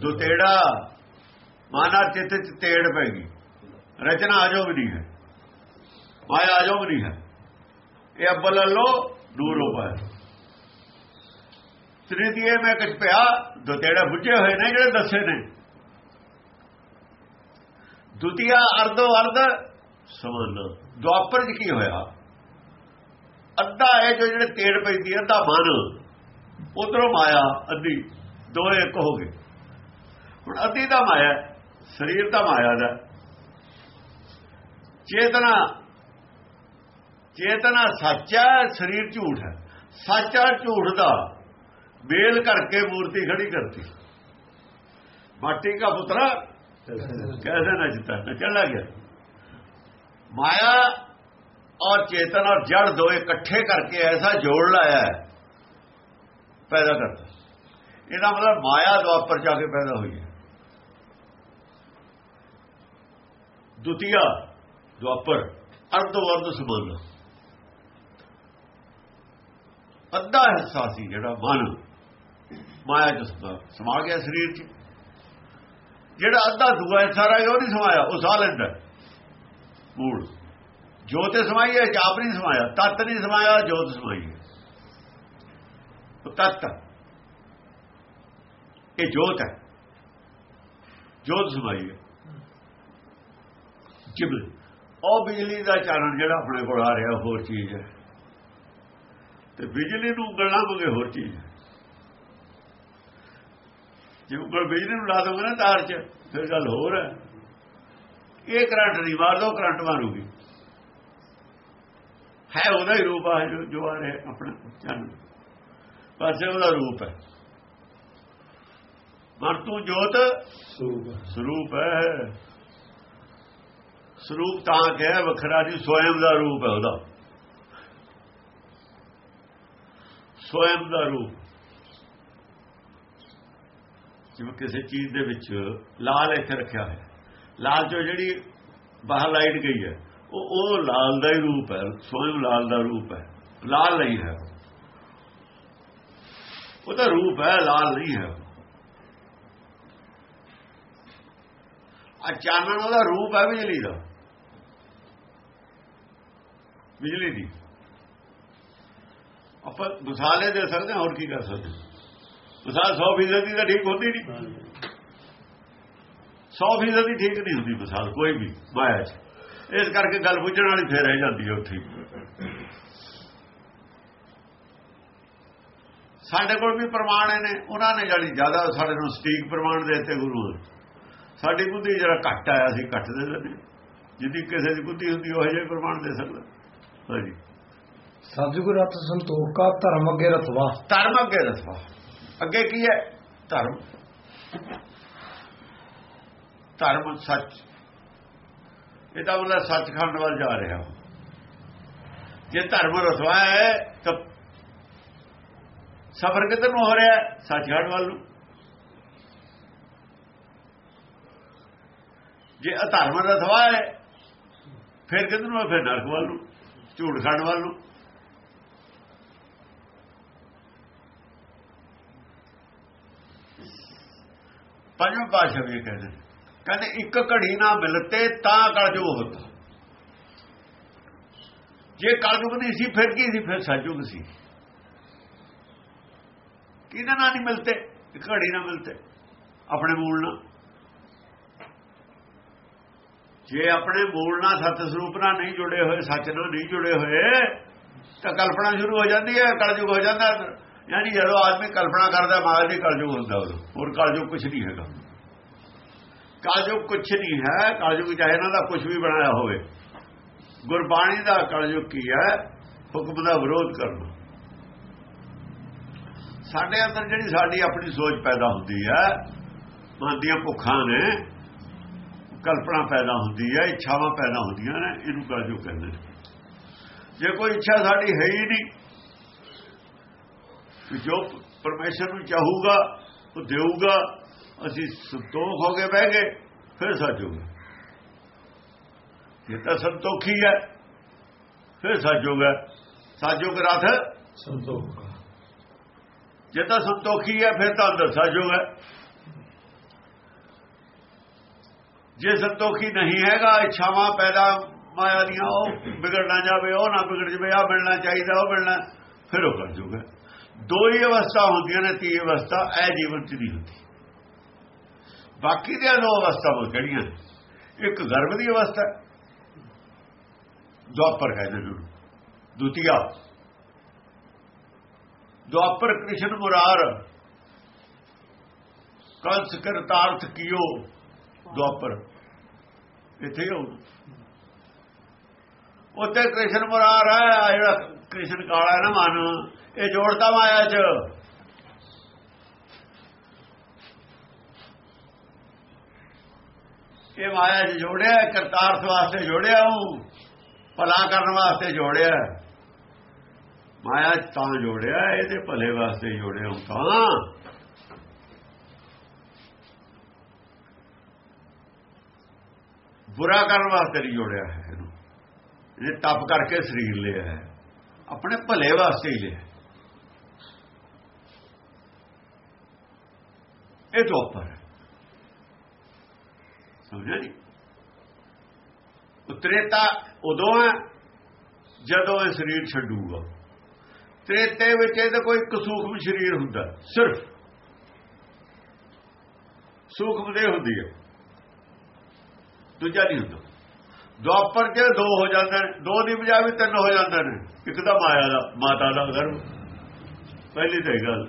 ਦੁਤੇੜਾ। ਮਾਨਾ ਚਿੱਤ ਚ ਤੇੜ ਪੈ ਗਈ। ਰਚਨਾ ਆਜੋ ਵੀ ਨਹੀਂ ਹੈ। ਮਾਇਆ ਆਜੋ ਵੀ ਨਹੀਂ ਹੈ। ਇਹ ਅੱਬਲ ਲੋ ਦੂਰ ਹੋ ਪਾਇਆ। ਤ੍ਰਿਤੀਏ ਮੈਂ ਕੁਛ ਪਿਆ, ਦੁਤੇੜਾ ਬੁੱਝੇ ਹੋਏ ਨੇ, ਜਿਹੜੇ ਦੱਸੇ ਨੇ। ਦੁਤੀਆ ਅਰਧੋ ਅਰਧ ਸਮਾਨ। ਦੁਆਪਰ ਚ ਕੀ ਹੋਇਆ? ਅੱਧਾ ਹੈ ਜੋ ਜਿਹੜੇ ਤੇੜ ਪੈਂਦੀ ਹੈ ਅੱਧਾ ਮਨ ਉਧਰੋਂ ਮਾਇਆ ਅੱਧੀ। ਦੋਏ ਇੱਕ ਹੋ ਗਏ। ਹੁਣ ਅੱਧੀ ਦਾ ਮਾਇਆ ਸਰੀਰ ਦਾ ਮਾਇਆ ਦਾ। ਚੇਤਨਾ ਚੇਤਨਾ ਸੱਚਾ ਸਰੀਰ ਝੂਠ ਹੈ। ਸੱਚਾ ਝੂਠ ਦਾ। ਮੇਲ ਕਰਕੇ ਮੂਰਤੀ ਖੜੀ ਕਰਤੀ। ਮਾਟੀ ਦਾ ਪੁੱਤਰਾ कैसे नचता नचन लग गया माया और चेतन और जड़ दो इकट्ठे करके ऐसा जोड़ लाया है पैदा करता ਇਹਦਾ ਮਤਲਬ ਮਾਇਆ ਦੁਆਪਰ ਜਾ ਕੇ ਪੈਦਾ ਹੋਈ ਹੈ ਦੁਤੀਆ ਦੁਆਪਰ ਅਰਧ ਵਰਦ ਸਮਾਨ ਅੱਧਾ ਹਿੱਸਾ ਸੀ ਜਿਹੜਾ ਮਨ ਮਾਇਆ ਚ ਸਮਾ ਗਿਆ ਸਰੀਰ ਚ ਜਿਹੜਾ ਅੱਧਾ ਦੂਆ ਸਾਰਾ ਉਹ ਨਹੀਂ ਸਮਾਇਆ, ਉਹ ਸਾਹ ਲੈਂਦਾ ਮੂਲ ਜੋਤ ਸਮਾਈ ਹੈ, ਚਾਪ ਨਹੀਂ ਸਮਾਇਆ, ਤਤ ਨਹੀਂ ਸਮਾਇਆ, ਜੋਤ ਸਮਾਈ ਹੈ। ਉਹ ਤਤ ਇਹ ਜੋਤ ਹੈ। ਜੋਤ ਸਮਾਈ ਹੈ। ਜਿਬਲ। ਉਹ ਬਿਜਲੀ ਦਾ ਚਾਨਣ ਜਿਹੜਾ ਆਪਣੇ ਕੋਲ ਆ ਰਿਹਾ, ਹੋਰ ਚੀਜ਼ ਹੈ। ਤੇ ਬਿਜਲੀ ਨੂੰ ਗੱਲਾਂ ਮੰਗੇ ਹੋਰ ਚੀਜ਼ ਹੈ। ਜੇ ਉਂਗਲ ਬਿਜਲੀ ਨੂੰ ਲਾ ਦੋਗੇ ਨਾ ਤਾਰ 'ਚ ਫਿਰ ਗੱਲ ਹੋਰ ਹੈ। ਇਹ ਕਰੰਟ ਨਹੀਂ ਮਾਰ ਦੋ ਕਰੰਟ ਮਾਰੂਗੀ। ਹੈ ਉਹਦਾ ਹੀ ਰੂਪ ਆ ਜੋ ਆ ਰਿਹਾ ਆਪਣਾ ਚੰਨ। ਪਾਸੇ ਉਹਦਾ ਰੂਪ ਹੈ। ਮਰ ਤੂੰ ਜੋਤ ਸਰੂਪ ਹੈ। ਸਰੂਪ ਤਾਂ ਕਿ ਵੱਖਰਾ ਜੀ ਸਵਯੰ ਦਾ ਰੂਪ ਹੈ ਉਹਦਾ। ਸਵਯੰ ਦਾ ਰੂਪ। ਜਿਵੇਂ ਕਿਸੇ ਚੀਜ਼ ਦੇ ਵਿੱਚ ਲਾਲ ਇੱਥੇ ਰੱਖਿਆ ਹੋਇਆ। ਲਾਲ ਚੋਂ ਜਿਹੜੀ ਬਾਹਰ ਲਾਈਟ ਗਈ ਹੈ, ਉਹ ਉਹ ਲਾਲ ਦਾ ਹੀ ਰੂਪ ਹੈ ਸਵਯੰ ਲਾਲ ਦਾ ਰੂਪ ਹੈ, ਲਾਲ ਨਹੀਂ ਹੈ। ਉਹਦਾ ਰੂਪ ਹੈ, ਲਾਲ ਨਹੀਂ ਹੈ। ਆ ਚਾਨਣ ਉਹਦਾ ਰੂਪ ਹੈ ਬਿਜਲੀ ਦਾ। ਬਿਜਲੀ ਦੀ। ਆਪਾਂ ਮਿਸਾਲੇ ਦੇ ਸਕਦੇ ਹੋਰ ਕੀ ਕਰ ਸਕਦੇ ਮਿਸਾਲ 100% ਤਾਂ ਠੀਕ ਹੁੰਦੀ ਨਹੀਂ 100% ਠੀਕ ਨਹੀਂ ਹੁੰਦੀ ਮਿਸਾਲ ਕੋਈ ਵੀ ਮਾਇਆ 'ਚ। ਇਸ ਕਰਕੇ ਗੱਲ ਪੁੱਛਣ ਵਾਲੀ ਫੇਰ ਰਹਿ ਜਾਂਦੀ ਹੈ ਉੱਥੇ। ਸਾਡੇ ਕੋਲ ਵੀ ਪ੍ਰਮਾਣ ਨੇ ਉਹਨਾਂ ਨੇ ਜਿਹੜੀ ਜ਼ਿਆਦਾ ਸਾਡੇ ਨੂੰ ਸਟੀਕ ਪ੍ਰਮਾਣ ਦੇ ਦਿੱਤੇ ਗੁਰੂ। ਸਾਡੀ ਬੁੱਧੀ ਜਿਹੜਾ ਘੱਟ ਆਇਆ ਸੀ ਘੱਟ ਦੇ ਦਿੰਦੇ। ਜਿੱਦੀ ਕਿਸੇ ਦੀ ਬੁੱਧੀ ਹੁੰਦੀ ਉਹ ਜਿਹੇ ਪ੍ਰਮਾਣ ਦੇ ਸਕਦਾ। ਹਾਂਜੀ। ਸਤਿਗੁਰ ਰਤ ਸੰਤੋਖ ਕਾ ਧਰਮ ਅਗੇ ਰਤਵਾ। ਧਰਮ ਅੱਗੇ ਰਸਵਾ ਅੱਗੇ ਕੀ ਹੈ? ਧਰਮ। ਧਰਮ ਸੱਚ। ਇਹਦਾ ਮਤਲਬ ਸੱਚਖੰਡ ਵੱਲ ਜਾ ਰਿਹਾ। ਜੇ ਧਰਮ ਰਸਵਾ ਹੈ, ਤਾਂ ਸਫਰ ਕਿੱਧਰ ਨੂੰ ਹੋ ਰਿਹਾ? ਹੈ? ਸੱਚਖੰਡ ਵੱਲ ਨੂੰ। ਜੇ ਅਧਰਮ ਰਸਵਾ ਹੈ, ਫਿਰ ਕਿੱਧਰ ਨੂੰ ਹੈ? ਫਿਰ ਨਰਕ ਵੱਲ ਨੂੰ ਝੂਠ ਖੰਡ ਵੱਲ ਨੂੰ। ਪੰਜਵੇਂ ਪਾਸ਼ਾ ਵੀ ਇਹ ਕਹਿੰਦੇ ਨੇ। ਕਹਿੰਦੇ ਇੱਕ ਘੜੀ ਨਾ ਮਿਲਤੇ ਤਾਂ ਕਲਯੁਗ ਹੁੰਦਾ। ਜੇ ਕਲਯੁਗ ਨਹੀਂ ਸੀ, ਫਿਰ ਕੀ ਸੀ? ਫਿਰ ਸਤਯੁਗ ਸੀ। ਕਿਹਦੇ ਨਾਲ ਨਹੀਂ ਮਿਲਤੇ? ਇੱਕ ਘੜੀ ਨਾਲ ਮਿਲਤੇ। ਆਪਣੇ ਮੂਲ ਨਾਲ। ਜੇ ਆਪਣੇ ਮੂਲ ਨਾਲ ਸਤ ਸਰੂਪ ਨਾਲ ਨਹੀਂ ਜੁੜੇ ਹੋਏ, ਸੱਚ ਨਾਲ ਨਹੀਂ ਜੁੜੇ ਹੋਏ, ਤਾਂ ਕਲਪਨਾ ਸ਼ੁਰੂ ਹੋ ਜਾਂਦੀ ਹੈ, ਕਲਯੁਗ ਹੋ ਜਾਂਦਾ ਯਾਨੀ ਜਦੋਂ ਆਦਮੀ ਕਲਪਨਾ ਕਰਦਾ ਮਹਾਰਾਜ ਜੀ ਕਲਯੁਗ ਹੁੰਦਾ ਉਦੋਂ। ਹੋਰ ਕਲਯੁਗ ਕੁਝ ਨਹੀਂ ਹੈਗਾ। ਕਲਯੁਗ ਕੁਝ ਨਹੀਂ ਹੈ। ਕਲਯੁਗ ਚਾਹੇ ਇਹਨਾਂ ਦਾ ਕੁਝ ਵੀ ਬਣਾਇਆ ਹੋਵੇ। ਗੁਰਬਾਣੀ ਦਾ ਕਲਯੁਗ ਕੀ ਹੈ? ਹੁਕਮ ਦਾ ਵਿਰੋਧ ਕਰਨਾ। ਸਾਡੇ ਅੰਦਰ ਜਿਹੜੀ ਸਾਡੀ ਆਪਣੀ ਸੋਚ ਪੈਦਾ ਹੁੰਦੀ ਹੈ ਮਨ ਦੀਆਂ ਭੁੱਖਾਂ ਨੇ ਕਲਪਨਾ ਪੈਦਾ ਹੁੰਦੀ ਹੈ, ਇੱਛਾਵਾਂ ਪੈਦਾ ਹੁੰਦੀਆਂ ਨੇ, ਇਹਨੂੰ ਕਲਯੁਗ ਕਹਿੰਦੇ ਜੇ ਕੋਈ ਇੱਛਾ ਸਾਡੀ ਹੈ ਹੀ ਨਹੀਂ ਜੋ ਪਰਮੇਸ਼ਰ ਨੂੰ ਚਾਹੂਗਾ ਉਹ ਦੇਊਗਾ। ਅਸੀਂ ਸੰਤੋਖ ਹੋ ਕੇ ਬਹਿ ਗਏ ਫਿਰ ਸੱਚ ਹੋਊਗਾ ਇਹ ਤਾਂ ਸੰਤੋਖੀ ਹੈ ਫਿਰ ਸੱਚ ਹੋਊਗਾ ਸਾਜੋਗ ਰਥ? ਸੰਤੋਖ। ਜੇ ਤਾਂ ਸੰਤੋਖੀ ਹੈ ਫਿਰ ਤਾਂ ਅੰਦਰ ਸੱਚ ਹੋਊਗਾ ਜੇ ਸੰਤੋਖੀ ਨਹੀਂ ਹੈਗਾ ਇੱਛਾਵਾਂ ਪੈਦਾ ਮਾਇਆ ਦੀਆਂ ਉਹ ਵਿਗੜ ਨਾ ਜਾਵੇ ਉਹ ਨਾ ਵਿਗੜ ਜਾਵੇ ਆ ਮਿਲਣਾ ਚਾਹੀਦਾ ਉਹ ਮਿਲਣਾ ਫਿਰ ਉਹ ਕਰ ਜੂਗਾ। ਦੋ ਹੀ ਅਵਸਥਾ ਹੁੰਦੀਆਂ ਨੇ ਤੀਜੀ ਅਵਸਥਾ, ਇਹ ਜੀਵਨ ਚ ਨਹੀਂ ਹੁੰਦੀ। ਬਾਕੀ ਦੀਆਂ ਦੋ ਅਵਸਥਾਵਾਂ ਕਿਹੜੀਆਂ ਇੱਕ ਗਰਭ ਦੀ ਅਵਸਥਾ ਦੁਆਪਰ ਕਹਿੰਦੇ ਨੇ ਦੁਤੀਆ ਦੁਆਪਰ ਕ੍ਰਿਸ਼ਨ ਮੁਰਾਰ ਕੰਸ ਕਰਤਾਰਥ ਕੀਓ ਦੁਆਪਰ ਇੱਥੇ ਹੋ ਉੱਥੇ ਕ੍ਰਿਸ਼ਨ ਮੁਰਾਰ ਹੈ ਜਿਹੜਾ ਕ੍ਰਿਸ਼ਨ ਕਾਲਾ ਹੈ ਨਾ ਮਨ ਇਹ ਜੋੜਤਾ ਮਾਇਆ ਚ। ਇਹ ਮਾਇਆ ਚ ਜੋੜਿਆ ਕਰਤਾਰਥ ਵਾਸਤੇ ਜੋੜਿਆ ਉਹ, ਭਲਾ ਕਰਨ ਵਾਸਤੇ ਜੋੜਿਆ। ਮਾਇਆ ਤਾਂ ਜੋੜਿਆ, ਇਹਦੇ ਭਲੇ ਵਾਸਤੇ ਜੋੜਿਆ ਤਾਂ। ਬੁਰਾ ਕਰਨ ਵਾਸਤੇ ਨਹੀਂ ਜੋੜਿਆ ਹੈ ਇਹਨੂੰ ਇਹ ਤਪ ਕਰਕੇ ਸਰੀਰ ਲਿਆ ਹੈ। ਆਪਣੇ ਭਲੇ ਵਾਸਤੇ ਹੀ ਲਿਆ ਇਹ ਤੋਂ ਉੱਪਰ ਹੈ ਸਮਝਿਆ ਨਹੀਂ ਉਤਰੇਤਾ ਉਦੋਂ ਹੈ ਜਦੋਂ ਇਹ ਸਰੀਰ ਛੱਡੂਗਾ ਤ੍ਰੇਤੇ ਵਿੱਚ ਇਹਦਾ ਕੋਈ ਇੱਕ ਸੂਖਮ ਸਰੀਰ ਹੁੰਦਾ ਸਿਰਫ ਸੂਖਮ ਦੇ ਹੁੰਦੀ ਹੈ ਦੂਜਾ ਨਹੀਂ ਹੁੰਦਾ ਦੁਆਪਰ ਚ ਦੋ ਹੋ ਜਾਂਦੇ ਨੇ ਦੋ ਦੀ ਬਜਾਏ ਤਿੰਨ ਹੋ ਜਾਂਦੇ ਨੇ ਇੱਕ ਤਾਂ ਮਾਇਆ ਦਾ ਮਾਤਾ ਦਾ ਗਰਭ ਪਹਿਲੀ ਤਾਂ ਇਹ ਗੱਲ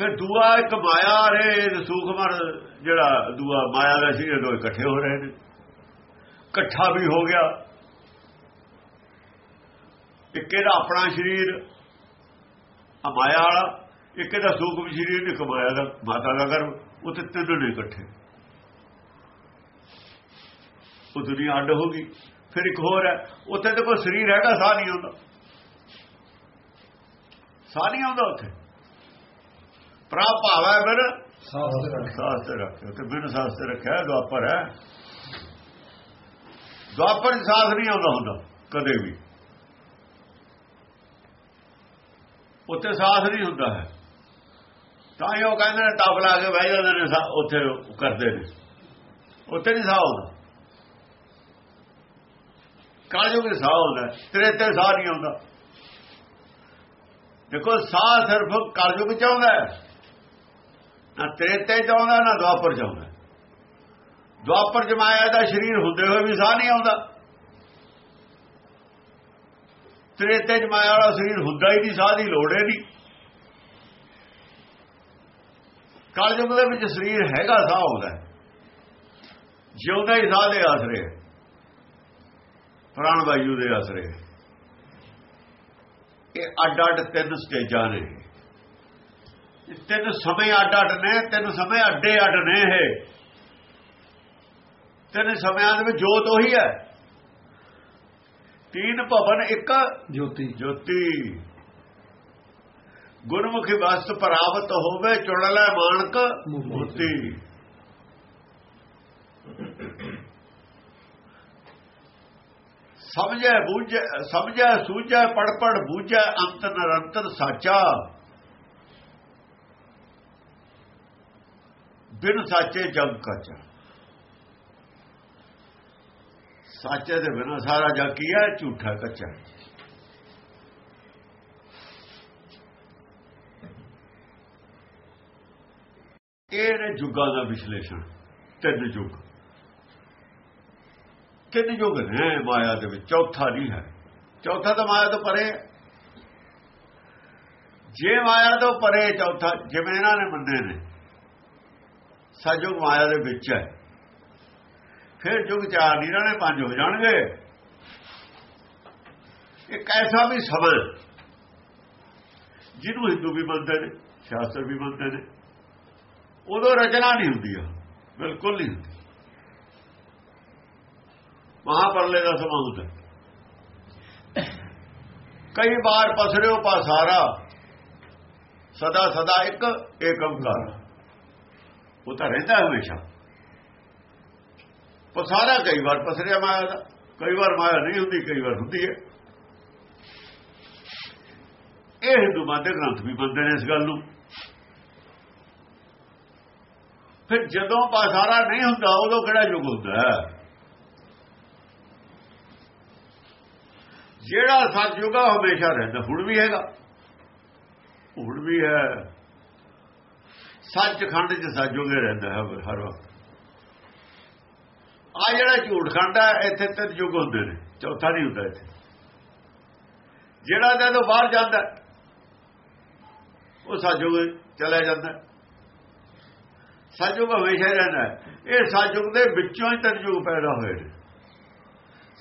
ਫਿਰ ਦੂਆ ਇੱਕ ਮਾਇਆ ਰੇ ਸੂਖਮਰ ਜਿਹੜਾ ਦੂਆ ਮਾਇਆ ਦਾ ਸੀ ਇਹ ਦੋ ਇਕੱਠੇ ਹੋ ਰਹੇ ਨੇ। ਇਕੱਠਾ ਵੀ ਹੋ ਗਿਆ। ਇੱਕ ਇਹਦਾ ਆਪਣਾ ਸਰੀਰ, ਆ ਮਾਇਆ ਵਾਲਾ। ਇੱਕ ਇਹਦਾ ਸੂਖਮ ਸਰੀਰ, ਇੱਕ ਮਾਇਆ ਦਾ, ਮਾਤਾ ਦਾ ਗਰਭ। ਉੱਥੇ ਤਿੰਨ ਨੇ ਇਕੱਠੇ। ਉਹ ਦੁਨੀਆ ਅੱਡ ਹੋ ਗਈ। ਫਿਰ ਇੱਕ ਹੋਰ ਹੈ, ਉੱਥੇ ਤੇ ਕੋਈ ਸਰੀਰ ਹੈਗਾ, ਸਾਹ ਨਹੀਂ ਆਉਂਦਾ। ਸਾਹ ਨਹੀਂ ਆਉਂਦਾ ਉੱਥੇ। ਪ੍ਰਾਪ ਭਾਵ ਹੈ ਫਿਰ। ਸਾਥ ਰੱਖ। ਸਾਸ ਤੇ ਰੱਖਿਆ ਤੇ ਬਿਨ ਸਾਸ ਤੇ ਰੱਖਿਆ ਦੁਆਪਰ ਹੈ। ਦੁਆਪਰ ਸਾਸ ਨਹੀਂ ਆਉਂਦਾ ਹੁੰਦਾ ਕਦੇ ਵੀ। ਉੱਥੇ ਸਾਸ ਨਹੀਂ ਹੁੰਦਾ ਹੈ। ਤਾਂ ਹੀ ਉਹ ਕਹਿੰਦੇ ਨੇ ਟੱਪ ਲਾ ਕੇ ਬਹਿ ਜਾਂਦੇ ਨੇ ਸਾ- ਉੱਥੇ ਕਰਦੇ ਨੇ। ਉੱਥੇ ਨਹੀਂ ਸਾਹ ਹੁੰਦਾ ਕਾਜੋ ਕੇ ਸਾਹ ਹੁੰਦਾ ਤੇਰੇ ਤੇ ਸਾਹ ਨਹੀਂ ਆਉਂਦਾ। ਦੇਖੋ ਸਾਹ ਸਿਰਫ ਕਾਜੋ ਵਿੱਚ ਆਉਂਦਾ ਹੈ। ਨਾ ਤ੍ਰੇਤੇ ਚ ਆਉਂਦਾ ਨਾ ਦੁਆਪਰ ਚ ਆਉਂਦਾ ਦੁਆਪਰ ਜਮਾਇਆ ਮਾਇਆ ਦਾ ਸਰੀਰ ਹੁੰਦੇ ਹੋਏ ਵੀ ਸਾਹ ਨਹੀਂ ਆਉਂਦਾ। ਤ੍ਰੇਤੇ ਜਮਾਇਆ ਵਾਲਾ ਸਰੀਰ ਹੁੰਦਾ ਹੀ ਨਹੀਂ, ਸਾਹ ਦੀ ਲੋੜ ਹੀ ਨਹੀਂ। ਕਲਯੁਗ ਦੇ ਵਿੱਚ ਸਰੀਰ ਹੈਗਾ, ਸਾਹ ਆਉਂਦਾ ਜਿਉਂਦਾ ਹੀ ਸਾਹ ਦੇ ਆਸਰੇ ਪ੍ਰਾਣ ਵਾਯੂ ਦੇ ਆਸਰੇ ਇਹ ਅੱਡ ਅੱਡ ਤਿੰਨ ਸਟੇਜਾਂ ਨੇ। ਤਿੰਨ ਸਮੇਂ ਅੱਡ ਅੱਡ ਨੇ ਤਿੰਨ ਸਮੇਂ ਅੱਡੇ ਅੱਡ ਨੇ ਇਹ। ਤਿੰਨ ਸਮਿਆਂ ਦੇ ਵਿੱਚ ਜੋਤ ਉਹੀ ਹੈ। ਤੀਨ ਭਵਨ ਇੱਕ ਜੋਤੀ। ਜੋਤੀ। ਗੁਰਮੁਖੀ ਵਸਤ ਪ੍ਰਾਪਤ ਹੋਵੇ ਚੁਣ ਲੈ ਮਾਨਕ ਮੋਤੀ ਸਮਝੈ ਬੂਝੈ ਸਮਝੈ ਸੂਝੈ ਪੜ ਪੜ ਬੂਝੈ ਅੰਤ ਨਿਰੰਤਰ ਸਾਚਾ। ਬਿਨ ਸਾਚੇ ਜਗ ਕਚਾ ਸਾਚੇ ਦੇ ਬਿਨਾ ਸਾਰਾ ਜਗ ਕੀ ਹੈ? ਝੂਠਾ ਕੱਚਾ। ਇਹ ਨੇ ਜੁਗਾਂ ਦਾ ਵਿਸ਼ਲੇਸ਼ਣ, ਤਿੰਨ ਯੁੱਗ ਤਿੰਨ ਯੁੱਗ ਨੇ ਮਾਇਆ ਦੇ ਵਿੱਚ, ਚੌਥਾ ਨਹੀਂ ਹੈ। ਚੌਥਾ ਤਾਂ ਮਾਇਆ ਤੋਂ ਪਰੇ। ਜੇ ਮਾਇਆ ਤੋਂ ਪਰੇ ਚੌਥਾ, ਜਿਵੇਂ ਇਹਨਾਂ ਨੇ ਮੰਨੇ ਨੇ ਸਜੁਗ ਮਾਇਆ ਦੇ ਵਿੱਚ ਹੈ। ਫਿਰ ਯੁੱਗ ਚਾਰ ਨਹੀਂ ਰਹਿਣੇ ਪੰਜ ਹੋ ਜਾਣਗੇ। ਇੱਕ ਐਸਾ ਵੀ ਸਬਰ ਜਿਹਨੂੰ ਹਿੰਦੂ ਵੀ ਮੰਨਦੇ ਨੇ ਸ਼ਾਸਤਰ ਵੀ ਮੰਨਦੇ ਨੇ, ਉਦੋਂ ਰਚਨਾ ਨਹੀਂ ਹੁੰਦੀ ਆ, ਬਿਲਕੁਲ ਨਹੀਂ ਹੁੰਦੀ। ਮਹਾਪਰਲੇ ਦਾ ਸਮਾਂ ਹੁੰਦਾ ਕਈ ਵਾਰ ਪਸਰਿਓ ਪਾਸਾਰਾ, ਸਦਾ ਸਦਾ ਇੱਕ ਏਕੰਕਾਰ। ਉਹ ਤਾਂ ਰਹਿੰਦਾ ਹਮੇਸ਼ਾ। ਪਸਾਰਾ ਕਈ ਵਾਰ ਪਸਰਿਆ ਮਾਇਆ ਦਾ, ਕਈ ਵਾਰ ਮਾਇਆ ਨਹੀਂ ਹੁੰਦੀ, ਕਈ ਵਾਰ ਹੁੰਦੀ ਹੈ। ਇਹ ਹਿੰਦੂ ਮਾਦੇ ਗ੍ਰੰਥ ਵੀ ਬੰਦੇ ਨੇ ਇਸ ਗੱਲ ਨੂੰ। ਫਿਰ ਜਦੋਂ ਪਸਾਰਾ ਨਹੀਂ ਹੁੰਦਾ, ਉਦੋਂ ਕਿਹੜਾ ਯੁੱਗ ਹੁੰਦਾ ਜਿਹੜਾ ਸਤਯੁਗ ਆ ਹਮੇਸ਼ਾ ਰਹਿੰਦਾ, ਹੁਣ ਵੀ ਹੈਗਾ। ਹੁਣ ਵੀ ਹੈ। ਸੱਚਖੰਡ ਚ ਸਤਯੁਗ ਰਹਿੰਦਾ ਹੈ ਹਰ ਵਕਤ। ਆ ਜਿਹੜਾ ਝੂਠਖੰਡ ਹੈ ਇੱਥੇ ਤਿੰਨ ਯੁੱਗ ਹੁੰਦੇ ਨੇ ਚੌਥਾ ਨਹੀਂ ਹੁੰਦਾ ਇੱਥੇ। ਜਿਹੜਾ ਜਦੋਂ ਬਾਹਰ ਜਾਂਦਾ ਉਹ ਸਤਯੁਗ ਚਲਾ ਜਾਂਦਾ ਸਤਯੁਗ ਹਮੇਸ਼ਾ ਹੀ ਰਹਿੰਦਾ ਇਹ ਸਤਯੁਗ ਦੇ ਵਿੱਚੋਂ ਹੀ ਤਿੰਨ ਯੁੱਗ ਪੈਦਾ ਹੋਏ ਨੇ।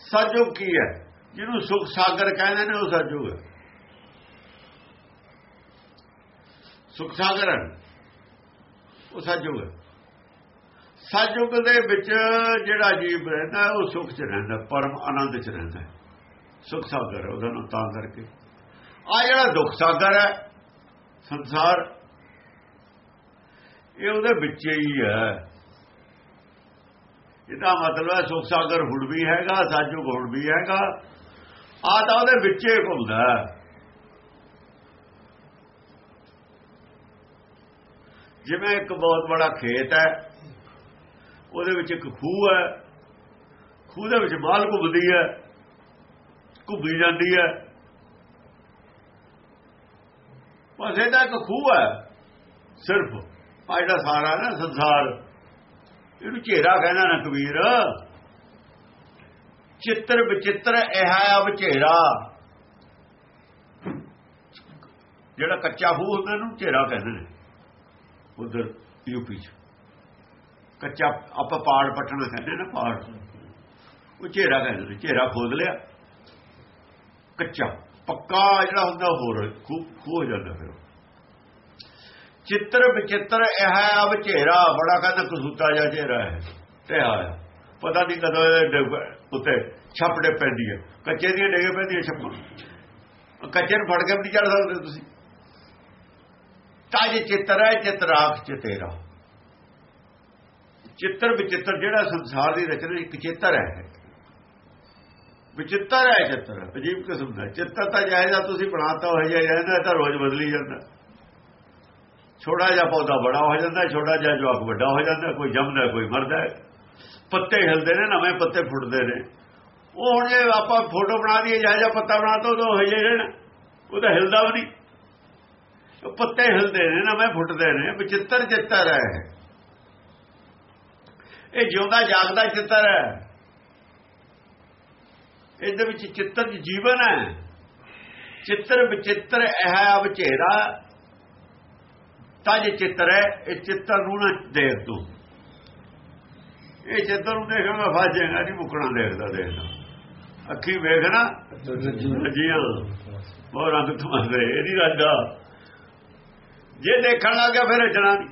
ਸਤਯੁਗ ਕੀ ਹੈ? ਜਿਹਨੂੰ ਸੁਖ ਸਾਗਰ ਕਹਿੰਦੇ ਨੇ ਉਹ ਸਤਯੁਗ ਹੈ। ਸੁਖ ਸਾਗਰ ਹੈ, ਉਹ ਸਤਯੁਗ ਹੈ। ਸਤਯੁਗ ਦੇ ਵਿੱਚ ਜਿਹੜਾ ਜੀਵ ਰਹਿੰਦਾ ਉਹ ਸੁਖ ਚ ਰਹਿੰਦਾ ਪਰਮ ਆਨੰਦ ਚ ਰਹਿੰਦਾ। ਹੈ। ਸੁਖ ਸਾਗਰ ਹੈ, ਉਹਦਾ ਨਾਮ ਤਾਂ ਕਰਕੇ। ਆ ਜਿਹੜਾ ਦੁੱਖ ਸਾਗਰ ਹੈ ਸੰਸਾਰ ਇਹ ਉਹਦੇ ਵਿੱਚ ਹੀ ਹੈ। ਇਹਦਾ ਮਤਲਬ ਹੈ ਸੁਖ ਸਾਗਰ ਹੁਣ ਵੀ ਹੈਗਾ ਸਤਜੁਗ ਹੁਣ ਵੀ ਹੈਗਾ। ਆ ਤਾਂ ਉਹਦੇ ਵਿੱਚ ਘੁੰਮਦਾ ਜਿਵੇਂ ਇੱਕ ਬਹੁਤ ਬੜਾ ਖੇਤ ਹੈ, ਉਹਦੇ ਵਿੱਚ ਇੱਕ ਖੂਹ ਹੈ, ਖੂਹ ਦੇ ਵਿੱਚ ਮਾਲ ਘੁੰਮਦੀ ਹੈ, ਘੁੰਮੀ ਜਾਂਦੀ ਹੈ। ਬਸ ਇਹਦਾ ਇੱਕ ਖੂਹ ਹੈ, ਸਿਰਫ ਆ ਜਿਹੜਾ ਸਾਰਾ ਨਾ ਸੰਸਾਰ। ਇਹਨੂੰ ਝੇਰਾ ਕਹਿੰਦਾ ਨਾ ਕਬੀਰ। ਚਿੱਤਰ ਵਿਚਿੱਤਰ, ਇਹ ਅਬ ਝੇਰਾ। ਜਿਹੜਾ ਕੱਚਾ ਖੂਹ ਹੁੰਦਾ, ਇਹਨੂੰ ਝੇਰਾ ਕਹਿੰਦੇ ਨੇ। ਉਧਰ ਯੂਪੀ ਚ। ਕੱਚਾ ਆਪਾਂ ਪਾੜ ਪਟਣਾ ਕਹਿੰਦੇ ਨਾ ਪਾੜ। ਉਹ ਝੇਰਾ ਕਹਿੰਦੇ ਝੇਰਾ ਖੋਦ ਲਿਆ। ਕੱਚਾ, ਪੱਕਾ ਜਿਹੜਾ ਹੁੰਦਾ ਹੋਰ, ਖੂਹ ਖੂਹ ਹੋ ਜਾਂਦਾ ਫਿਰ। ਚਿੱਤਰ ਵਿਚਿੱਤਰ ਇਹ ਆ ਝੇਰਾ ਬੜਾ ਕਹਿੰਦਾ ਕਸੂਤਾ ਜਿਹਾ ਝੇਰਾ ਹੈ, ਤੇ ਆ ਪਤਾ ਨਹੀਂ ਕਦੋਂ ਉੱਤੇ ਛੱਪੜੇ ਪੈਂਦੀ ਹੈ। ਕੱਚੇ ਦੀਆਂ ਡੇਗੇ ਪੈਂਦੀਆਂ ਛੱਪਾਂ। ਕੱਚੇ ਨੂੰ ਫੜ ਕੇ ਵੀ ਨਹੀਂ ਚੜ ਸਕਦੇ ਤੁਸੀਂ। ਤਾਂ ਜੇ ਚਿੱਤਰ ਹੈ ਚਿਤਰਾਖ ਚ ਤੇਰਾ। ਚਿੱਤਰ ਵਿਚਿੱਤਰ ਜਿਹੜਾ ਸੰਸਾਰ ਦੀ ਰਚਨਾ, ਇੱਕ ਚਿੱਤਰ ਹੈ। ਵਿਚਿੱਤਰ ਹੈ ਚਿੱਤਰ, ਅਜੀਬ ਕਿਸਮ ਦਾ। ਚਿੱਤਰ ਤਾਂ ਜਾਇਦਾ ਤੁਸੀਂ ਬਣਾਤਾ ਹੋ ਜਾਏ ਤਾਂ ਰੋਜ਼ ਬਦਲੀ ਜਾਂਦਾ। ਛੋਟਾ ਜਿਹਾ ਪੌਦਾ ਬੜਾ ਹੋ ਜਾਂਦਾ, ਛੋਟਾ ਜਿਹਾ ਜਵਾਕ ਵੱਡਾ ਹੋ ਜਾਂਦਾ, ਕੋਈ ਜੰਮਦਾ, ਕੋਈ ਮਰਦਾ ਪੱਤੇ ਹਿਲਦੇ ਨੇ, ਨਵੇਂ ਪੱਤੇ ਫੁੱਟਦੇ ਨੇ। ਉਹ ਹੁਣ ਜੇ ਆਪਾਂ ਫੋਟੋ ਬਣਾ ਦਈਏ ਜਾਂ ਜਾਂ ਪੱਤਾ ਬਣਾਤਾ ਉਦੋਂ ਹੋ ਜਾਏ ਰਹਿਣਾ ਉਹ ਤਾਂ ਹਿਲਦਾ ਵੀ ਨਹੀਂ। ਪੱਤੇ ਹਿਲਦੇ ਨੇ ਨਵੇਂ ਫੁੱਟਦੇ ਨੇ ਵਿਚਿੱਤਰ ਚਿੱਤਰ ਹੈ। ਇਹ ਜਿਉਂਦਾ ਜਾਗਦਾ ਚਿੱਤਰ ਹੈ। ਇਹਦੇ ਵਿੱਚ ਚਿੱਤਰ ਜੀਵਨ ਹੈ। ਚਿੱਤਰ ਵਿਚਿੱਤਰ ਇਹ ਅਵਚੇਰਾ। ਤਜ ਚਿੱਤਰ ਹੈ ਇਹ ਚਿੱਤਰ ਨੂੰ ਨਾ ਦੇਖ ਤੂੰ। ਇਹ ਚਿੱਤਰ ਨੂੰ ਦੇਖਣਾ ਫਸ ਜਾਏਗਾ ਨਹੀਂ ਮੁਕਣਾ ਦੇਖਦਾ ਦੇਖਦਾ। ਅੱਖੀ ਵੇਖਣਾ ਜੀਆਂ ਉਹ ਰੰਗ ਤੁਮਾਰੇ ਇਹਦੀ ਰੰਗਾ ਜੇ ਦੇਖਣ ਲੱਗਾ ਫਿਰ ਰਚਣਾ ਨਹੀਂ।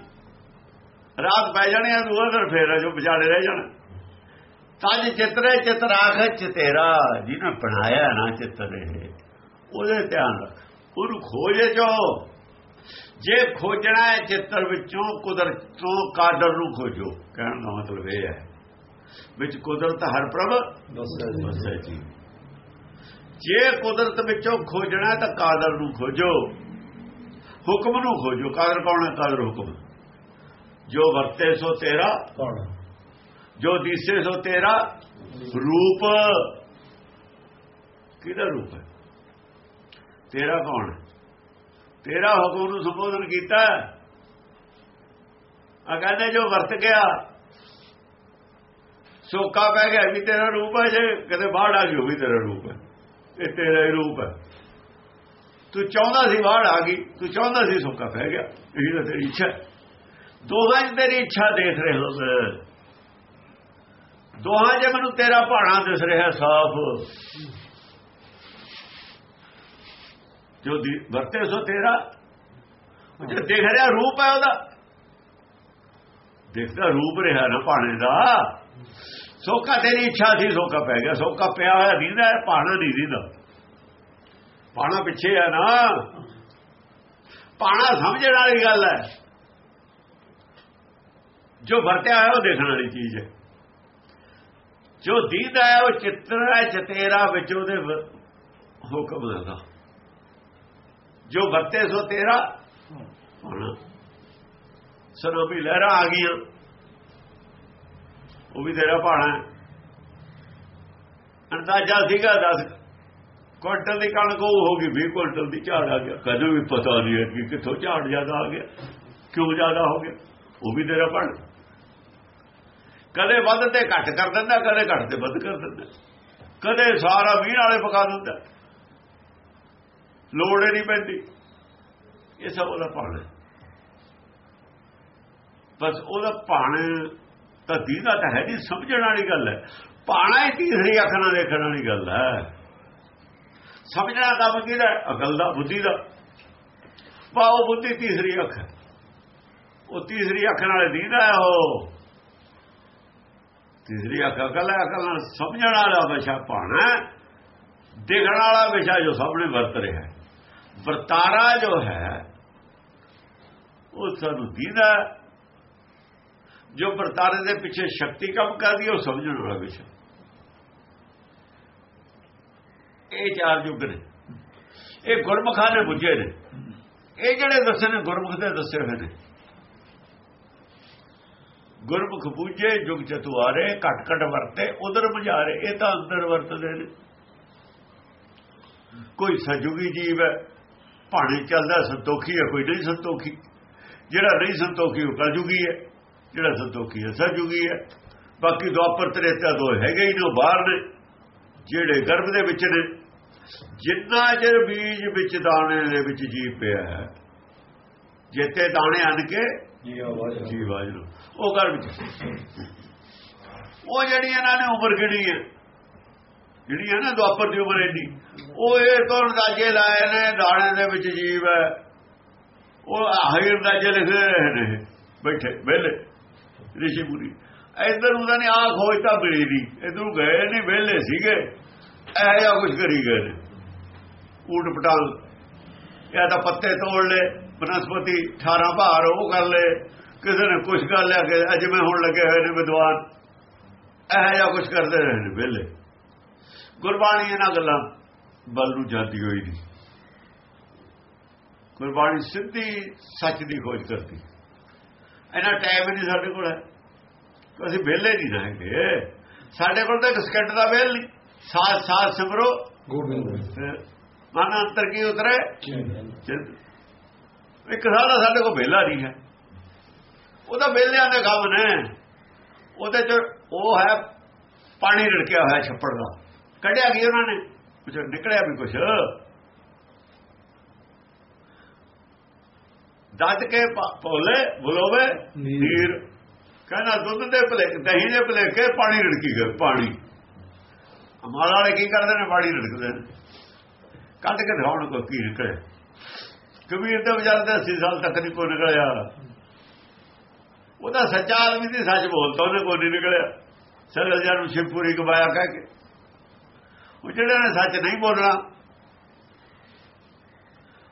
ਰਾਤ ਪੈ ਜਾਣੇ ਆ ਦੂਆ ਦਿਨ ਫੇਰ ਜੋ ਵਿਚਾਲੇ ਰਹਿ ਜਾਣਾ। ਤਜ ਚਿੱਤਰੇ ਚਿਤਰਾਖ ਚਿਤੇਰਾ ਜਿਹਨੇ ਬਣਾਇਆ ਨਾ ਚਿੱਤਰ ਉਹਦੇ ਧਿਆਨ ਰੱਖ। ਉਹਨੂੰ ਖੋਜੇ ਜੋ। ਜੇ ਖੋਜਣਾ ਹੈ ਚਿੱਤਰ ਵਿੱਚੋਂ ਕੁਦਰਤ ਤੋਂ ਕਾਦਰ ਨੂੰ ਖੋਜੋ। ਕਹਿਣ ਦਾ ਮਤਲਬ ਇਹ ਹੈ ਵਿੱਚ ਕੁਦਰਤ ਹਰ ਪ੍ਰਭ ਵਸੈ ਜੀ। ਜੇ। ਕੁਦਰਤ ਵਿੱਚੋਂ ਖੋਜਣਾ ਤਾਂ ਕਾਦਰ ਨੂੰ ਖੋਜੋ। ਹੁਕਮ ਨੂੰ ਖੋਜੋ। ਕਾਦਰ ਕੌਣ ਹੈ? ਕਾਦਰ ਹੁਕਮ? ਜੋ ਵਰਤੇ ਸੋ ਤੇਰਾ ਕੌਣ? ਜੋ ਦਿਸੇ ਸੋ ਤੇਰਾ ਰੂਪ। ਕਿਹਦਾ ਰੂਪ ਹੈ? ਤੇਰਾ ਕੌਣ? ਤੇਰਾ ਹੁਕਮ ਨੂੰ ਸੰਬੋਧਨ ਕੀਤਾ ਆ ਕਹਿੰਦੇ ਜੋ ਵਰਤ ਗਿਆ ਸੋਕਾ ਪੈ ਗਿਆ ਵੀ ਤੇਰਾ ਰੂਪ ਹੈ ਜੇ ਕਦੇ ਬਾੜ ਆ ਗਈ ਵੀ ਤੇਰਾ ਰੂਪ ਹੈ। ਇਹ ਤੇਰਾ ਹੀ ਰੂਪ ਹੈ। ਤੂੰ ਚਾਹੁੰਦਾ ਸੀ ਬਾੜ ਆ ਗਈ, ਤੂੰ ਚਾਹੁੰਦਾ ਸੀ ਸੋਕਾ ਪੈ ਗਿਆ, ਇਹੀ ਤਾਂ ਤੇਰੀ ਇੱਛਾ। ਦੋਹਾਂ 'ਚ ਤੇਰੀ ਇੱਛਾ ਦੇਖ ਰਹੇ ਹੋ ਦੋਹਾਂ 'ਚ ਮੈਨੂੰ ਤੇਰਾ ਭਾਣਾ ਦਿਸ ਰਿਹਾ ਸਾਫ਼। ਜੋ ਵਰਤੇ ਸੋ ਤੇਰਾ। ਉਹ ਜੋ ਦੇਖ ਰਿਹਾ ਰੂਪ ਹੈ ਉਹਦਾ। ਦੇਖਦਾ ਰੂਪ ਰਿਹਾ ਨਾ ਭਾਣੇ ਦਾ। ਸੋਕਾ ਤੇਰੀ ਇੱਛਾ ਸੀ, ਸੋਕਾ ਪੈ ਗਿਆ, ਸੋਕਾ ਪਿਆ ਹੋਇਆ ਦੀਦਾ, ਭਾਣਾ ਨਹੀਂ ਦੀਦਾ। ਪਾਣਾ ਪਿੱਛੇ ਆ ਨਾ। ਭਾਣਾ ਸਮਝਣ ਵਾਲੀ ਗੱਲ ਹੈ। ਜੋ ਵਰਤਿਆ ਹੋਇਆ ਉਹ ਦੇਖਣ ਵਾਲੀ ਚੀਜ਼ ਹੈ। ਜੋ ਦੀਦਾ ਹੈ ਉਹ ਚਿੱਤਰ ਹੈ, ਚਤੇਰਾ ਵਿੱਚ ਉਹਦੇ ਹੁਕਮ ਦਾ ਜੋ ਵਰਤੇ ਸੋ ਤੇਰਾ, ਪਾਣਾ। ਸਰੋ ਵੀ ਲਹਿਰਾਂ ਆ ਗਈਆਂ। ਉਹ ਵੀ ਤੇਰਾ ਭਾਣਾ ਅੰਦਾਜ਼ਾ ਸੀਗਾ 10 ਕੁਇੰਟਲ ਦੀ ਕਣਕ ਉਹ ਹੋ ਗਈ 20 ਕੁਇੰਟਲ ਦੀ ਝਾੜ ਆ ਗਿਆ। ਕਦੇ ਵੀ ਪਤਾ ਨਹੀਂ ਹੈ ਕਿ ਕਿੱਥੋਂ ਝਾੜ ਜ਼ਿਆਦਾ ਆ ਗਿਆ, ਕਿਉਂ ਜ਼ਿਆਦਾ ਹੋ ਗਿਆ, ਉਹ ਵੀ ਤੇਰਾ ਭਾਣਾ ਕਦੇ ਵੱਧ ਤੇ ਘੱਟ ਕਰ ਦਿੰਦਾ, ਕਦੇ ਘੱਟ ਤੇ ਵੱਧ ਕਰ ਦਿੰਦਾ। ਕਦੇ ਸਾਰਾ ਮੀਂਹ ਵਾਲੇ ਪਕਾ ਦਿੰਦਾ। ਲੋੜ ਹੀ ਨਹੀਂ ਪੈਂਦੀ। ਇਹ ਸਭ ਉਹਦਾ ਭਾਣਾ ਬਸ ਉਹਦਾ ਭਾਣ ਤਾਂ ਦੀਦਾ ਤਾਂ ਹੈ ਨਹੀਂ, ਸਮਝਣ ਵਾਲੀ ਗੱਲ ਹੈ। ਭਾਣਾ ਹੀ ਤੀਸਰੀ ਅੱਖ ਨਾਲ ਦੇਖਣ ਵਾਲੀ ਗੱਲ ਹੈ। ਸਮਝਣਾ ਕੰਮ ਕਿਹਦਾ ਅਕਲ ਦਾ, ਬੁੱਧੀ ਦਾ। ਬਾ ਉਹ ਬੁੱਧੀ ਤੀਸਰੀ ਅੱਖ ਹੈ। ਉਹ ਤੀਸਰੀ ਅੱਖ ਨਾਲ ਦੀਦਾ ਹੈ ਉਹ। ਤੀਸਰੀ ਅੱਖ ਅਕਲ ਹੈ, ਅਕਲ ਨਾਲ ਸਮਝਣ ਵਾਲਾ ਵਿਸ਼ਾ ਭਾਣਾ ਦੇਖਣ ਵਾਲਾ ਵਿਸ਼ਾ ਜੋ ਸਾਹਮਣੇ ਵਰਤ ਰਿਹਾ ਹੈ। ਵਰਤਾਰਾ ਜੋ ਹੈ, ਉਹ ਸਾਨੂੰ ਦੀਦਾ ਜੋ ਵਰਤਾਰੇ ਦੇ ਪਿੱਛੇ ਸ਼ਕਤੀ ਕੰਮ ਕਰਦੀ ਹੈ, ਉਹ ਸਮਝਣ ਵਾਲਾ ਵਿਸ਼ਾ। ਇਹ ਚਾਰ ਯੁੱਗ ਨੇ। ਇਹ ਗੁਰਮੁਖਾਂ ਨੇ ਬੁੱਝੇ ਨੇ। ਇਹ ਜਿਹੜੇ ਦੱਸੇ ਨੇ, ਗੁਰਮੁਖ ਦੇ ਦੱਸੇ ਹੋਏ ਨੇ। ਗੁਰਮੁਖ ਬੁੱਝੇ, ਯੁਗ ਚਤੁਆਰੇ ਘਟ ਘਟ ਵਰਤੇ, ਉਧਰ ਬੁਝਾਰੇ, ਇਹ ਤਾਂ ਅੰਦਰ ਵਰਤਦੇ ਨੇ। ਕੋਈ ਸਜੁਗੀ ਜੀਵ ਹੈ, ਭਾਣੇ ਚੱਲਦਾ, ਸੰਤੋਖੀ ਹੈ, ਕੋਈ ਨਹੀਂ ਸੰਤੋਖੀ। ਜਿਹੜਾ ਨਹੀਂ ਸੰਤੋਖੀ, ਉਹ ਕਲਯੁਗੀ ਹੈ। ਜਿਹੜਾ ਸੰਤੋਖੀ ਹੈ ਸਜੁਗੀ ਹੈ। ਬਾਕੀ ਦੁਆਪਰ ਤ੍ਰੇਤਾ ਦੋ ਹੈਗੇ ਹੀ ਨੇ, ਉਹ ਬਾਹਰ ਨੇ। ਜਿਹੜੇ ਗਰਭ ਦੇ ਵਿੱਚ ਨੇ ਜਿੰਨਾ ਚਿਰ ਬੀਜ ਵਿੱਚ ਦਾਣੇ ਦੇ ਵਿੱਚ ਜੀਵ ਪਿਆ ਹੈ ਜਿੱਤੇ ਦਾਣੇ ਅਨ ਕੇ ਜੀ ਆਵਾਜ਼ ਜੀਵਾਜ ਨੂੰ ਉਹ ਗਰਭ ਚ ਉਹ ਜਿਹੜੀ ਇਹਨਾਂ ਨੇ ਉਮਰ ਗਿਣੀ ਹੈ ਜਿਹੜੀ ਹੈ ਨਾ ਦੁਆਪਰ ਦੀ ਉਮਰ ਇੰਨੀ ਉਹ ਇਹ ਤੋਂ ਅੰਦਾਜ਼ੇ ਲਾਏ ਨੇ ਦਾਣੇ ਦੇ ਵਿੱਚ ਜੀਵ ਹੈ? ਉਹ ਆਹੀ ਅੰਦਾਜ਼ੇ ਲਿਖੇ ਰਹੇ ਨੇ ਬੈਠੇ ਵਿਹਲੇ ਰਿਸ਼ੀ ਮੁਨੀ। ਇਧਰ ਉਹਨਾਂ ਨੇ ਆਹ ਖੋਜ ਤਾਂ ਮਿਲੀ ਨਹੀਂ। ਇਧਰੋਂ ਗਏ ਨਹੀਂ, ਵਿਹਲੇ ਸੀਗੇ। ਇਹ ਜਿਹਾ ਕੁਝ ਕਰੀ ਗਏ ਨੇ। ਊਟ ਪਟਾਲ, ਜਾਂ ਤਾਂ ਪੱਤੇ ਤੋੜ ਲੈ ਬਨਸਪਤੀ 18 ਭਾਰ, ਉਹ ਕਰ ਲੈ ਕਿਸੇ ਨੇ ਕੁਝ ਕਰ ਲਿਆ ਕਿ ਅੱਜ ਹੋਣ ਲੱਗੇ ਹੋਏ ਨੇ ਵਿਦਵਾਨ। ਇਹ ਜਿਹਾ ਕੁਝ ਕਰਦੇ ਰਹੇ ਨੇ ਵਿਹਲੇ। ਗੁਰਬਾਣੀ ਇਹਨਾਂ ਗੱਲਾਂ ਵੱਲ ਨੂੰ ਜਾਂਦੀ ਹੋਈ ਨਹੀਂ। ਗੁਰਬਾਣੀ ਸਿੱਧੀ ਸੱਚ ਦੀ ਖੋਜ ਕਰਦੀ। ਇਹਨਾਂ ਟਾਈਮ ਨਹੀਂ ਸਾਡੇ ਕੋਲ ਹੈ। ਅਸੀਂ ਵਿਹਲੇ ਨਹੀਂ ਰਹਾਂਗੇ ਸਾਡੇ ਕੋਲ ਤਾਂ ਬਿਸਕਟ ਦਾ ਵੇਲ ਨਹੀਂ। ਸਾਥ ਸਾਥ ਸਿਮਰੋ। ਗੋਬਿੰਦ ਮਨ ਅੰਤਰ ਕੀ ਉਤਰੇ? ਇੱਕ ਸਾਲ ਦਾ ਸਾਡੇ ਕੋਲ ਵਿਹਲਾ ਨਹੀਂ ਹੈ। ਉਹਦਾ ਵਿਹਲਿਆਂ ਦਾ ਕੰਮ ਨੇ। ਉਹਦੇ ਚ ਉਹ ਹੈ ਪਾਣੀ ਰੜਕਿਆ ਹੋਇਆ ਛੱਪੜ ਦਾ। ਕੱਢਿਆ ਗਿਆ ਉਹਨਾਂ ਨੇ? ਕੁਝ ਨਿਕਲਿਆ ਵੀ ਕੁਝ ਦੱਜ ਕੇ ਭੋਲੇ ਬੁਲੋਵੇ ਨੀਰ। ਕਹਿੰਦਾ ਦੁੱਧ ਦੇ ਭਲੇ ਦਹੀਂ ਦੇ ਭਲੇਖੇ, ਪਾਣੀ ਰੜਕੀ ਗਏ ਪਾਣੀ। ਮਾਲ ਵਾਲੇ ਕੀ ਕਰਦੇ ਨੇ? ਪਾਣੀ ਰੜਕਦੇ ਨੇ। ਕੱਢ ਕੇ ਦਿਖਾਉਣ ਕੋ ਕੀ ਨਿਕਲੇ। ਕਬੀਰ ਦੇ ਵਿਚਾਰ ਦੇ 80 ਸਾਲ ਤੱਕ ਨਹੀਂ ਕੋਈ ਨਿਕਲਿਆ। ਉਹਦਾ ਸੱਚਾ ਆਦਮੀ ਦੀ ਸੱਚ ਬੋਲਦਾ ਉਹਨੇ ਕੋਈ ਨਹੀਂ ਨਿਕਲਿਆ। ਸਰਲ ਜਨ ਨੂੰ ਸ਼ਿਵਪੁਰੀ ਗਵਾਇਆ ਕਹਿ ਕੇ। ਉਹ ਜਿਹੜੇ ਨੇ ਸੱਚ ਨਹੀਂ ਬੋਲਣਾ,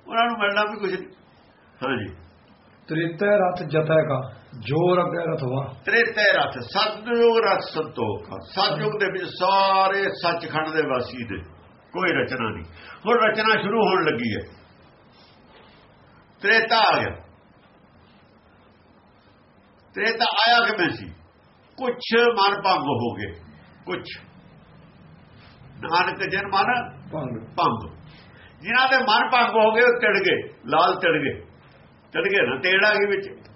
ਉਹਨਾਂ ਨੂੰ ਮਿਲਣਾ ਵੀ ਕੁਝ ਨਹੀਂ। ਹਾਂਜੀ। ਤ੍ਰਿਤੈ ਰਥ ਜਤੈ ਕਾ ਜੋਰ ਅਗੇ ਰਥਵਾ ਤ੍ਰੇਤੇ ਰਥ ਸਤਿਯੁਗ ਰਥ ਸੰਤੋਖ ਸਤਿਯੁਗ ਦੇ ਵਿੱਚ ਸਾਰੇ ਸੱਚਖੰਡ ਦੇ ਵਾਸੀ ਨੇ ਕੋਈ ਰਚਨਾ ਨਹੀਂ। ਹੁਣ ਰਚਨਾ ਸ਼ੁਰੂ ਹੋਣ ਲੱਗੀ ਹੈ। ਤ੍ਰੇਤਾ ਆ ਗਿਆ। ਤ੍ਰੇਤਾ ਆਇਆ ਕਿਵੇਂ ਸੀ? ਕੁਛ ਮਨ ਭੰਗ ਹੋ ਗਏ। ਕੁਛ। ਨਾਨਕ ਜਨ ਮਨ ਭੰਗ। ਭੰਗ। ਜਿਨ੍ਹਾਂ ਦੇ ਮਨ ਭੰਗ ਹੋ ਗਏ ਉਹ ਟੜ ਗਏ। ਲਾਲ ਟੜ ਗਏ। ਟੜ ਗਏ ਨਾ ਆ ਗਈ ਵਿੱਚ।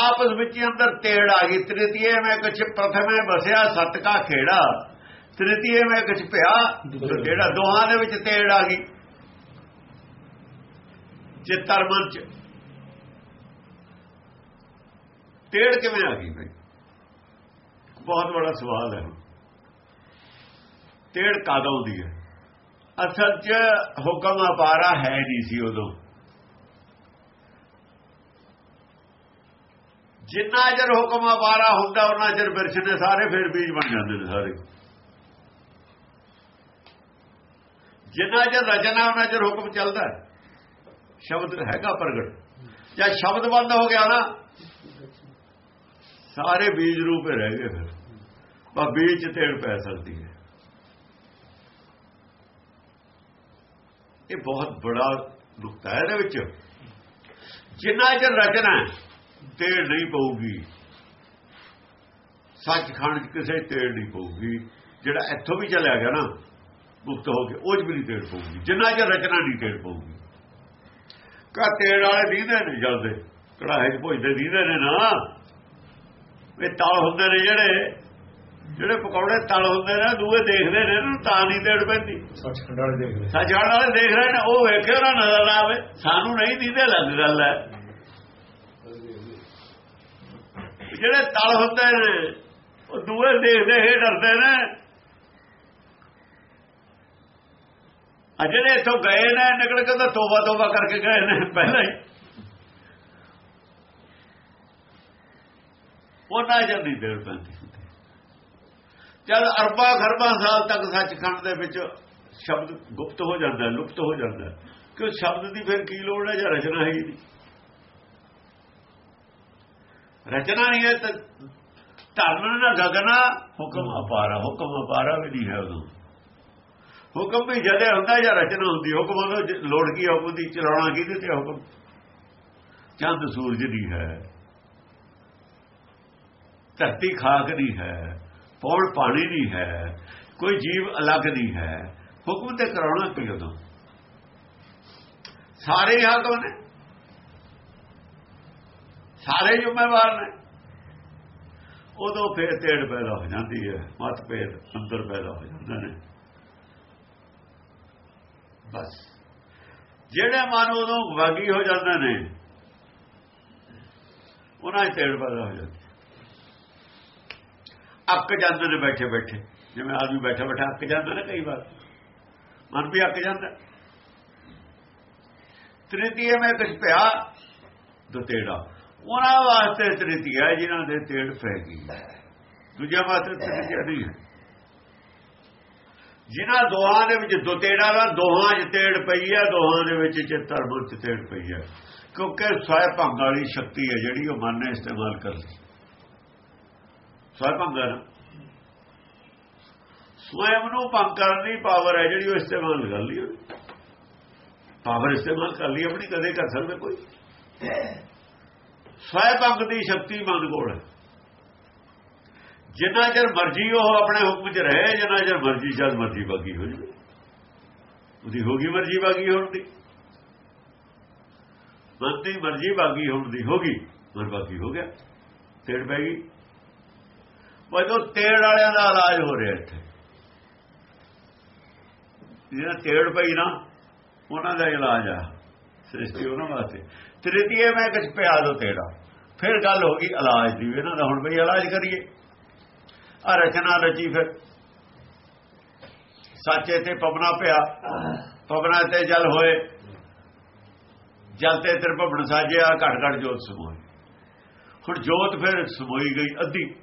ਆਪਸ ਵਿੱਚ ਹੀ ਅੰਦਰ ਤੇੜ ਆ ਗਈ। ਤ੍ਰਿਤੀਏ ਮੈਂ ਕੁਛ ਪ੍ਰਥਮੇ ਬਸਿਆ ਸਤ ਕਾ ਖੇੜਾ। ਤ੍ਰਿਤੀਏ ਮੈਂ ਕੁਛ ਪਿਆ ਜਿਹੜਾ ਦੋਹਾਂ ਦੇ ਵਿੱਚ ਤੇੜ ਆ ਗਈ। ਚਿੱਤਰ ਮਨ ਚ। ਤੇੜ ਕਿਵੇਂ ਆ ਗਈ ਭਾਈ ਬਹੁਤ ਬੜਾ ਸਵਾਲ ਹੈ। ਤੇੜ ਕਾਦੋਂ ਦੀ ਹੈ? ਅਸਲ 'ਚ ਹੁਕਮ ਅਪਾਰਾ ਹੈ ਨਹੀਂ ਸੀ ਉਦੋਂ। ਜਿੰਨਾ ਚਿਰ ਹੁਕਮ ਅਪਾਰਾ ਹੁੰਦਾ ਉਹਨਾਂ ਚਿਰ ਬਿਰਛ ਦੇ ਸਾਰੇ ਫਿਰ ਬੀਜ ਬਣ ਜਾਂਦੇ ਨੇ ਸਾਰੇ। ਜਿੰਨਾ ਚਿਰ ਰਚਨਾ ਉਹਨਾਂ ਚਿਰ ਹੁਕਮ ਚੱਲਦਾ ਸ਼ਬਦ ਹੈਗਾ ਪ੍ਰਗਟ। ਜਾਂ ਸ਼ਬਦ ਬੰਦ ਹੋ ਗਿਆ ਨਾ ਸਾਰੇ ਬੀਜ ਰੂਪੇ ਰਹਿ ਗਏ ਫਿਰ। ਬਸ ਬੀਜ 'ਚ ਤੇੜ ਪੈ ਸਕਦੀ ਹੈ। ਇਹ ਬਹੁਤ ਬੜਾ ਨੁਕਤਾ ਹੈ ਇਹਦੇ ਵਿੱਚ। ਜਿੰਨਾ ਚਿਰ ਰਚਨਾ ਹੈ, ਤੇੜ ਨਹੀਂ ਪਊਗੀ। ਸੱਚਖੰਡ 'ਚ ਕਿਸੇ ਤੇੜ ਨਹੀਂ ਪਊਗੀ। ਜਿਹੜਾ ਇੱਥੋਂ ਵੀ ਚਲਿਆ ਗਿਆ ਨਾ ਮੁਕਤ ਹੋ ਕੇ ਉਹ 'ਚ ਵੀ ਨਹੀਂ ਤੇੜ ਪਊਗੀ। ਜਿੰਨਾ ਚਿਰ ਰਚਨਾ ਨਹੀਂ ਤੇੜ ਪਊਗੀ। ਕਾ ਤੇੜ ਵਾਲੇ ਦੀਦੇ ਨੇ ਜਲਦੇ। ਕੜਾਹੇ 'ਚ ਭੁਜਦੇ ਦੀਦੇ ਨੇ ਨਾ। ਇਹ ਤਲ ਹੁੰਦੇ ਨੇ ਜਿਹੜੇ ਜਿਹੜੇ ਪਕੌੜੇ ਤਲ ਹੁੰਦੇ ਨੇ ਦੂਏ ਦੇਖਦੇ ਨੇ ਇਹਨੂੰ ਤਾਂ ਨਹੀਂ ਤੇੜ ਪੈਂਦੀ। ਸੱਚਖੰਡ ਵਾਲੇ ਦੇਖ ਰਹੇ ਸੱਚਖੰਡ ਵਾਲੇ ਦੇਖ ਰਹੇ ਨੇ ਉਹ ਵੇਖੇ ਨਾ ਨਜ਼ਰ ਨਾ ਆਵੇ। ਸਾਨੂੰ ਨਹੀਂ ਦੀਦੇ ਲੱਗ ਗੱਲ ਹੈ ਜਿਹੜੇ ਤਲ ਹੁੰਦੇ ਨੇ, ਉਹ ਦੂਏ ਦੇਖਦੇ ਹੀ ਡਰਦੇ ਨੇ। ਆ ਜਿਹੜੇ ਇੱਥੋਂ ਗਏ ਨੇ, ਨਿਕਲ ਕੇ ਤਾਂ ਤੋਬਾ ਤੋਬਾ ਕਰਕੇ ਗਏ ਨੇ ਪਹਿਲਾਂ ਹੀ। ਉਹ ਨਾ ਜਲਦੀ ਦੇਰ ਪੈਂਦੀ ਜਦ ਅਰਬਾਂ ਖਰਬਾਂ ਸਾਲ ਤੱਕ ਸੱਚਖੰਡ ਦੇ ਵਿੱਚ ਸ਼ਬਦ ਗੁਪਤ ਹੋ ਜਾਂਦਾ, ਲੁਪਤ ਹੋ ਜਾਂਦਾ ਹੈ। ਕਿ ਸ਼ਬਦ ਦੀ ਫਿਰ ਕੀ ਲੋੜ ਹੈ ਜਾਂ ਰਚਨਾ ਹੀ ਨਹੀਂ। ਰਚਨਾ ਨਹੀਂ ਹੈ ਤਾਂ ਧਰਮ ਨਾ ਗਗਨਾ ਹੁਕਮ ਅਪਾਰਾ ਹੁਕਮ ਅਪਾਰਾ ਵੀ ਨਹੀਂ ਹੈ ਉਦੋਂ ਹੁਕਮ ਵੀ ਜਦੇ ਹੁੰਦਾ ਜਾਂ ਰਚਨਾ ਹੁੰਦੀ ਹੁਕਮ ਜ- ਲੋੜ ਕੀ ਹੈ ਹੁਕਮ ਦੀ ਚਲਾਉਣਾ ਕਿਹਦੇ ਤੇ ਹੁਕਮ? ਚੰਦ ਸੂਰਜ ਦੀ ਹੈ। ਧਰਤੀ ਖਾਕ ਦੀ ਹੈ ਪੌੜ ਪਾਣੀ ਦੀ ਹੈ ਕੋਈ ਜੀਵ ਅਲੱਗ ਨਹੀਂ ਹੈ। ਹੁਕਮ ਤੇ ਕਰਾਉਣਾ ਕੀ ਉਦੋਂ ਸਾਰੇ ਹੀ ਹਾਕਮ ਨੇ ਸਾਰੇ ਜ਼ਿੰਮੇਵਾਰ ਨੇ। ਉਦੋਂ ਫੇਰ ਤੇੜ ਪੈਦਾ ਹੋ ਜਾਂਦੀ ਹੈ, ਮਤਭੇਦ ਅੰਦਰ ਪੈਦਾ ਹੋ ਜਾਂਦੇ ਨੇ। ਬਸ। ਜਿਹੜੇ ਮਨ ਉਦੋਂ ਵਾਗੀ ਹੋ ਜਾਂਦੇ ਨੇ, ਉਹਨਾਂ 'ਚ ਤੇੜ ਪੈਦਾ ਹੋ ਜਾਂਦੀ ਅੱਕ ਜਾਂਦੇ ਨੇ ਬੈਠੇ ਬੈਠੇ। ਜਿਵੇਂ ਆਦਮੀ ਬੈਠਾ ਬੈਠਾ ਅੱਕ ਜਾਂਦਾ ਨਾ ਕਈ ਵਾਰ। ਮਨ ਵੀ ਅੱਕ ਜਾਂਦਾ। ਤ੍ਰਿਤੀਏ ਮੈਂ ਕੁਛ ਪਿਆ, ਦਤੇੜਾ। ਉਹਨਾਂ ਵਾਸਤੇ ਤ੍ਰਿਤੀਆ ਜਿਨ੍ਹਾਂ ਦੇ ਤੇੜ ਪੈ ਗਈ ਦੂਜਾ ਵਾਸਤੇ ਤ੍ਰਿਤੀਆ ਨਹੀਂ ਹੈ? ਜਿਨ੍ਹਾਂ ਦੋਹਾਂ ਦੇ ਵਿੱਚ ਦੋ ਦੁਤੇੜਾ ਦਾ ਦੋਹਾਂ 'ਚ ਤੇੜ ਪਈ ਹੈ, ਦੋਹਾਂ ਦੇ ਵਿੱਚ ਚਿੱਤਰ ਮਨ 'ਚ ਤੇੜ ਪਈ ਹੈ। ਕਿਉਂਕਿ ਸਵੈ ਭੰਗ ਵਾਲੀ ਸ਼ਕਤੀ ਹੈ ਜਿਹੜੀ ਉਹ ਮਨ ਨੇ ਇਸਤੇਮਾਲ ਕਰ ਲਈ ਸਵੈ ਭੰਗ ਹੈ ਨਾ? ਸਵੈਮ ਨੂੰ ਭੰਗ ਕਰਨ ਦੀ ਪਾਵਰ ਹੈ ਜਿਹੜੀ ਉਹ ਇਸਤੇਮਾਲ ਕਰ ਲਈ। ਪਾਵਰ ਇਸਤੇਮਾਲ ਕਰ ਲਈ, ਆਪਣੀ ਕਦੇ ਕਰ ਸਕਦੇ ਕੋਈ? ਸਵੈ ਭੰਗ ਦੀ ਸ਼ਕਤੀ ਮਨ ਕੋਲ ਹੈ। ਜਿੰਨਾ ਚਿਰ ਮਰਜ਼ੀ ਉਹ ਆਪਣੇ ਹੁਕਮ 'ਚ ਰਹੇ, ਜਿੰਨਾ ਚਿਰ ਮਰਜ਼ੀ ਜਦ ਮਰਜ਼ੀ ਬਾਗੀ ਹੋ ਜਾਵੇ। ਉਹਦੀ ਹੋਗੀ ਮਰਜ਼ੀ ਬਾਗੀ ਹੋਣ ਦੀ। ਮਨ ਮਰਜ਼ੀ ਬਾਗੀ ਹੋਣ ਦੀ ਹੋਗੀ ਮਨ ਬਾਗੀ ਹੋ ਗਿਆ, ਤੇੜ ਪੈ ਗਈ। ਉਹ ਤੇੜ ਵਾਲਿਆਂ ਦਾ ਇਲਾਜ ਹੋ ਰਿਹਾ ਇੱਥੇ। ਜਿਹੜਾ ਤੇੜ ਪਈ ਨਾ, ਉਹਨਾਂ ਦਾ ਇਲਾਜ ਆ, ਸ੍ਰਿਸ਼ਟੀ ਉਹਨਾਂ ਵਾਸਤੇ। ਤ੍ਰਿਤੀਏ ਮੈਂ ਕੁਝ ਪਿਆ ਦੋ ਤੇਰਾ? ਫਿਰ ਗੱਲ ਹੋ ਗਈ ਇਲਾਜ ਦੀ, ਇਹਨਾਂ ਦਾ ਹੁਣ ਬਈ ਇਲਾਜ ਕਰੀਏ। ਆ ਰਚਨਾ ਰਚੀ ਫਿਰ। ਸੱਚੇ ਤੇ ਪਵਨਾ ਪਿਆ। ਪਵਨਾ ਤੇ ਜਲ ਹੋਏ। ਜਲ ਤੇ ਤ੍ਰਿਭਵਨ ਸਾਜਿਆ ਘਟ ਘਟ ਜੋਤ ਸਮੋਈ ਹੁਣ ਜੋਤ ਫਿਰ ਸਮੋਈ ਗਈ ਅੱਧੀ।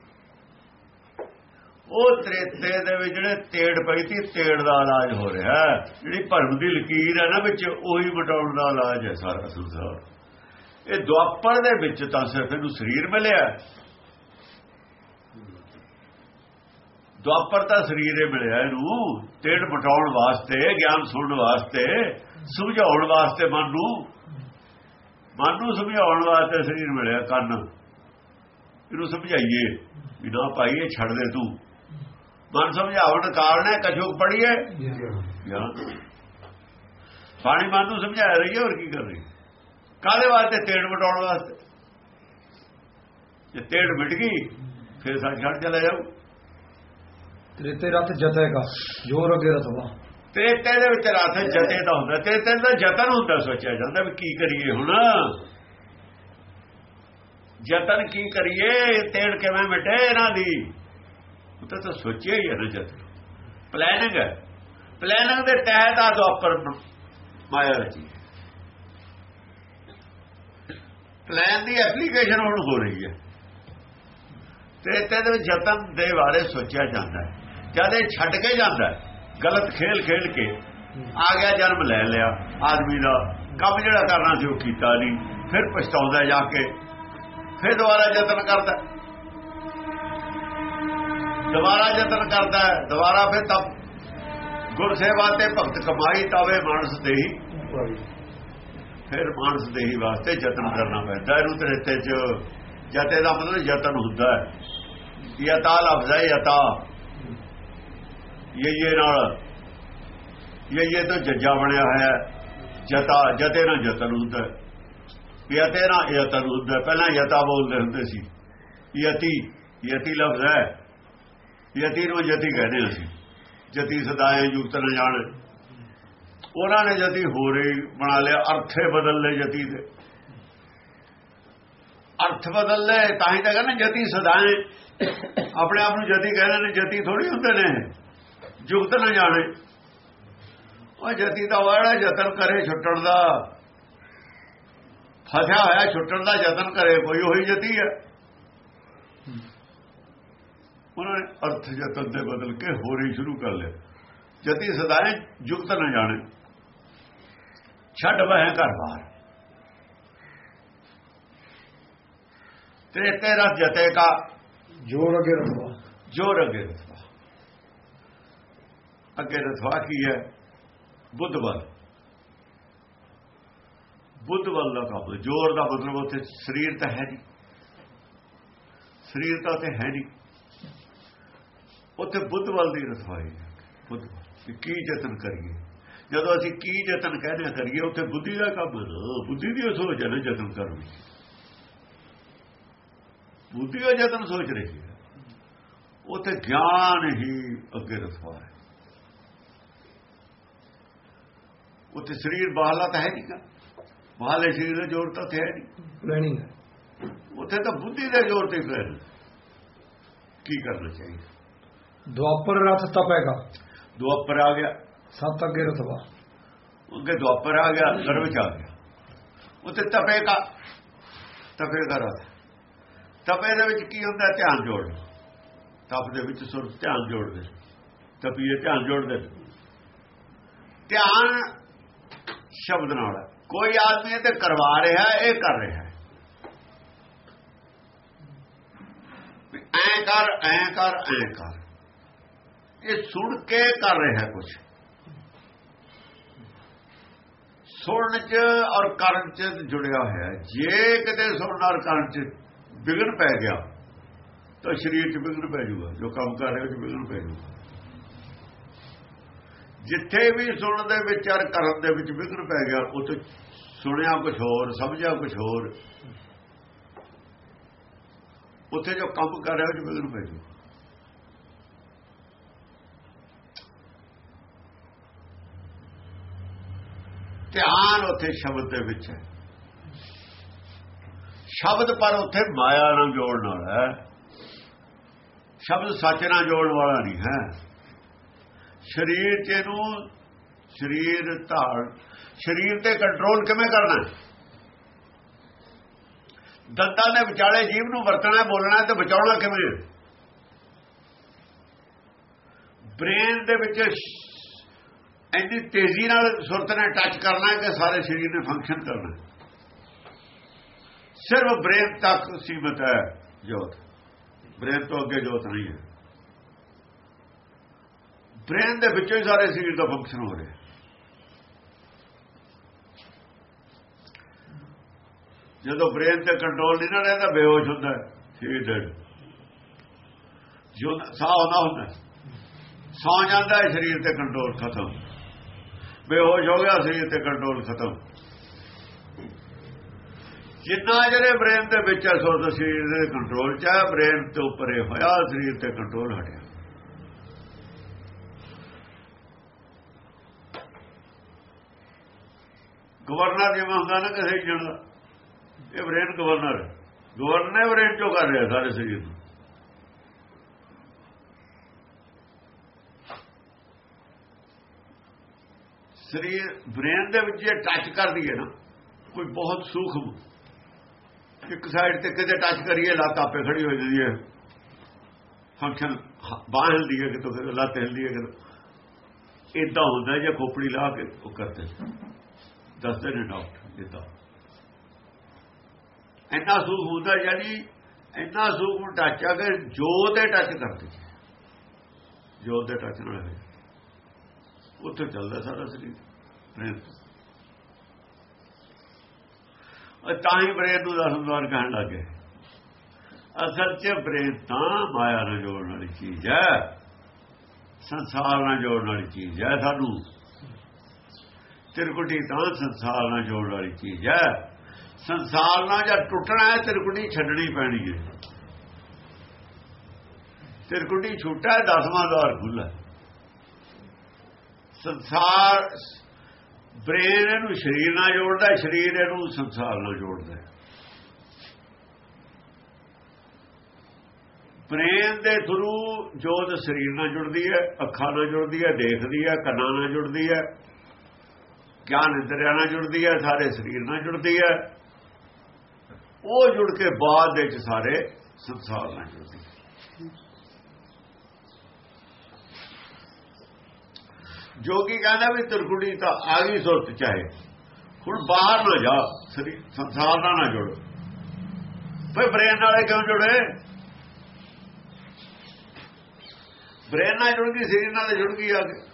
ਉਹ ਤ੍ਰੇਤੇ ਦੇ ਵਿੱਚ ਜਿਹੜੇ ਤੇੜ ਪਈ ਸੀ, ਤੇੜ ਦਾ ਇਲਾਜ ਹੋ ਰਿਹਾ। ਜਿਹੜੀ ਭਰਮ ਦੀ ਲਕੀਰ ਹੈ ਨਾ ਵਿੱਚ, ਉਹੀ ਮਟਾਉਣ ਦਾ ਇਲਾਜ ਹੈ ਸਾਰਾ ਸੰਸਾਰ। ਇਹ ਦੁਆਪਰ ਦੇ ਵਿੱਚ ਤਾਂ ਸਿਰਫ ਇਹਨੂੰ ਸਰੀਰ ਮਿਲਿਆ। ਦੁਆਪਰ ਤਾਂ ਸਰੀਰ ਹੀ ਮਿਲਿਆ ਇਹਨੂੰ। ਤੇੜ ਮਟਾਉਣ ਵਾਸਤੇ ਗਿਆਨ ਸੁਣਨ ਵਾਸਤੇ ਸਮਝਾਉਣ ਵਾਸਤੇ ਮਨ ਨੂੰ। ਮਨ ਨੂੰ ਸਮਝਾਉਣ ਵਾਸਤੇ ਸਰੀਰ ਮਿਲਿਆ ਕੰਨ। ਇਹਨੂੰ ਸਮਝਾਈਏ ਵੀ ਨਾ ਭਾਈ ਇਹ ਛੱਡ ਦੇ ਤੂੰ। ਮਨ ਸਮਝਾਉਣ ਕਾਰਨ ਹੈ ਕਛੁਕ ਪੜੀਏ ਗਿਆਨ ਪਾਣੀ ਮਨ ਨੂੰ ਸਮਝਾ ਰਹੀ ਹੈ ਹੋਰ ਕੀ ਕਰ ਰਹੀ ਹੈ? ਕਾਹਦੇ ਵਾਸਤੇ ਤੇੜ ਮਟਾਉਣ ਵਾਸਤੇ? ਜੇ ਤੇੜ ਮਿਟ ਗਈ ਫਿਰ ਸੱਚ ਛੱਡ ਚਲਾ ਜਾਊ। ਤ੍ਰਿਤੇ ਰਥ ਜਤੇਗਾ ਜੋਰ ਅਗੇ ਰਥਵਾ। ਤ੍ਰੇਤੇ ਦੇ ਵਿੱਚ ਰਥ ਜਤੇ ਦਾ ਹੁੰਦਾ ਤ੍ਰੇਤੇ ਦਾ ਜਤਨ ਹੁੰਦਾ ਸੋਚਿਆ ਜਾਂਦਾ ਵੀ ਕੀ ਕਰੀਏ ਹੁਣ। ਜਤਨ ਕੀ ਕਰੀਏ ਤੇੜ ਕਿਵੇਂ ਮਿਟੇ ਇਹਨਾਂ ਦੀ? ਉਹ ਤਾਂ ਤਾਂ ਸੋਚਿਆ ਹੀ ਹੈ ਨਾ ਜਤਨ। ਪਲੈਨਿੰਗ ਹੈ। ਪਲੈਨਿੰਗ ਦੇ ਤਹਿਤ ਆ ਦੁਆਪਰ ਮਾਇਆ ਰਚੀ। ਪਲਾਨ ਦੀ ਐਪਲੀਕੇਸ਼ਨ ਹੁਣ ਹੋ ਰਹੀ ਹੈ। ਤੇ ਦੇ ਵਿੱਚ ਜਤਨ ਦੇ ਬਾਰੇ ਸੋਚਿਆ ਜਾਂਦਾ ਹੈ। ਜਦ ਇਹ ਛੱਡ ਕੇ ਜਾਂਦਾ ਹੈ, ਗਲਤ ਖੇਲ ਖੇਲ ਕੇ ਆ ਗਿਆ ਜਨਮ ਲੈ ਲਿਆ, ਆਦਮੀ ਦਾ ਕੰਮ ਜਿਹੜਾ ਕਰਨਾ ਸੀ ਉਹ ਕੀਤਾ ਨਹੀਂ, ਫਿਰ ਪਛਤਾਉਂਦਾ ਜਾ ਕੇ, ਫਿਰ ਦੁਬਾਰਾ ਯਤਨ ਕਰਦਾ ਦੁਬਾਰਾ ਯਤਨ ਕਰਦਾ ਦੁਬਾਰਾ ਫਿਰ ਤਪ। ਗੁਰ ਤੇ ਭਗਤ ਕਮਾਈ ਤਾਵੇ ਮਾਨਸ ਦੇਹੀ ਫਿਰ ਮਾਨਸ ਦੇਹੀ ਵਾਸਤੇ ਯਤਨ ਕਰਨਾ ਪੈਂਦਾ ਇਹਨੂੰ ਤ੍ਰੇਤੇ ਚ ਜਤੇ ਦਾ ਮਤਲਬ ਯਤਨ ਹੁੰਦਾ ਹੈ। ਯਤਾ ਲਫ਼ਜ਼ ਹੈ ਯਤਾ। ਇਹ ਇਹ ਨਾਲ ਇਹ ਇਹ ਤਾਂ ਜੱਜਾ ਬਣਿਆ ਹੋਇਆ ਜਤਾ ਜਤੇ ਨਾਲ ਯਤਨ ਹੁੰਦਾ ਯਤੇ ਨਾਲ ਯਤਨ ਹੁੰਦਾ ਪਹਿਲਾਂ ਯਤਾ ਬੋਲਦੇ ਹੁੰਦੇ ਸੀ। ਯਤੀ ਯਤੀ ਲਫ਼ਜ਼ ਹੈ। ਯਤੀ ਨੂੰ ਯਤੀ ਕਹਿੰਦੇ ਅਸੀਂ। ਜਤੀ ਸਦਾਏ ਯੁਕਤ ਨਾ ਜਾਣ। ਉਹਨਾਂ ਨੇ ਜਤੀ ਹੋਰੇ ਬਣਾ ਲਿਆ, ਅਰਥੇ ਬਦਲ ਲਏ ਜਤੀ ਦੇ। ਅਰਥ ਬਦਲ ਲਏ, ਤਾਂ ਹੀ ਤਾਂ ਕਹਿੰਦੇ ਜਤੀ ਸਦਾਏ। ਆਪਣੇ ਆਪ ਨੂੰ ਜਤੀ ਕਹਿੰਦੇ ਨੇ, ਜਤੀ ਥੋੜੀ ਹੁੰਦੇ ਨੇ। ਯੁਕਤ ਨਾ ਜਾਣੇ। ਉਹ ਜਤੀ ਦਾ ਵਾੜਾ ਯਤਨ ਕਰੇ ਛੁੱਟਣ ਦਾ। ਫਸਿਆ ਹੋਇਆ ਛੁੱਟਣ ਦਾ ਯਤਨ ਕਰੇ, ਕੋਈ ਉਹੀ ਜਤੀ ਹੈ। ਉਹਨਾਂ ਨੇ ਅਰਥ ਯਤਨ ਦੇ ਬਦਲ ਕੇ ਹੋਰੀ ਸ਼ੁਰੂ ਕਰ ਲਿਆ। ਜਤੀ ਸਦਾਏ ਯੁਕਤ ਨਾ ਜਾਣੇ। ਛੱਡ ਵਹਿ ਘਰ ਬਾਹਰ। ਤੇ ਤੇਰਾ ਜਤੇ ਕਾ। ਜੋਰ ਅਗੇ ਰਥਵਾ ਜੋਰ ਅਗੇ ਰਥਵਾ ਅੱਗੇ ਰਥਵਾ ਕੀ ਹੈ? ਬੁੱਧ ਬਲ ਬੁੱਧ ਬਲ ਦਾ ਕੰਮ ਜੋਰ ਦਾ ਮਤਲਬ ਉੱਥੇ ਸਰੀਰ ਤਾਂ ਹੈ ਨਹੀਂ। ਸਰੀਰ ਤਾਂ ਉੱਥੇ ਹੈ ਨਹੀਂ। ਉੱਥੇ ਬੁੱਧ ਬਲ ਦੀ ਰਥਵਾਈ ਹੈ। ਬੁੱਧ ਕੀ ਯਤਨ ਕਰੀਏ? ਜਦੋਂ ਅਸੀਂ ਕੀ ਯਤਨ ਕਹਿੰਦੇ ਕਰੀਏ ਉੱਥੇ ਬੁੱਧੀ ਦਾ ਕੰਮ ਨਾ। ਬੁੱਧੀ ਦੀ ਸੋਚ ਹੈ ਨਾ ਯਤਨ ਕਰਨ ਦੀ। ਬੁੱਧੀ ਉਹ ਯਤਨ ਸੋਚ ਰਹੀ ਹੈ। ਉੱਥੇ ਗਿਆਨ ਹੀ ਅੱਗੇ ਰਥਵਾ ਹੈ। ਉੱਥੇ ਸਰੀਰ ਬਾਹਲਾ ਤਾਂ ਹੈ ਨਹੀਂਗਾ। ਬਾਹਲੇ ਸਰੀਰ ਦਾ ਜੋਰ ਤਾਂ ਹੈ ਨਹੀਂ। ਪਲੈਨਿੰਗ ਹੈ। ਉੱਥੇ ਤਾਂ ਬੁੱਧੀ ਦੇ ਜ਼ੋਰ ਤੇ ਫਿਰ ਕੀ ਕਰਨਾ ਚਾਹੀਦਾ? ਦੁਆਪਰ ਰਥ ਤਪੇਗਾ ਦੁਆਪਰ ਆ ਗਿਆ। ਸੱਤ ਅੱਗੇ ਰਥਵਾ ਅੱਗੇ ਦੁਆਪਰ ਆ ਗਿਆ, ਅੰਦਰ ਵਿੱਚ ਆ ਗਿਆ। ਉੱਥੇ ਤਪੇ ਕਾ ਤਪੇ ਦਾ ਰਥ ਤਪੇ ਦੇ ਵਿੱਚ ਕੀ ਹੁੰਦਾ? ਧਿਆਨ ਜੋੜਨਾ। ਤਪ ਦੇ ਵਿੱਚ ਸੁਰ ਧਿਆਨ ਜੋੜਦੇ। ਤਪੀਏ ਧਿਆਨ ਜੋੜਦੇ। ਧਿਆਨ ਸ਼ਬਦ ਨਾਲ ਕੋਈ ਆਦਮੀ ਇਹ ਤੇ ਕਰਵਾ ਰਿਹਾ ਇਹ ਕਰ ਰਿਹਾ ਹੈ। ਐ ਕਰ ਐ ਕਰ ਐ ਕਰ। ਇਹ ਸੁਣ ਕੇ ਕਰ ਰਿਹਾ ਕੁਝ ਸੁਣਨ ਚ ਔਰ ਕਰਨ ਚ ਜੁੜਿਆ ਹੋਇਆ ਜੇ ਕਿਤੇ ਸੁਣਨ ਔਰ ਕਰਨ ਚ ਵਿਗਨ ਪੈ ਗਿਆ, ਤਾਂ ਸਰੀਰ ਚ ਵਿਗਨ ਪੈ ਜਾਊਗਾ, ਜੋ ਕੰਮ ਕਰ ਰਿਹਾ ਉਹ ਚ ਪੈ ਜੂਗਾ ਜਿੱਥੇ ਵੀ ਸੁਣਨ ਦੇ ਵਿੱਚ ਔਰ ਕਰਨ ਦੇ ਵਿੱਚ ਵਿਗਨ ਪੈ ਗਿਆ, ਉੱਥੇ ਸੁਣਿਆ ਕੁਝ ਹੋਰ, ਸਮਝਿਆ ਕੁਝ ਹੋਰ, ਉੱਥੇ ਜੋ ਕੰਮ ਕਰ ਰਿਹਾ ਉਹ ਚ ਵਿਗਨ ਪੈ ਜਾਊਗਾ। ਧਿਆਨ ਉੱਥੇ ਸ਼ਬਦ ਦੇ ਵਿੱਚ ਹੈ। ਸ਼ਬਦ ਪਰ ਉੱਥੇ ਮਾਇਆ ਨਾਲ ਜੋੜਨ ਵਾਲਾ ਹੈ। ਸ਼ਬਦ ਸੱਚ ਨਾਲ ਜੋੜਨ ਵਾਲਾ ਨਹੀਂ ਹੈ। ਸਰੀਰ ਚ ਇਹਨੂੰ ਸਰੀਰ ਧਾਰ, ਸਰੀਰ ਤੇ ਕੰਟਰੋਲ ਕਿਵੇਂ ਕਰਨਾ ਦੰਦਾਂ ਦੇ ਵਿਚਾਲੇ ਜੀਵ ਨੂੰ ਵਰਤਣਾ ਬੋਲਣਾ ਤੇ ਬਚਾਉਣਾ ਕਿਵੇਂ ਬ੍ਰੇਨ ਦੇ ਵਿੱਚ ਇੰਨੀ ਤੇਜ਼ੀ ਨਾਲ ਸੁਰਤ ਨੇ ਟੱਚ ਕਰਨਾ ਕਿ ਸਾਰੇ ਸਰੀਰ ਨੇ ਫੰਕਸ਼ਨ ਕਰਨਾ ਸਿਰਫ ਬ੍ਰੇਨ ਤੱਕ ਸੀਮਤ ਹੈ ਜੋਤ। ਬ੍ਰੇਨ ਤੋਂ ਅੱਗੇ ਜੋਤ ਨਹੀਂ ਹੈ। ਬ੍ਰੇਨ ਦੇ ਵਿੱਚੋਂ ਹੀ ਸਾਰੇ ਸਰੀਰ ਦਾ ਫੰਕਸ਼ਨ ਹੋ ਰਿਹਾ ਜਦੋਂ ਬ੍ਰੇਨ ਤੇ ਕੰਟਰੋਲ ਨਹੀਂ ਨਾ ਰਹਿੰਦਾ, ਬੇਹੋਸ਼ ਹੁੰਦਾ ਸਰੀਰ ਡੈਡ ਜੋ। ਸਾਹ ਨਾ ਹੁੰਦਾ ਸੌ ਜਾਂਦਾ ਹੈ, ਸਰੀਰ ਤੇ ਕੰਟਰੋਲ ਖਤਮ। ਬੇਹੋਸ਼ ਹੋ ਗਿਆ ਸਰੀਰ ਤੇ ਕੰਟਰੋਲ ਖਤਮ। ਜਿੰਨਾ ਜਿਹੜੇ ਬ੍ਰੇਨ ਦੇ ਵਿੱਚ ਹੈ ਸੁਰਤ ਸਰੀਰ ਦੇ ਕੰਟਰੋਲ ਚ ਹੈ ਬ੍ਰੇਨ ਤੇ ਉੱਪਰ ਹੋਇਆ, ਸਰੀਰ ਤੇ ਕੰਟਰੋਲ ਹਟਿਆ। ਗਵਰਨਰ ਜਿਵੇਂ ਹੁੰਦਾ ਨਾ ਕਿਸੇ ਜਣ ਦਾ ਇਹ ਬ੍ਰੇਨ ਗਵਰਨਰ ਗਵਰਨਰ ਬ੍ਰੇਨ ਚੋਂ ਕਰ ਰਿਹਾ ਸਾਰੇ ਸਰੀਰ ਨੂੰ। ਸਰੀਰ ਬ੍ਰੇਨ ਦੇ ਵਿੱਚ ਜੇ ਟੱਚ ਕਰਦੀ ਹੈ ਨਾ, ਕੋਈ ਬਹੁਤ ਸੂਖਮ, ਇੱਕ ਸਾਈਡ ਤੇ ਕਿਤੇ ਟੱਚ ਕਰੀਏ, ਲੱਤ ਆਪੇ ਖੜੀ ਹੋ ਜਾਂਦੀ ਹੈ। ਫੰਕਸ਼ਨ ਬਾਹਰ ਹਿਲਦੀ ਹੈ ਕਿਤੇ, ਫਿਰ ਲੱਤ ਹਿਲਦੀ ਹੈ ਕਿਤੋਂ। ਇਦਾਂ ਹੁੰਦਾ ਜੇ ਖੋਪੜੀ ਲਾ ਕੇ ਉਹ ਕਰਦੇ ਦੱਸਦੇ ਨੇ ਡਾਕਟਰ ਇਦਾਂ ਇੰਨਾ ਸੂਖ ਹੁੰਦਾ ਯਾਨੀ ਇੰਨਾ ਸੂਖ ਟੱਚ ਆ ਕਿ ਜੋ ਤੇ ਟੱਚ ਕਰਦੇ ਜੋ ਤੇ ਟੱਚ ਨਾਲ। ਉੱਥੇ ਚੱਲਦਾ ਸਾਰਾ ਸਰੀਰ। ਤਾਂ ਹੀ ਬ੍ਰੇਨ ਨੂੰ ਦਸਮਵਾਰ ਕਹਿਣ ਲੱਗੇ ਅਸਲ 'ਚ ਬ੍ਰੇਨ ਤਾਂ ਮਾਇਆ ਨਾਲ ਜੋੜਨ ਵਾਲੀ ਚੀਜ਼ ਹੈ। ਸੰਸਾਰ ਨਾਲ ਜੋੜਨ ਵਾਲੀ ਚੀਜ਼ ਹੈ ਸਾਨੂੰ। ਤਿਰਕੁਟੀ ਤਾਂ ਸੰਸਾਰ ਨਾਲ ਜੋੜਨ ਵਾਲੀ ਚੀਜ਼ ਹੈ। ਸੰਸਾਰ ਨਾਲ ਜਾਂ ਟੁੱਟਣਾ ਹੈ, ਤਿਰਕੁਟੀ ਛੱਡਣੀ ਪੈਣੀ ਹੈ। ਤਿਰਕੁਟੀ ਛੁੱਟਾ ਦਸਵਾਂ ਦਵਾਰ ਖੁੱਲਾ ਸੰਸਾਰ ਬ੍ਰੇਨ ਇਹਨੂੰ ਸਰੀਰ ਨਾਲ ਜੋੜਦਾ, ਸਰੀਰ ਇਹਨੂੰ ਸੰਸਾਰ ਨਾਲ ਜੋੜਦਾ ਬ੍ਰੇਨ ਦੇ ਥਰੂ ਜੋਤ ਸਰੀਰ ਨਾਲ ਜੁੜਦੀ ਹੈ, ਅੱਖਾਂ ਨਾਲ ਜੁੜਦੀ ਹੈ, ਦੇਖਦੀ ਹੈ, ਕੰਨਾਂ ਨਾਲ ਜੁੜਦੀ ਹੈ, ਗਿਆਨ ਇੰਦਰੀਆਂ ਨਾਲ ਜੁੜਦੀ ਹੈ, ਸਾਰੇ ਸਰੀਰ ਨਾਲ ਜੁੜਦੀ ਹੈ। ਉਹ ਜੁੜ ਕੇ ਬਾਅਦ ਵਿੱਚ ਸਾਰੇ ਸੰਸਾਰ ਨਾਲ ਜੁੜਦੀ ਜੋਗੀ ਕਹਿੰਦਾ ਵੀ ਤਿਰਕੁੜੀ ਤਾਂ ਆ ਗਈ ਸੁਰਤ ਚਾਹੇ। ਹੁਣ ਬਾਹਰ ਨਾ ਜਾ ਸਰੀਰ ਸੰਸਾਰ ਨਾਲ ਨਾ ਜੁੜ। ਫੇ ਬ੍ਰੇਨ ਨਾਲੇ ਕਿਉਂ ਜੁੜੇ? ਬ੍ਰੇਨ ਨਾਲ ਜੁੜ ਗਈ, ਸਰੀਰ ਨਾਲ ਜੁੜ ਗਈ ਆ ਕੇ।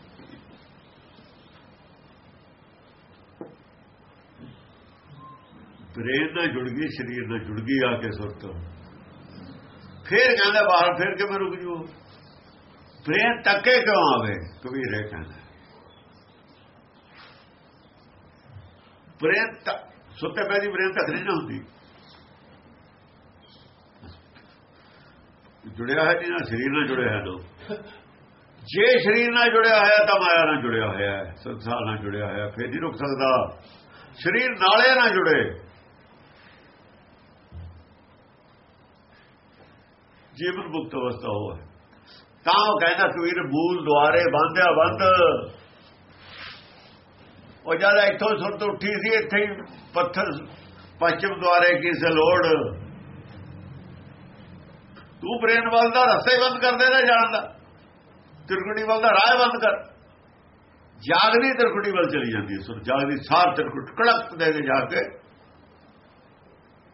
ਬ੍ਰੇਨ ਨਾਲ ਜੁੜ ਗਈ, ਸਰੀਰ ਨਾਲ ਜੁੜ ਗਈ ਆ ਕੇ ਸੁਰਤ। ਫੇਰ ਕਹਿੰਦਾ ਬਾਹਰ, ਫੇਰ ਕਿਵੇਂ ਰੁਕ ਜੂ? ਬ੍ਰੇਨ ਤੱਕੇ ਕਿਉਂ ਆਵੇ? ਕਬੀਰ ਇਹ ਕਹਿੰਦਾ। ਬ੍ਰੇਨ ਸੁੱਤੇ ਪੈ ਦੀ ਬ੍ਰੇਨ ਤੱਕ ਨਹੀਂ ਹੁੰਦੀ। ਜੁੜਿਆ ਹੈ ਜਿਹਨਾਂ ਸਰੀਰ ਨਾਲ ਜੁੜਿਆ ਹੈ ਲੋ ਜੇ ਸਰੀਰ ਨਾਲ ਜੁੜਿਆ ਹੋਇਆ ਤਾਂ ਮਾਇਆ ਨਾਲ ਜੁੜਿਆ ਹੋਇਆ ਹੈ, ਸੰਸਾਰ ਨਾਲ ਜੁੜਿਆ ਹੋਇਆ, ਫਿਰ ਨਹੀਂ ਰੁਕ ਸਕਦਾ। ਸਰੀਰ ਨਾਲੇ ਨਾਲ ਜੁੜੇ। ਜੀਵਨ ਮੁਕਤ ਅਵਸਥਾ ਹੋਵੇ ਤਾਂ ਉਹ ਕਹਿੰਦਾ ਕਬੀਰ ਮੂਲ ਦੁਆਰੇ ਬੰਧਿਆ ਬੰਦ। ਉਹ ਜਦ ਇੱਥੋਂ ਸੁਰਤ ਉੱਠੀ ਸੀ ਇੱਥੇ ਹੀ ਪੱਥਰ ਪੱਛਮ ਦੁਆਰੇ ਕਿਸੇ ਲੋੜ। ਤੂੰ ਬ੍ਰੇਨ ਵੱਲ ਦਾ ਰਸਤੇ ਬੰਦ ਕਰ ਦੇਣਾ ਜਾਣ ਦਾ। ਤਿਰਕੁੜੀ ਵੱਲ ਦਾ ਰਾਹ ਬੰਦ ਕਰ। ਜਾਗਦੀ ਤਿਰਕੁੜੀ ਵੱਲ ਚਲੀ ਜਾਂਦੀ ਹੈ ਸੁਰ ਜਾਗਦੀ ਸਾਰ ਤਿਰਕੁਟ ਕੜਕ ਦੇ ਕੇ ਜਾ ਕੇ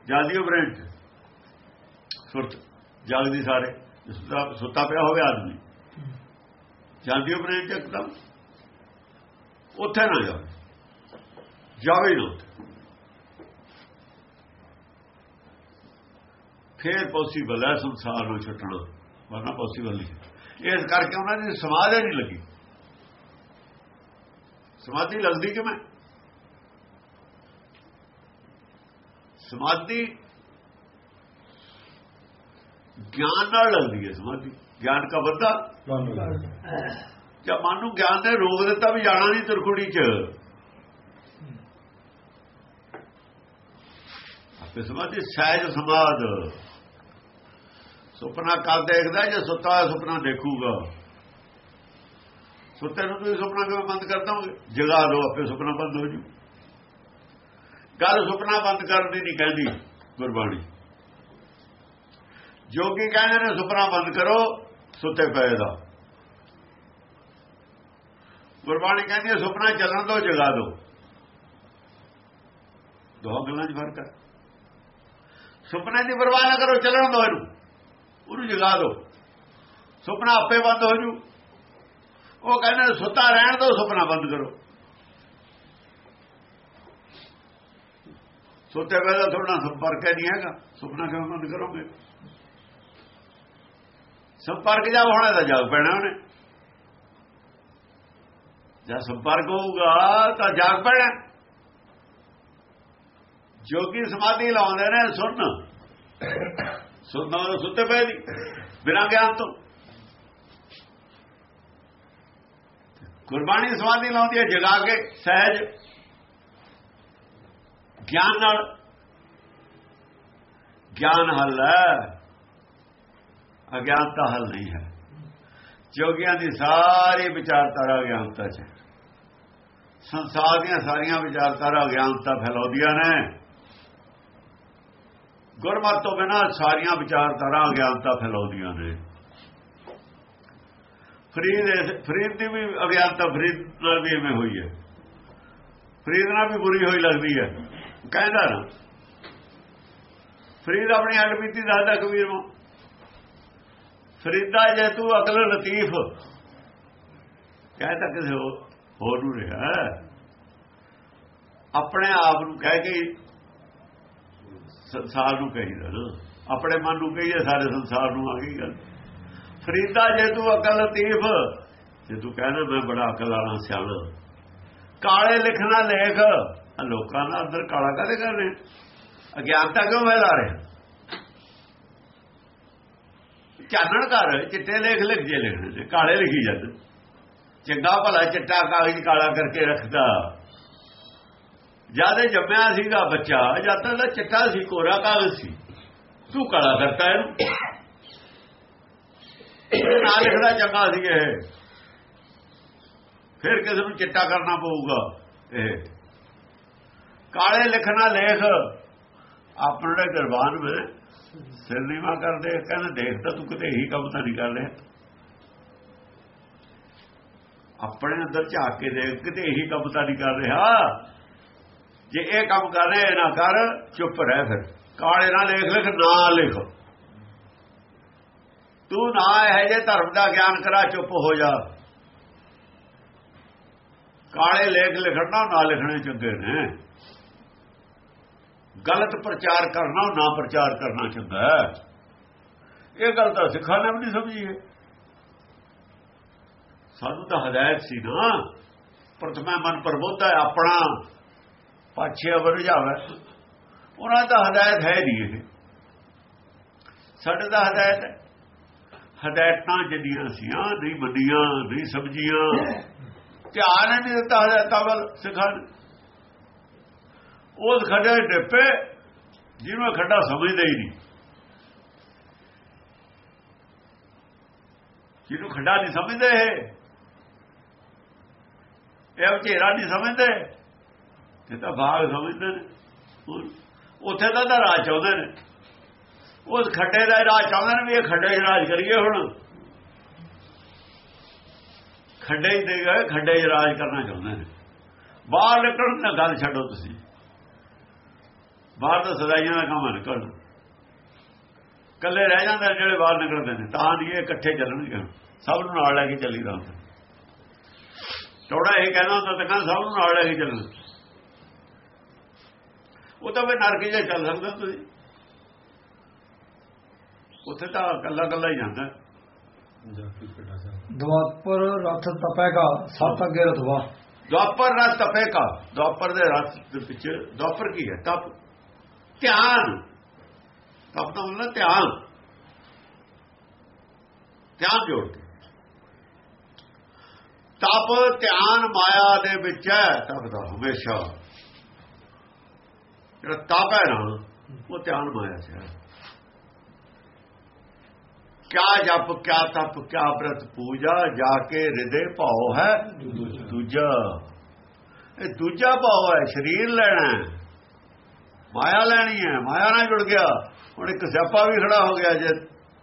ਜਾਂਦੀ ਉਹ ਬ੍ਰੇਨ ਸੁਰਤ ਜਾਗਦੀ ਸਾਰੇ ਸੁੱਤਾ ਪਿਆ ਹੋਵੇ ਆਦਮੀ। ਜਾਂਦੀ ਉਹ ਬ੍ਰੇਨ ਚ ਇੱਕਦਮ। ਉੱਥੇ ਨਾ ਜਾਵੇ। ਜਾਵੇ ਨਾ ਫੇਰ ਪੋਸੀਬਲ ਹੈ ਸੰਸਾਰ ਨੂੰ ਛੱਡਣਾ ਵਰਨਾ ਪੋਸੀਬਲ ਨਹੀਂ। ਇਸ ਕਰਕੇ ਉਹਨਾਂ ਦੀ ਸਮਾਧੀ ਨਹੀਂ ਲੱਗੀ। ਸਮਾਧੀ ਲੱਗਦੀ ਕਿਵੇਂ? ਸਮਾਧੀ ਗਿਆਨ ਨਾਲ ਲੱਗਦੀ ਹੈ ਸਮਾਧੀ। ਗਿਆਨ ਕਾ ਬੰਦਾ ਜਦ ਮਨ ਨੂੰ ਗਿਆਨ ਨੇ ਰੋਕ ਦਿੱਤਾ ਵੀ ਜਾਣਾ ਨਹੀਂ ਤੁਰਕੁੜੀ ਚ। ਸਮਾਧੀ ਸਹਿਜ ਸਮਾਦ ਸੁਪਨਾ ਕਦ ਦੇਖਦਾ ਜੇ ਸੁੱਤਾ ਹੋਇਆ ਸੁਪਨਾ ਦੇਖੂਗਾ। ਸੁੱਤੇ ਨੂੰ ਤੁਸੀਂ ਸੁਪਨਾ ਕਿਵੇਂ ਬੰਦ ਕਰ ਦੋਗੇ? ਜਗਾ ਦਿਓ ਆਪੇ ਸੁਪਨਾ ਬੰਦ ਹੋ ਜੂ। ਗੱਲ ਸੁਪਨਾ ਬੰਦ ਕਰਨ ਦੀ ਨਹੀਂ ਕਹਿੰਦੀ ਗੁਰਬਾਣੀ। ਜੋਗੀ ਕਹਿੰਦੇ ਨੇ ਸੁਪਨਾ ਬੰਦ ਕਰੋ, ਸੁੱਤੇ ਪਏ ਦਾ ਗੁਰਬਾਣੀ ਕਹਿੰਦੀ ਹੈ ਸੁਪਨਾ ਚੱਲਣ ਦੋ, ਜਗਾ ਦੋ। ਦੋ ਗੱਲਾਂ 'ਚ ਫ਼ਰਕ ਹੈ। ਸੁਪਨੇ ਦੀ ਪਰਵਾਹ ਨਾ ਕਰੋ, ਚੱਲਣ ਦੋ ਇਹਨੂੰ। ਉਹਨੂੰ ਜਗਾ ਦਿਓ ਸੁਪਨਾ ਆਪੇ ਬੰਦ ਹੋ ਜੂ। ਉਹ ਕਹਿੰਦੇ ਸੁੱਤਾ ਰਹਿਣ ਦੋ, ਸੁਪਨਾ ਬੰਦ ਕਰੋ। ਸੁੱਤੇ ਪਹਿਲਾਂ ਥੋੜਾ ਸੰਪਰਕ ਨਹੀਂ ਹੈਗਾ। ਸੁਪਨਾ ਕਿਉਂ ਬੰਦ ਕਰੋਗੇ? ਸੰਪਰਕ ਜਾ ਹੋਣਾ ਤਾਂ ਜਾਗ ਪੈਣਾ ਉਹਨੇ। ਜਦ ਸੰਪਰਕ ਹੋਊਗਾ ਤਾਂ ਜਾਗ ਪੈਣਾ। ਜੋਗੀ ਸਮਾਧੀ ਲਾਉਂਦੇ ਨੇ ਸੁਣ ਸੁਣਨਾ ਸੁੱਤੇ ਪਏ ਨਹੀਂ। ਬਿਨਾਂ ਗਿਆਨ ਤੋਂ। ਗੁਰਬਾਣੀ ਸਮਾਧੀ ਲਾਉਂਦੀ ਹੈ, ਜਗਾ ਕੇ, ਸਹਿਜ, ਗਿਆਨ ਨਾਲ। ਗਿਆਨ ਹੱਲ ਹੈ। ਅਗਿਆਨਤਾ ਹੱਲ ਨਹੀਂ ਹੈ। ਜੋਗੀਆਂ ਦੀ ਸਾਰੀ ਵਿਚਾਰਧਾਰਾ ਅਗਿਆਨਤਾ ਚ ਸੰਸਾਰ ਦੀਆਂ ਸਾਰੀਆਂ ਵਿਚਾਰਧਾਰਾ ਅਗਿਆਨਤਾ ਫੈਲਾਉਂਦੀਆਂ ਨੇ। ਗੁਰਮਤ ਤੋਂ ਬਿਨਾਂ ਸਾਰੀਆਂ ਵਿਚਾਰਧਾਰਾ ਅਗਿਆਨਤਾ ਫੈਲਾਉਂਦੀਆਂ ਨੇ। ਫਰੀਦ ਫਰੀਦ ਦੀ ਵੀ ਅਗਿਆਨਤਾ ਫਰੀਦ ਨਾਲ ਵੀ ਐਵੇਂ ਹੋਈ ਹੈ। ਫਰੀਦ ਨਾਲ ਵੀ ਬੁਰੀ ਹੋਈ ਲੱਗਦੀ ਹੈ। ਕਹਿੰਦਾ ਨਾ, ਫਰੀਦ ਆਪਣੀ ਹੱਡ ਬੀਤੀ ਦੱਸਦਾ ਕਬੀਰ ਨੂੰ, ਫਰੀਦਾ ਜੇ ਤੂੰ ਅਕਲ ਲਤੀਫ ਕਹਿੰਦਾ ਕਿਸੇ ਹੋਰ ਨੂੰ ਰਿਹਾ ਆਪਣੇ ਆਪ ਨੂੰ ਕਹਿ ਕੇ ਸੰਸਾਰ ਨੂੰ ਕਹੀਦਾ ਨਾ। ਆਪਣੇ ਮਨ ਨੂੰ ਕਹੀਏ ਸਾਰੇ ਸੰਸਾਰ ਨੂੰ ਆ ਗਈ ਗੱਲ। ਫਰੀਦਾ ਜੇ ਤੂੰ ਅਕਲ ਲਤੀਫ, ਜੇ ਤੂੰ ਕਹਿੰਦਾ ਮੈਂ ਬੜਾ ਅਕਲ ਵਾਲਾ ਸਿਆਣਾ। ਕਾਲੇ ਲਿਖਣਾ ਲੇਖ ਲੋਕਾਂ ਦਾ ਅੰਦਰ ਕਾਲਾ ਕਾਲੇ ਕਰ ਰਹੇ ਅਗਿਆਨਤਾ ਕਿਉਂ ਫੈਲਾ ਰਹੇ? ਚਾਨਣ ਕਰ ਚਿੱਟੇ ਲੇਖ ਲਿਖ ਜੇ ਲਿਖਦੇ ਨੇ ਕਾਲੇ ਲਿਖੀ ਜਾਂਦੇ। ਚੰਗਾ ਭਲਾ ਚਿੱਟਾ ਕਾਗਜ਼ ਕਾਲਾ ਕਰਕੇ ਰੱਖਦਾ। ਜ਼ਿਆਦਾ ਜੰਮਿਆ ਸੀਗਾ ਬੱਚਾ, ਜਦ ਤੱਕ ਚਿੱਟਾ ਸੀ, ਕੋਰਾ ਕਾਗਜ਼ ਸੀ। ਤੂੰ ਕਾਲਾ ਕਰਤਾ ਇਹਨੂੰ। ਨਾ ਲਿਖਦਾ ਚੰਗਾ ਸੀ ਇਹ। ਫਿਰ ਕਿਸੇ ਨੂੰ ਚਿੱਟਾ ਕਰਨਾ ਪਊਗਾ ਇਹ। ਕਾਲੇ ਲਿਖਣਾ ਲੇਖ ਆਪਣੇ ਦਰਬਾਰ ਵਿੱਚ ਸਿਰ ਨੀਵਾ ਕਰਦੇ, ਕਹਿੰਦੇ ਦੇਖ ਤਾਂ ਤੂੰ ਕਿਤੇ ਇਹੀ ਕੰਮ ਤਾਂ ਨਹੀਂ ਕਰ ਰਿਹਾ। ਆਪਣੇ ਅੰਦਰ ਝਾਕ ਕੇ ਦੇਖ, ਕਿਤੇ ਇਹੀ ਕੰਮ ਤਾਂ ਨਹੀਂ ਕਰ ਰਿਹਾ। ਜੇ ਇਹ ਕੰਮ ਕਰ ਰਿਹਾ ਨਾ ਕਰ, ਚੁੱਪ ਰਹਿ ਫਿਰ। ਕਾਲੇ ਨਾ ਲੇਖ ਲਿਖ, ਨਾ ਲਿਖ। ਤੂੰ ਨਾ ਇਹ ਜੇ ਧਰਮ ਦਾ ਗਿਆਨ ਕਰਾ, ਚੁੱਪ ਹੋ ਜਾ। ਕਾਲੇ ਲੇਖ ਲਿਖਣਾ, ਨਾ ਲਿਖਣੇ ਚੰਗੇ ਨੇ। ਗਲਤ ਪ੍ਰਚਾਰ ਕਰਨਾ, ਨਾ ਪ੍ਰਚਾਰ ਕਰਨਾ ਚੰਗਾ ਇਹ ਗੱਲ ਤਾਂ ਸਿੱਖਾਂ ਨੇ ਵੀ ਨਹੀਂ ਸਮਝੀ ਹੈ ਸਾਨੂੰ ਤਾਂ ਹਦਾਇਤ ਸੀ ਨਾ। ਪ੍ਰਥਮਾ ਮਨ ਪ੍ਰਬੋਧਾ ਆਪਣਾ ਪਾਛੇ ਵਰ ਜਾਵੇ ਉਹਨਾਂ ਦਾ ਹਦਾਇਤ ਹੈ ਨਹੀਂ ਇਹ। ਸਾਡੇ ਦਾ ਹਦਾਇਤ ਹੈ। ਹਦਾਇਤਾਂ ਜਿਹੜੀਆਂ ਸੀਆਂ, ਨਹੀਂ ਮੰਨੀਆਂ, ਨਹੀਂ ਸਮਝੀਆਂ। ਧਿਆਨ ਨਹੀਂ ਦਿੱਤਾ ਹਦਾਇਤਾਂ ਵੱਲ ਸਿੱਖਾਂ ਨੇ ਉਸ ਖੱਡੇ ਡੱਪੇ ਜਿਹਨੂੰ ਖੱਡਾ ਸਮਝਦੇ ਹੀ ਨਹੀਂ। ਜਿਹਨੂੰ ਖੱਡਾ ਨਹੀਂ ਸਮਝਦੇ ਇਹ। ਉਚੇਰਾ ਨਹੀਂ ਸਮਝਦੇ। ਇਹ ਤਾਂ ਬਾਗ ਸਮਝਦੇ ਨੇ। ਉੱਥੇ ਤਾਂ ਰਾਜ ਚਾਹੁੰਦੇ ਨੇ। ਉਸ ਖੱਡੇ ਦਾ ਰਾਜ ਚਾਹੁੰਦੇ ਨੇ ਵੀ ਇਹ ਖੱਡੇ 'ਚ ਰਾਜ ਕਰੀਏ ਹੁਣ। ਖੱਡੇ ਹੀ ਦੇ ਗਏ ਖੱਡੇ 'ਚ ਰਾਜ ਕਰਨਾ ਚਾਹੁੰਦੇ ਨੇ। ਬਾਹਰ ਨਿਕਲਣ ਦਾ ਗੱਲ ਛੱਡੋ ਤੁਸੀਂ। ਬਾਹਰ ਤਾਂ ਸਦਾਈਆਂ ਦਾ ਕੰਮ ਨਿਕਲ ਕੱਲੇ ਰਹਿ ਜਾਂਦੇ ਜਿਹੜੇ ਬਾਹਰ ਨਿਕਲਦੇ ਨੇ। ਤਾਂ ਨਹੀਂ ਇਹ ਇਕੱਠੇ ਚੱਲਣਗੇ ਸਭ ਨੂੰ ਨਾਲ ਲੈ ਕੇ ਚੱਲੀ ਦਾ ਚੌੜਾ ਇਹ ਕਹਿੰਦਾ ਹੁੰਦਾ ਤਾਂ ਕਹਿੰਦਾ ਸਭ ਨੂੰ ਨਾਲ ਲੈ ਕੇ ਚੱਲਣਾ। ਉਹ ਤਾਂ ਵੀ ਨਰਕ ਜੇ ਚੱਲ ਸਕਦਾ ਤੁਸੀਂ। ਉੱਥੇ ਤਾਂ ਕੱਲਾ ਕੱਲਾ ਹੀ ਜਾਂਦਾ। ਦਵਾਪਰ ਰਥ ਤਪੇਗਾ ਸਤ ਅੱਗੇ ਰਥਵਾ। ਦੁਆਪਰ ਰਥ ਤਪੇਗਾ ਦੁਆਪਰ ਦੇ ਰਥ ਦੇ ਪਿੱਛੇ ਦੁਆਪਰ ਕੀ ਹੈ? ਤਪ। ਧਿਆਨ। ਤਪ ਦਾ ਮਤਲਬ ਧਿਆਨ। ਧਿਆਨ ਜੋੜ ਕੇ। ਤਪ ਧਿਆਨ ਮਾਇਆ ਦੇ ਵਿੱਚ ਹੈ ਤਪ ਦਾ ਹਮੇਸ਼ਾ। ਜਿਹੜਾ ਤਪ ਹੈ ਨਾ, ਉਹ ਧਿਆਨ ਮਾਇਆ ਚ ਕਿਆ ਜਪ, ਕਿਆ ਤਪ, ਕਿਆ ਬ੍ਰਤ ਪੂਜਾ, ਜਾ ਕੇ ਹਿਰਦੇ ਭਾਉ ਹੈ ਦੂਜਾ। ਇਹ ਦੂਜਾ ਭਾਉ ਹੈ, ਸਰੀਰ ਲੈਣਾ ਮਾਇਆ ਲੈਣੀ ਹੈ, ਮਾਇਆ ਨਾਲ ਜੁੜ ਗਿਆ। ਹੁਣ ਇੱਕ ਸਿਆਪਾ ਵੀ ਖੜਾ ਹੋ ਗਿਆ ਜੇ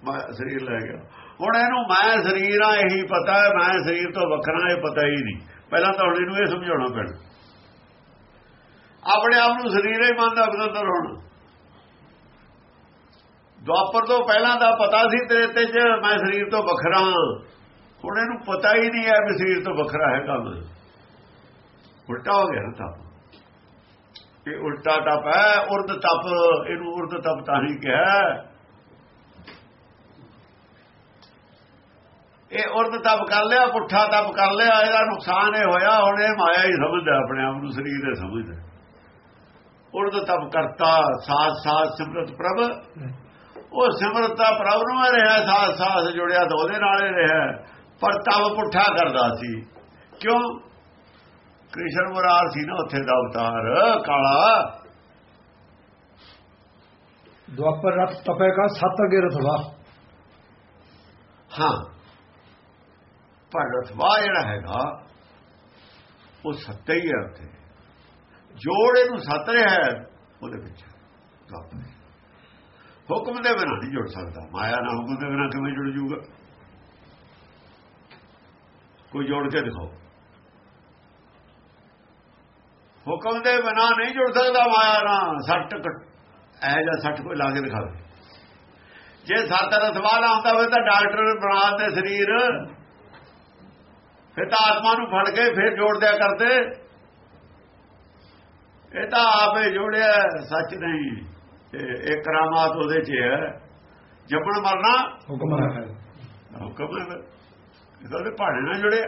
ਮਾਇਆ ਸਰੀਰ ਲੈ ਗਿਆ। ਹੁਣ ਇਹਨੂੰ ਮੈਂ ਸਰੀਰ ਆ, ਇਹੀ ਪਤਾ ਹੈ ਮੈਂ ਸਰੀਰ ਤੋਂ ਵੱਖਰਾ ਇਹ ਪਤਾ ਹੀ ਨਹੀਂ। ਪਹਿਲਾਂ ਤਾਂ ਹੁਣ ਇਹਨੂੰ ਇਹ ਸਮਝਾਉਣਾ ਪੈਣਾ। ਆਪਣੇ ਆਪ ਨੂੰ ਸਰੀਰ ਹੀ ਮੰਨਦਾ ਬਦਲਦਰ ਹੁਣ। ਦੁਆਪਰ ਤੋਂ ਪਹਿਲਾਂ ਦਾ ਪਤਾ ਸੀ ਤੇਰੇ ਤੇ ਚ ਮੈਂ ਸਰੀਰ ਤੋਂ ਵੱਖਰਾ ਹੁਣ ਇਹਨੂੰ ਪਤਾ ਹੀ ਨਹੀਂ ਹੈ ਵੀ ਸਰੀਰ ਤੋਂ ਵੱਖਰਾ ਹੈ ਕੰਮ ਉਲਟਾ ਹੋ ਗਿਆ ਨਾ ਇਹ ਉਲਟਾ ਤਪ ਹੈ ਉਰਦ ਤਪ। ਇਹਨੂੰ ਉਰਦ ਤਪ ਤਾਂ ਹੀ ਕਿਹਾ ਇਹ ਉਰਦ ਤਪ ਕਰ ਲਿਆ, ਪੁੱਠਾ ਤਪ ਕਰ ਲਿਆ, ਇਹਦਾ ਨੁਕਸਾਨ ਇਹ ਹੋਇਆ, ਹੁਣ ਇਹ ਮਾਇਆ ਹੀ ਸਮਝਦਾ, ਆਪਣੇ ਆਪ ਨੂੰ ਸਰੀਰ ਦੇ ਸਮਝਦਾ। ਉਹਨਾਂ ਦਾ ਤਪ ਕਰਤਾ ਸਾਥ ਸਾਥ ਸਿਮਰਤ ਪ੍ਰਭ। ਉਹ ਸਿਮਰਤ ਦਾ ਪ੍ਰਭ ਨੂੰ ਰਿਹਾ ਸਾਥ ਸਾਥ ਜੁੜਿਆ ਤਾਂ ਉਹਦੇ ਨਾਲ ਹੀ ਰਿਹਾ। ਪਰ ਤਪ ਪੁੱਠਾ ਕਰਦਾ ਸੀ। ਕਿਉਂ? ਕ੍ਰਿਸ਼ਨ ਮੁਰਾਰ ਸੀ ਨਾ ਉੱਥੇ ਦਾ ਅਵਤਾਰ ਕਾਲਾ। ਦੁਆਪਰ ਰਤ ਤਪੇ ਕਾ ਸਤ ਅਗੇ ਰਥਵਾ। ਹਾਂ। ਪਰ ਰਥਵਾ ਜਿਹੜਾ ਹੈਗਾ ਉਹ ਸੱਤੇ ਹੀ ਹੈ ਉੱਥੇ। ਜੋੜ ਇਹਨੂੰ ਸੱਤ ਰਿਹਾ ਹੈ, ਉਹਦੇ ਵਿੱਚ ਦੁਆਪਰ। ਹੁਕਮ ਦੇ ਬਿਨਾਂ ਨਹੀਂ ਜੁੜ ਸਕਦਾ। ਮਾਇਆ ਨਾਲ ਹੁਕਮ ਦੇ ਬਿਨਾਂ ਕਿਵੇਂ ਜੁੜ ਜੂਗਾ? ਕੋਈ ਜੋੜ ਕੇ ਦਿਖਾਓ। ਹੁਕਮ ਦੇ ਬਿਨਾਂ ਨਹੀਂ ਜੁੜ ਸਕਦਾ ਮਾਇਆ ਨਾਲ। ਸੱਟ ਐ ਜਾਂ ਸੱਟ ਕੋਈ ਲਾ ਕੇ ਦਿਖਾਵੇ ਜੇ ਸੱਤ ਰਥਵਾ ਆਉਂਦਾ ਹੋਵੇ ਤਾਂ ਡਾਕਟਰ ਬਣਾ ਦੇ ਸਰੀਰ। ਫਿਰ ਤਾਂ ਆਤਮਾ ਨੂੰ ਫੜ ਕੇ ਫਿਰ ਜੋੜ ਦਿਆ ਕਰਦੇ। ਇਹ ਤਾਂ ਆਪੇ ਜੋੜਿਆ ਸੱਚ ਨਹੀਂ। ਇਹ ਕਰਾਮਾਤ ਉਹਦੇ 'ਚ ਹੈ ਜੰਮਣ ਮਰਨਾ ਹੁਕਮ ਹੈ। ਹੁਕਮ ਹੈ ਇਹਦੇ ਪਾਣੇ ਨਾਲ ਜੁੜਿਆ।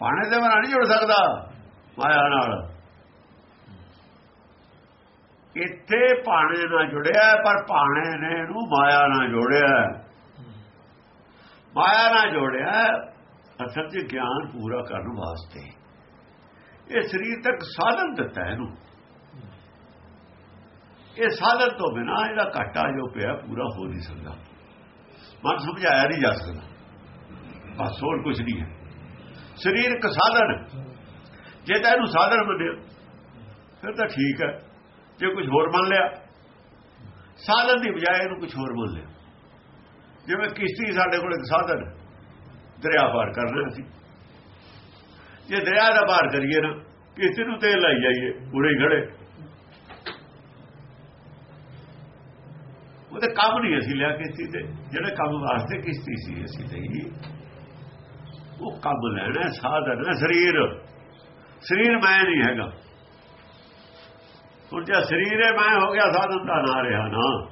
ਪਾਣੇ ਦੇ ਮਰਾ ਨਹੀਂ ਜੁੜ ਸਕਦਾ ਮਾਇਆ ਨਾਲ। ਇੱਥੇ ਪਾਣੇ ਨਾਲ ਜੁੜਿਆ ਪਰ ਪਾਣੇ ਨੇ ਇਹਨੂੰ ਮਾਇਆ ਨਾਲ ਜੋੜਿਆ। ਮਾਇਆ ਨਾਲ ਜੋੜਿਆ ਅਸਲ 'ਚ ਗਿਆਨ ਪੂਰਾ ਕਰਨ ਵਾਸਤੇ। ਇਹ ਸਰੀਰ ਤੱਕ ਸਾਧਨ ਦਿੱਤਾ ਇਹਨੂੰ। ਇਹ ਸਾਧਨ ਤੋਂ ਬਿਨਾ ਇਹਦਾ ਘਾਟਾ ਜੋ ਪਿਆ ਪੂਰਾ ਹੋ ਨਹੀਂ ਸਕਦਾ। ਮਨ ਸਮਝਾਇਆ ਨਹੀਂ ਜਾ ਸਕਦਾ। ਬਸ ਹੋਰ ਕੁਝ ਨਹੀਂ ਹੈ। ਸਰੀਰ ਇੱਕ ਸਾਧਨ ਹੈ। ਜੇ ਤਾਂ ਇਹਨੂੰ ਸਾਧਨ ਮੰਨਿਆ ਫਿਰ ਤਾਂ ਠੀਕ ਹੈ। ਜੇ ਕੁਝ ਹੋਰ ਮੰਨ ਲਿਆ ਸਾਧਨ ਦੀ ਬਜਾਏ ਇਹਨੂੰ ਕੁਝ ਹੋਰ ਮੰਨ ਲਿਆ ਜਿਵੇਂ ਕਿਸ਼ਤੀ ਸਾਡੇ ਕੋਲ ਇੱਕ ਸਾਧਨ ਹੈ, ਦਰਿਆ ਪਾਰ ਕਰਨਾ ਸੀ ਜੇ ਦਰਿਆ ਦਾ ਬਾਹਰ ਕਰੀਏ ਨਾ ਕਿਸ਼ਤੀ ਨੂੰ ਤੇਲ ਲਾਈ ਜਾਈਏ ਪੂਰੇ ਹੀ ਖੜੇ। ਉਹਦੇ ਕੰਮ ਨਹੀਂ ਅਸੀਂ ਲਿਆ ਕਿਸ਼ਤੀ ਤੇ। ਜਿਹੜੇ ਕੰਮ ਵਾਸਤੇ ਕਿਸ਼ਤੀ ਸੀ, ਅਸੀਂ ਲਈ। ਉਹ ਕੰਮ ਲੈਣਾ ਸਾਧਨ ਹੈ ਸਰੀਰ। ਸਰੀਰ ਮੈਂ ਨਹੀਂ ਹੈਗਾ। ਹੁਣ ਜੇ ਸਰੀਰ ਹੈ ਮੈਂ ਹੋ ਗਿਆ, ਸਾਧਨ ਦਾ ਨਾ ਰਿਹਾ ਨਾ।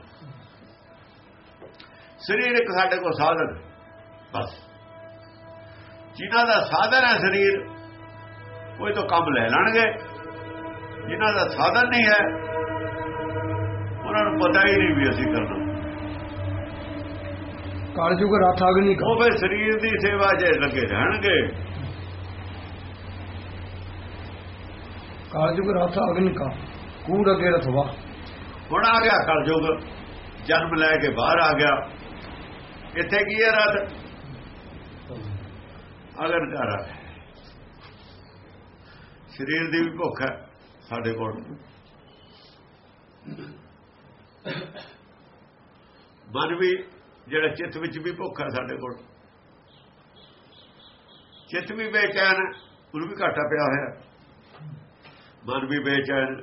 ਸਰੀਰ ਇੱਕ ਸਾਡੇ ਕੋਲ ਸਾਧਨ ਬਸ। ਜਿਨ੍ਹਾਂ ਦਾ ਸਾਧਨ ਹੈ ਸਰੀਰ ਉਹ ਇਹ ਤੋਂ ਕੰਮ ਲੈ ਲੈਣਗੇ। ਜਿਨ੍ਹਾਂ ਦਾ ਸਾਧਨ ਨਹੀਂ ਹੈ ਉਹਨਾਂ ਨੂੰ ਪਤਾ ਹੀ ਨਹੀਂ ਵੀ ਅਸੀਂ ਕਰਨਾ। ਕਾਲਜੁਗ ਰਾਤ ਅਗਨੀ ਉਹ ਵੇ ਸਰੀਰ ਦੀ ਸੇਵਾ ਜੇ ਲੱਗੇ ਰਹਿਣਗੇ। ਕਾਲਜੁਗ ਰਾਤ ਅਗਨੀ ਕਾ ਕੂੜ ਅਗੇ ਰਥਵਾ ਹੁਣ ਆ ਗਿਆ ਕਾਲਜੁਗ ਜਨਮ ਲੈ ਕੇ ਬਾਹਰ ਆ ਗਿਆ। ਇੱਥੇ ਕੀ ਹੈ ਰਥ ਅਗਰ ਘਰ ਆ ਸਰੀਰ ਦੀ ਵੀ ਭੁੱਖ ਹੈ ਸਾਡੇ ਕੋਲ। ਮਨ ਵੀ ਜਿਹੜਾ ਚਿੱਤ ਵਿੱਚ ਵੀ ਭੁੱਖ ਹੈ ਸਾਡੇ ਕੋਲ। ਚਿੱਤ ਵੀ ਬੇਚੈਨ ਉਹਨੂੰ ਵੀ ਘਾਟਾ ਪਿਆ ਹੋਇਆ। ਮਨ ਵੀ ਬੇਚੈਨ,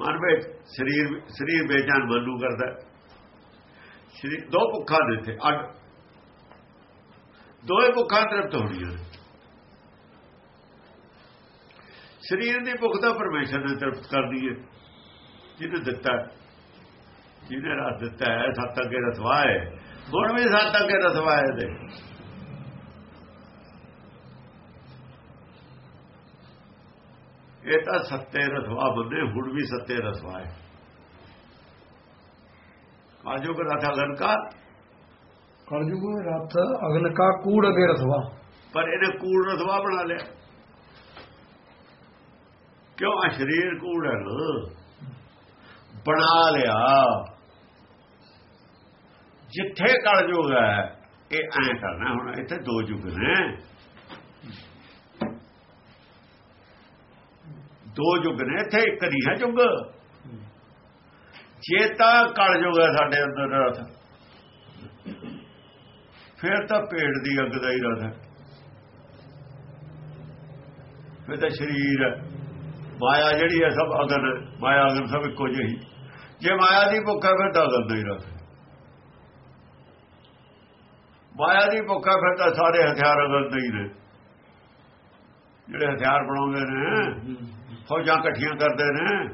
ਮਨ ਵਿੱਚ ਸਰੀਰ ਸਰੀਰ ਬੇਚੈਨ ਮਨ ਨੂੰ ਕਰਦਾ। ਸਰੀਰ ਦੋ ਭੁੱਖਾਂ ਦੇ ਤੇ ਅੱਡ। ਦੋਏ ਭੁੱਖਾਂ ਤ੍ਰਿਪਤ ਹੋਣੀਆਂ ਨੇ। ਸਰੀਰ ਦੀ ਭੁੱਖ ਤਾਂ ਪਰਮੇਸ਼ਰ ਨੇ ਤ੍ਰਿਪਤ ਕਰਦੀ ਹੈ। ਜਿਹਨੇ ਦਿੱਤਾ ਜਿਹਨੇ ਰਾਤ ਦਿੱਤਾ ਹੈ ਸੱਤ ਅੱਗੇ ਰਸਵਾ ਹੈ। ਗੁਣ ਵੀ ਸੱਤ ਅੱਗੇ ਰਸਵਾ ਹੈ ਦੇ ਇਹ ਤਾਂ ਸੱਤੇ ਰਸਵਾ ਬੰਦੇ ਹੁਣ ਵੀ ਸੱਤੇ ਰਸਵਾ ਹੈ। ਕਾਜੂਗ ਰਥ ਅਗਨਕਾ ਕਾਜੂਗ ਰਥ ਅਗਨਕਾ ਕੂੜ ਅਗੇ ਰਸਵਾ ਪਰ ਇਹਨੇ ਕੂੜ ਰਸਵਾ ਬਣਾ ਲਿਆ। ਕਿਉਂ? ਆ ਸਰੀਰ ਕੂੜ ਹੈ ਬਣਾ ਲਿਆ। ਜਿੱਥੇ ਕਲਯੁਗ ਹੈ, ਇਹ ਐਂ ਕਰਨਾ ਹੁਣ, ਇੱਥੇ ਦੋ ਯੁੱਗ ਨੇ। ਦੋ ਯੁੱਗ ਨੇ, ਇੱਥੇ ਇੱਕ ਨਹੀਂ ਹੈ ਯੁੱਗ। ਜੇ ਤਾਂ ਕਲਯੁਗ ਹੈ ਸਾਡੇ ਅੰਦਰ ਰਥ ਫਿਰ ਤਾਂ ਪੇੜ ਦੀ ਅੱਗ ਦਾ ਹੀ ਰਥ ਹੈ। ਫਿਰ ਤਾਂ ਸਰੀਰ ਹੈ। ਮਾਇਆ ਜਿਹੜੀ ਹੈ ਸਭ ਅਗਨ ਮਾਇਆ ਅਗਨ ਸਭ ਇੱਕੋ ਜਿਹੀ। ਜੇ ਮਾਇਆ ਦੀ ਭੁੱਖ ਹੈ, ਫਿਰ ਤਾਂ ਅਗਨ ਨਹੀਂ ਹੀ ਮਾਇਆ ਦੀ ਭੁੱਖ ਹੈ, ਫਿਰ ਤਾਂ ਸਾਰੇ ਹਥਿਆਰ ਅਗਨ ਨਹੀਂ ਹੀ ਨੇ। ਜਿਹੜੇ ਹਥਿਆਰ ਬਣਾਉਂਦੇ ਨੇ, ਫੌਜਾਂ ਇਕੱਠੀਆਂ ਕਰਦੇ ਨੇ,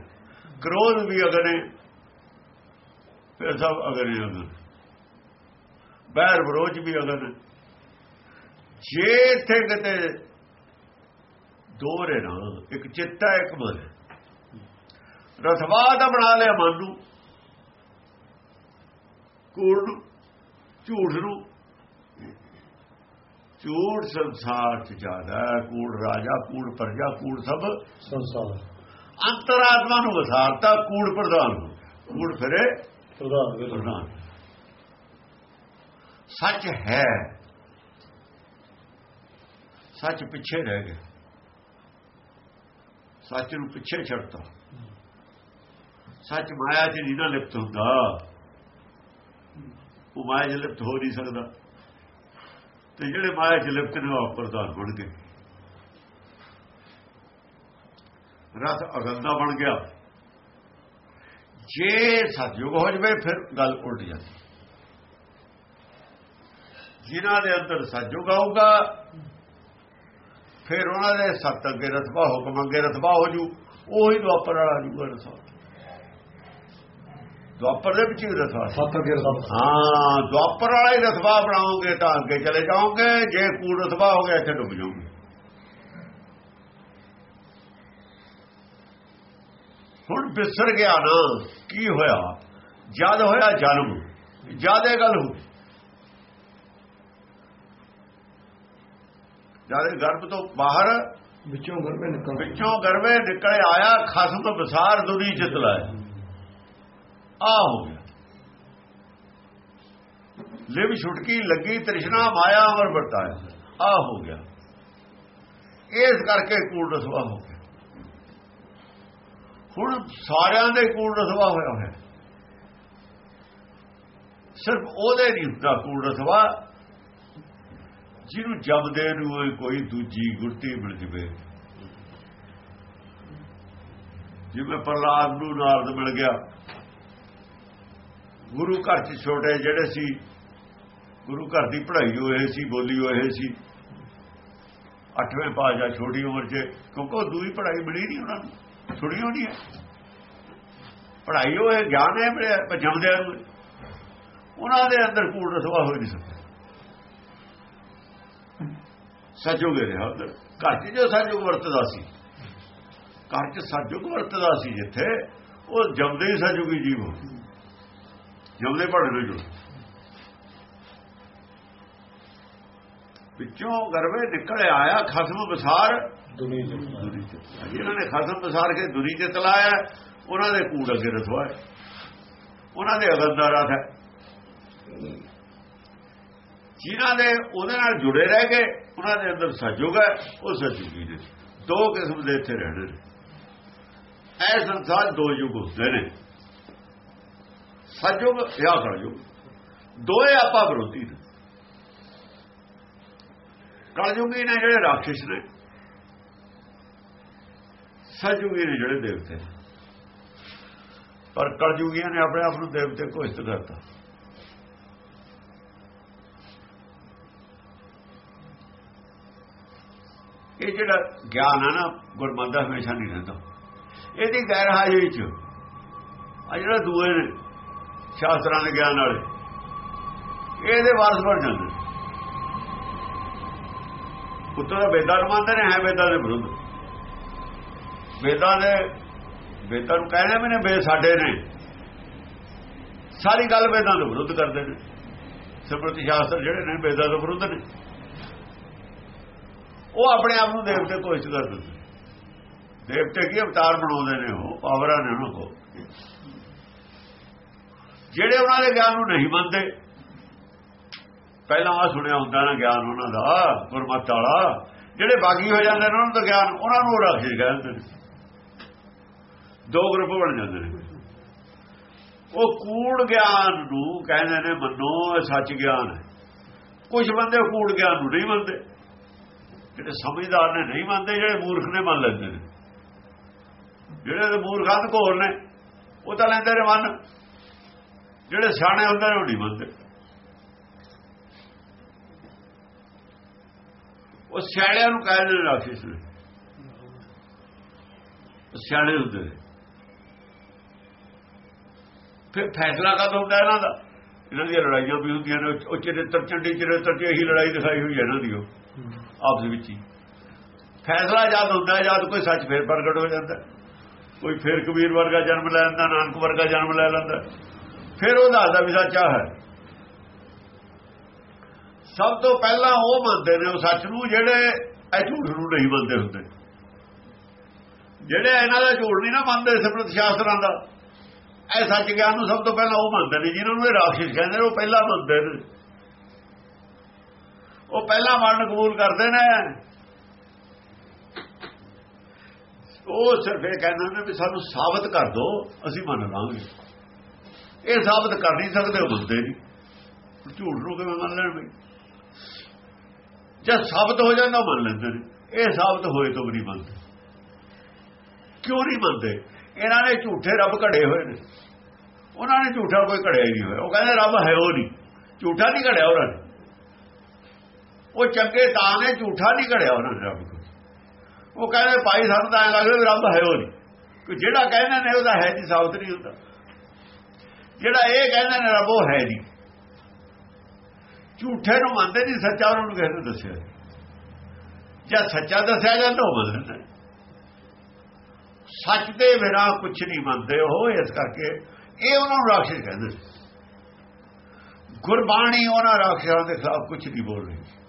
ਕ੍ਰੋਧ ਵੀ ਅਗਨੇ ਫਿਰ ਸਭ ਅਗਨੇ ਅਗਨ ਬੈਰ ਵਿਰੋਧ ਵੀ ਅਗਨ ਜੇ ਇੱਥੇ ਕਿਤੇ ਦੋਰੇ ਨਾ ਇੱਕ ਚਿੱਤਾ ਇੱਕ ਮਨ। ਰਥਵਾ ਦਾ ਬਣਾ ਲਿਆ ਮਨ ਨੂੰ। ਕੂੜ ਨੂੰ ਝੂਠ ਨੂੰ। ਝੂਠ ਸੰਸਾਰ ਚ ਜ਼ਿਆਦਾ ਕੂੜ ਰਾਜਾ ਕੂੜ ਪ੍ਰਜਾ ਕੂੜ ਸਭ ਸੰਸਾਰ। ਅੰਤਰਾਤਮਾ ਨੂੰ ਵਸਾਰਤਾ ਕੂੜ ਪ੍ਰਧਾਨ ਕੂੜ ਫਿਰੇ ਪ੍ਰਧਾਨ। ਸੱਚ ਹੈ। ਸੱਚ ਪਿੱਛੇ ਰਹਿ ਗਿਆ। ਸੱਚ ਨੂੰ ਪਿੱਛੇ ਛੱਡਤਾ ਸੱਚ ਮਾਇਆ 'ਚ ਨਹੀਂ ਨਾ ਲਿਪਤ ਹੁੰਦਾ ਉਹ ਮਾਇਆ 'ਚ ਲਿਪਤ ਹੋ ਨਹੀਂ ਸਕਦਾ ਤੇ ਜਿਹੜੇ ਮਾਇਆ 'ਚ ਲਿਪਤ ਨੇ ਉਹ ਪ੍ਰਧਾਨ ਬਣ ਗਏ ਰਥ ਅਗੰਦਾ ਬਣ ਗਿਆ ਜੇ ਸਤਯੁਗ ਹੋ ਜਵੇ ਫਿਰ ਗੱਲ ਉਲਟ ਜਾਂਦੀ ਜਿਨ੍ਹਾਂ ਦੇ ਅੰਦਰ ਸਤਯੁਗ ਆਊਗਾ ਫਿਰ ਉਹਨਾਂ ਦੇ ਸਤ ਅੱਗੇ ਰਤਬਾ ਹੁਕਮ ਅੱਗੇ ਰਤਬਾ ਹੋ ਜੂ ਉਹੀ ਦੁਆਪਰ ਵਾਲਾ ਜੂਗਾ ਰਸਾ ਦੁਆਪਰ ਦੇ ਵਿੱਚ ਹੀ ਰਤਬਾ ਸੀ। ਸੱਤ ਅਗੇ ਸੱਤ ਹਾਂ ਦੁਆਪਰ ਵਾਲਾ ਹੀ ਰਤਬਾ ਬਣਾਓਗੇ ਤਾਂ ਅੱਗੇ ਚਲੇ ਜਾਓਗੇ ਜੇ ਕੂੜ ਰਤਬਾ ਹੋ ਗਿਆ ਇੱਥੇ ਡੁੱਬ ਜਾਓਗੇ। ਹੁਣ ਵਿਸਰ ਗਿਆ ਨਾ ਕੀ ਹੋਇਆ? ਜਦ ਹੋਇਆ ਜਨਮ ਜਿਆਦੇ ਗੱਲ ਹੋ ਜਦ ਗਰਭ ਤੋਂ ਬਾਹਰ ਵਿੱਚੋਂ ਗਰਭੇ ਨਿਕਲ ਵਿੱਚੋਂ ਗਰਵੇ ਨਿਕਲ ਆਇਆ ਖਸਮ ਬਸਾਰ ਦੁਨੀ ਜਿਤ ਲਾਇਆ ਆ ਹੋ ਗਿਆ। ਲਿਵ ਛੁਟਕੀ ਲੱਗੀ ਤ੍ਰਿਸ਼ਨਾ ਮਾਇਆ ਅਮਰ ਵਰਤਾਇਆ। ਆ ਹੋ ਗਿਆ। ਇਸ ਕਰਕੇ ਕੂੜ ਰਸਵਾ ਹੋ ਗਿਆ। ਹੁਣ ਸਾਰਿਆਂ ਦੇ ਕੂੜ ਰਸਵਾ ਹੋਇਆ ਹੋਇਆ। ਸਿਰਫ ਉਹਦੇ ਨਹੀਂ ਹੁੰਦਾ ਕੂੜ ਰਸਵਾ ਜਿਹਨੂੰ ਜਪਦੇ ਨੂੰ ਕੋਈ ਦੂਜੀ ਗੁਰਤੀ ਮਿਲ ਜਵੇ। ਜਿਵੇਂ ਪ੍ਰਲਾਦ ਨੂੰ ਨਾਰਦ ਮਿਲ ਗਿਆ। ਗੁਰੂ ਘਰ ਚ ਛੋਟੇ ਜਿਹੜੇ ਸੀ, ਗੁਰੂ ਘਰ ਦੀ ਪੜ੍ਹਾਈ ਹੋਏ ਸੀ, ਬੋਲੀ ਹੋਏ ਸੀ। ਅੱਠਵੇਂ ਪਾਸ਼ਾ ਛੋਟੀ ਉਮਰ 'ਚ, ਕਿਉਂਕਿ ਉਹ ਦੂਈ ਪੜ੍ਹਾਈ ਮਿਲੀ ਨਹੀਂ ਉਹਨਾਂ ਨੂੰ ਛੁੜੀ ਹੋਣੀ ਹੈ। ਪੜ੍ਹਾਈ ਹੋਏ ਗਿਆਨ ਹੈ ਮਿਲਿਆ ਜਮਦਿਆਂ ਨੂੰ। ਉਹਨਾਂ ਦੇ ਅੰਦਰ ਕੂੜ ਰਸਵਾ ਹੋ ਨਹੀਂ ਸਕਦਾ। ਸਜੋਗ ਰਿਹਾ। ਉਧਰ ਘਰ 'ਚ ਜੋ ਸਜੋਗ ਵਰਤਦਾ ਸੀ। ਘਰ 'ਚ ਸਜੋਗ ਵਰਤਦਾ ਸੀ ਜਿੱਥੇ ਉਹ ਜਮਦੇ ਹੀ ਸਜੋਗੀ ਜੀਵ ਹੋ ਜਮਦੇ ਪੜ੍ਹ ਲੋ ਜੋ ਵਿੱਚੋਂ ਗਰਵੇ ਨਿਕਲ ਆਇਆ ਖਸਮ ਬਸਾਰ ਦੁਨੀ ਚ ਜਿਹਨਾਂ ਨੇ ਖਸਮ ਬਸਾਰ ਕੇ ਦੁਨੀ ਤੇ ਤਲਾਇਆ ਉਹਨਾਂ ਦੇ ਕੂੜ ਅੱਗੇ ਰਸਵਾ ਹੈ ਉਹਨਾਂ ਦੇ ਅਗੰਦਾਰਾ ਹੈ। ਜਿਨ੍ਹਾਂ ਦੇ ਉਹਦੇ ਨਾਲ ਜੁੜੇ ਰਹਿ ਗਏ। ਉਹਨਾਂ ਦੇ ਅੰਦਰ ਸਜੋਗ ਹੈ ਉਹ ਸਜੋਗੀ ਨੇ ਦੋ ਕਿਸਮ ਦੇ ਇੱਥੇ ਰਹਿਣੇ ਨੇ ਇਹ ਸੰਸਾਰ ਦੋ ਯੁੱਗ ਹੁੰਦੇ ਨੇ ਸਜੋਗ ਜਾਂ ਕਲਯੁਗ ਦੋਏ ਆਪਾ ਵਿਰੋਧੀ ਨੇ ਕਲਯੁਗੀ ਨੇ ਜਿਹੜੇ ਰਾਖਸ਼ ਨੇ ਸਜੋਗੀ ਨੇ ਜਿਹੜੇ ਦੇਵਤੇ ਨੇ। ਪਰ ਕਲਯੁਗੀਆਂ ਨੇ ਆਪਣੇ ਆਪ ਨੂੰ ਦੇਵਤੇ ਘੋਸ਼ਿਤ ਕਰਤਾ ਇਹ ਜਿਹੜਾ ਗਿਆਨ ਹੈ ਨਾ, ਗੁਰਮਤਿ ਦਾ ਹਮੇਸ਼ਾ ਨਹੀਂ ਰਹਿੰਦਾ। ਇਹਦੀ ਗੈਰ ਹਾਜ਼ਰੀ ਚ ਆ ਜਿਹੜਾ ਦੂਏ ਨੇ, ਸ਼ਾਸਤਰਾਂ ਦੇ ਗਿਆਨ ਵਾਲੇ, ਇਹਦੇ ਵਾਰਸ ਬਣ ਜਾਂਦੇ ਨੇ। ਪੁੱਤਰ ਦਾ ਵੇਦਾਂ ਨੂੰ ਮੰਨਦੇ ਨੇ, ਹੈ ਵੇਦਾਂ ਦੇ ਵਿਰੁੱਧ। ਵੇਦਾਂ ਦੇ, ਵੇਦਾਂ ਨੂੰ ਕਹਿੰਦੇ ਵੀ ਨੇ, ਵੇ ਸਾਡੇ ਨੇ। ਸਾਰੀ ਗੱਲ ਵੇਦਾਂ ਦੇ ਵਿਰੁੱਧ ਕਰਦੇ ਨੇ। ਸਿਮਰਤੀ ਸ਼ਾਸਤਰ ਜਿਹੜੇ ਨੇ, ਵੇਦਾਂ ਦੇ ਵਿਰੁੱਧ ਨੇ। ਉਹ ਆਪਣੇ ਆਪ ਨੂੰ ਦੇਵਤੇ ਘੋਸ਼ਿਤ ਕਰ ਦਿੰਦੇ ਦੇਵਤੇ ਕੀ ਅਵਤਾਰ ਬਣਾਉਂਦੇ ਨੇ ਉਹ? ਪਾਵਰਾਂ ਨੇ ਉਹਨਾਂ ਕੋ ਜਿਹੜੇ ਉਹਨਾਂ ਦੇ ਗਿਆਨ ਨੂੰ ਨਹੀਂ ਮੰਨਦੇ, ਪਹਿਲਾਂ ਆ ਸੁਣਿਆ ਹੁੰਦਾ ਨਾ ਗਿਆਨ ਉਹਨਾਂ ਦਾ, ਗੁਰਮਤ ਵਾਲਾ। ਜਿਹੜੇ ਬਾਗੀ ਹੋ ਜਾਂਦੇ ਨੇ ਉਹਨਾਂ ਦਾ ਗਿਆਨ, ਉਹਨਾਂ ਨੂੰ ਰਾਖੀ ਕਹਿੰਦੇ ਨੇ। ਦੋ ਗਰੁੱਪ ਬਣ ਜਾਂਦੇ ਨੇ। ਉਹ ਕੂੜ ਗਿਆਨ ਨੂੰ ਕਹਿੰਦੇ ਨੇ, ਮੰਨੋ ਸੱਚ ਗਿਆਨ ਹੈ। ਕੁਝ ਬੰਦੇ ਕੂੜ ਗਿਆਨ ਨੂੰ ਨਹੀਂ ਮੰਨਦੇ। ਜਿਹੜੇ ਸਮਝਦਾਰ ਨੇ ਨਹੀਂ ਮੰਨਦੇ, ਜਿਹੜੇ ਮੂਰਖ ਨੇ ਮੰਨ ਲੈਂਦੇ ਨੇ। ਜਿਹੜੇ ਤੇ ਮੂਰਖਾਂ ਦੇ ਘੋਰ ਨੇ, ਉਹ ਤਾਂ ਲੈਂਦੇ ਨੇ ਮੰਨ। ਜਿਹੜੇ ਸਿਆਣੇ ਹੁੰਦੇ ਨੇ, ਉਹ ਨਹੀਂ ਮੰਨਦੇ। ਉਹ ਸਿਆਣਿਆਂ ਨੂੰ ਕਹਿੰਦੇ ਨੇ ਰਾਖਸ਼ ਨੇ। ਸਿਆਣੇ ਹੁੰਦੇ ਨੇ। ਫਿਰ ਫੈਸਲਾ ਕਦ ਹੁੰਦਾ ਇਹਨਾਂ ਦਾ? ਇਹਨਾਂ ਦੀਆਂ ਲੜਾਈਆਂ ਵੀ ਹੁੰਦੀਆਂ ਨੇ, ਉਹ ਚਰਿੱਤਰ ਚੰਡੀ ਚਰਿੱਤਰ ਚ ਇਹੀ ਲੜਾਈ ਦਿਖਾਈ ਹੋਈ ਹੈ ਇਹਨਾਂ ਦੀ ਉਹ। ਆਪਸ ਵਿੱਚ ਹੀ। ਫੈਸਲਾ ਜਦ ਹੁੰਦਾ, ਜਦ ਕੋਈ ਸੱਚ ਫੇਰ ਪ੍ਰਗਟ ਹੋ ਜਾਂਦਾ। ਕੋਈ ਫੇਰ ਕਬੀਰ ਵਰਗਾ ਜਨਮ ਲੈ ਲੈਂਦਾ, ਨਾਨਕ ਵਰਗਾ ਜਨਮ ਲੈ ਲੈਂਦਾ। ਫਿਰ ਉਹ ਦੱਸਦਾ ਵੀ ਸੱਚਾ ਹੈ। ਸਭ ਤੋਂ ਪਹਿਲਾਂ ਉਹ ਮੰਨਦੇ ਨੇ ਉਹ ਸੱਚ ਨੂੰ, ਜਿਹੜੇ ਇਹ ਝੂਠ ਨੂੰ ਨਹੀਂ ਮੰਨਦੇ ਹੁੰਦੇ। ਜਿਹੜੇ ਇਹਨਾਂ ਦਾ ਝੂਠ ਨਹੀਂ ਨਾ ਮੰਨਦੇ ਸਿਮਰਤ ਸ਼ਾਸਤਰਾਂ ਦਾ, ਇਹ ਸੱਚ ਗਿਆਨ ਨੂੰ ਸਭ ਤੋਂ ਪਹਿਲਾਂ ਉਹ ਮੰਨਦੇ ਨੇ। ਜਿਨ੍ਹਾਂ ਨੂੰ ਇਹ ਰਾਖਸ਼ ਕਹਿੰਦੇ ਨੇ, ਉਹ ਪਹਿਲਾਂ ਮੰਨਦੇ ਨੇ। ਉਹ ਪਹਿਲਾਂ ਮੰਨ ਕਬੂਲ ਕਰਦੇ ਨੇ। ਉਹ ਸਿਰਫ ਇਹ ਕਹਿੰਦੇ ਨੇ ਵੀ ਸਾਨੂੰ ਸਾਬਤ ਕਰ ਦਿਓ ਅਸੀਂ ਮੰਨ ਲਾਂਗੇ। ਇਹ ਸਾਬਤ ਕਰ ਨਹੀਂ ਸਕਦੇ, ਉਹ ਮੰਨਦੇ ਨਹੀਂ। ਝੂਠ ਨੂੰ ਕਿਵੇਂ ਮੰਨ ਲੈਣ ਬਈ? ਜਦ ਸਾਬਤ ਹੋ ਜਾਂਦਾ ਮੰਨ ਲੈਂਦੇ ਨੇ। ਇਹ ਸਾਬਤ ਹੋਏ ਤੋਂ ਵੀ ਨਹੀਂ ਮੰਨਦੇ। ਕਿਉਂ ਨਹੀਂ ਮੰਨਦੇ? ਇਹਨਾਂ ਨੇ ਝੂਠੇ ਰੱਬ ਘੜੇ ਹੋਏ ਨੇ। ਉਹਨਾਂ ਨੇ ਝੂਠਾ ਕੋਈ ਘੜਿਆ ਹੀ ਨਹੀਂ ਹੋਇਆ। ਉਹ ਕਹਿੰਦੇ ਰੱਬ ਹੈ ਉਹ ਨਹੀਂ। ਝੂਠਾ ਨਹੀਂ ਘੜਿਆ ਉਹਨਾਂ ਨੇ। ਉਹ ਚੰਗੇ ਤਾਂ ਨੇ, ਝੂਠਾ ਨਹੀਂ ਘੜਿਆ ਉਹਨਾਂ ਨੇ ਰੱਬ ਉਹ ਕਹਿੰਦੇ ਭਾਈ ਸਾਨੂੰ ਤਾਂ ਐ ਲੱਗਦਾ ਰੱਬ ਹੈ ਉਹ ਨਹੀਂ। ਕਿ ਜਿਹੜਾ ਕਹਿੰਦੇ ਨੇ ਉਹਦਾ ਹੈ ਜੀ, ਸਾਬਤ ਨਹੀਂ ਹੁੰਦਾ। ਜਿਹੜਾ ਇਹ ਕਹਿੰਦੇ ਨੇ ਰੱਬ, ਉਹ ਹੈ ਨਹੀਂ। ਝੂਠੇ ਨੂੰ ਮੰਨਦੇ ਨਹੀਂ, ਸੱਚਾ ਉਹਨਾਂ ਨੂੰ ਕਿਸੇ ਨੇ ਦੱਸਿਆ ਜਾਂ ਸੱਚਾ ਦੱਸਿਆ ਜਾਂਦਾ, ਉਹ ਮੰਨਦੇ ਨੇ। ਸੱਚ ਦੇ ਬਿਨਾ ਕੁਝ ਨਹੀਂ ਮੰਨਦੇ ਉਹ, ਇਸ ਕਰਕੇ ਇਹ ਉਹਨਾਂ ਨੂੰ ਰਾਖਸ਼ ਕਹਿੰਦੇ ਗੁਰਬਾਣੀ ਉਹਨਾਂ ਰਾਖਸ਼ਾਂ ਦੇ ਖਿਲਾਫ ਕੁਝ ਨਹੀਂ ਬੋਲ ਰਹੀ।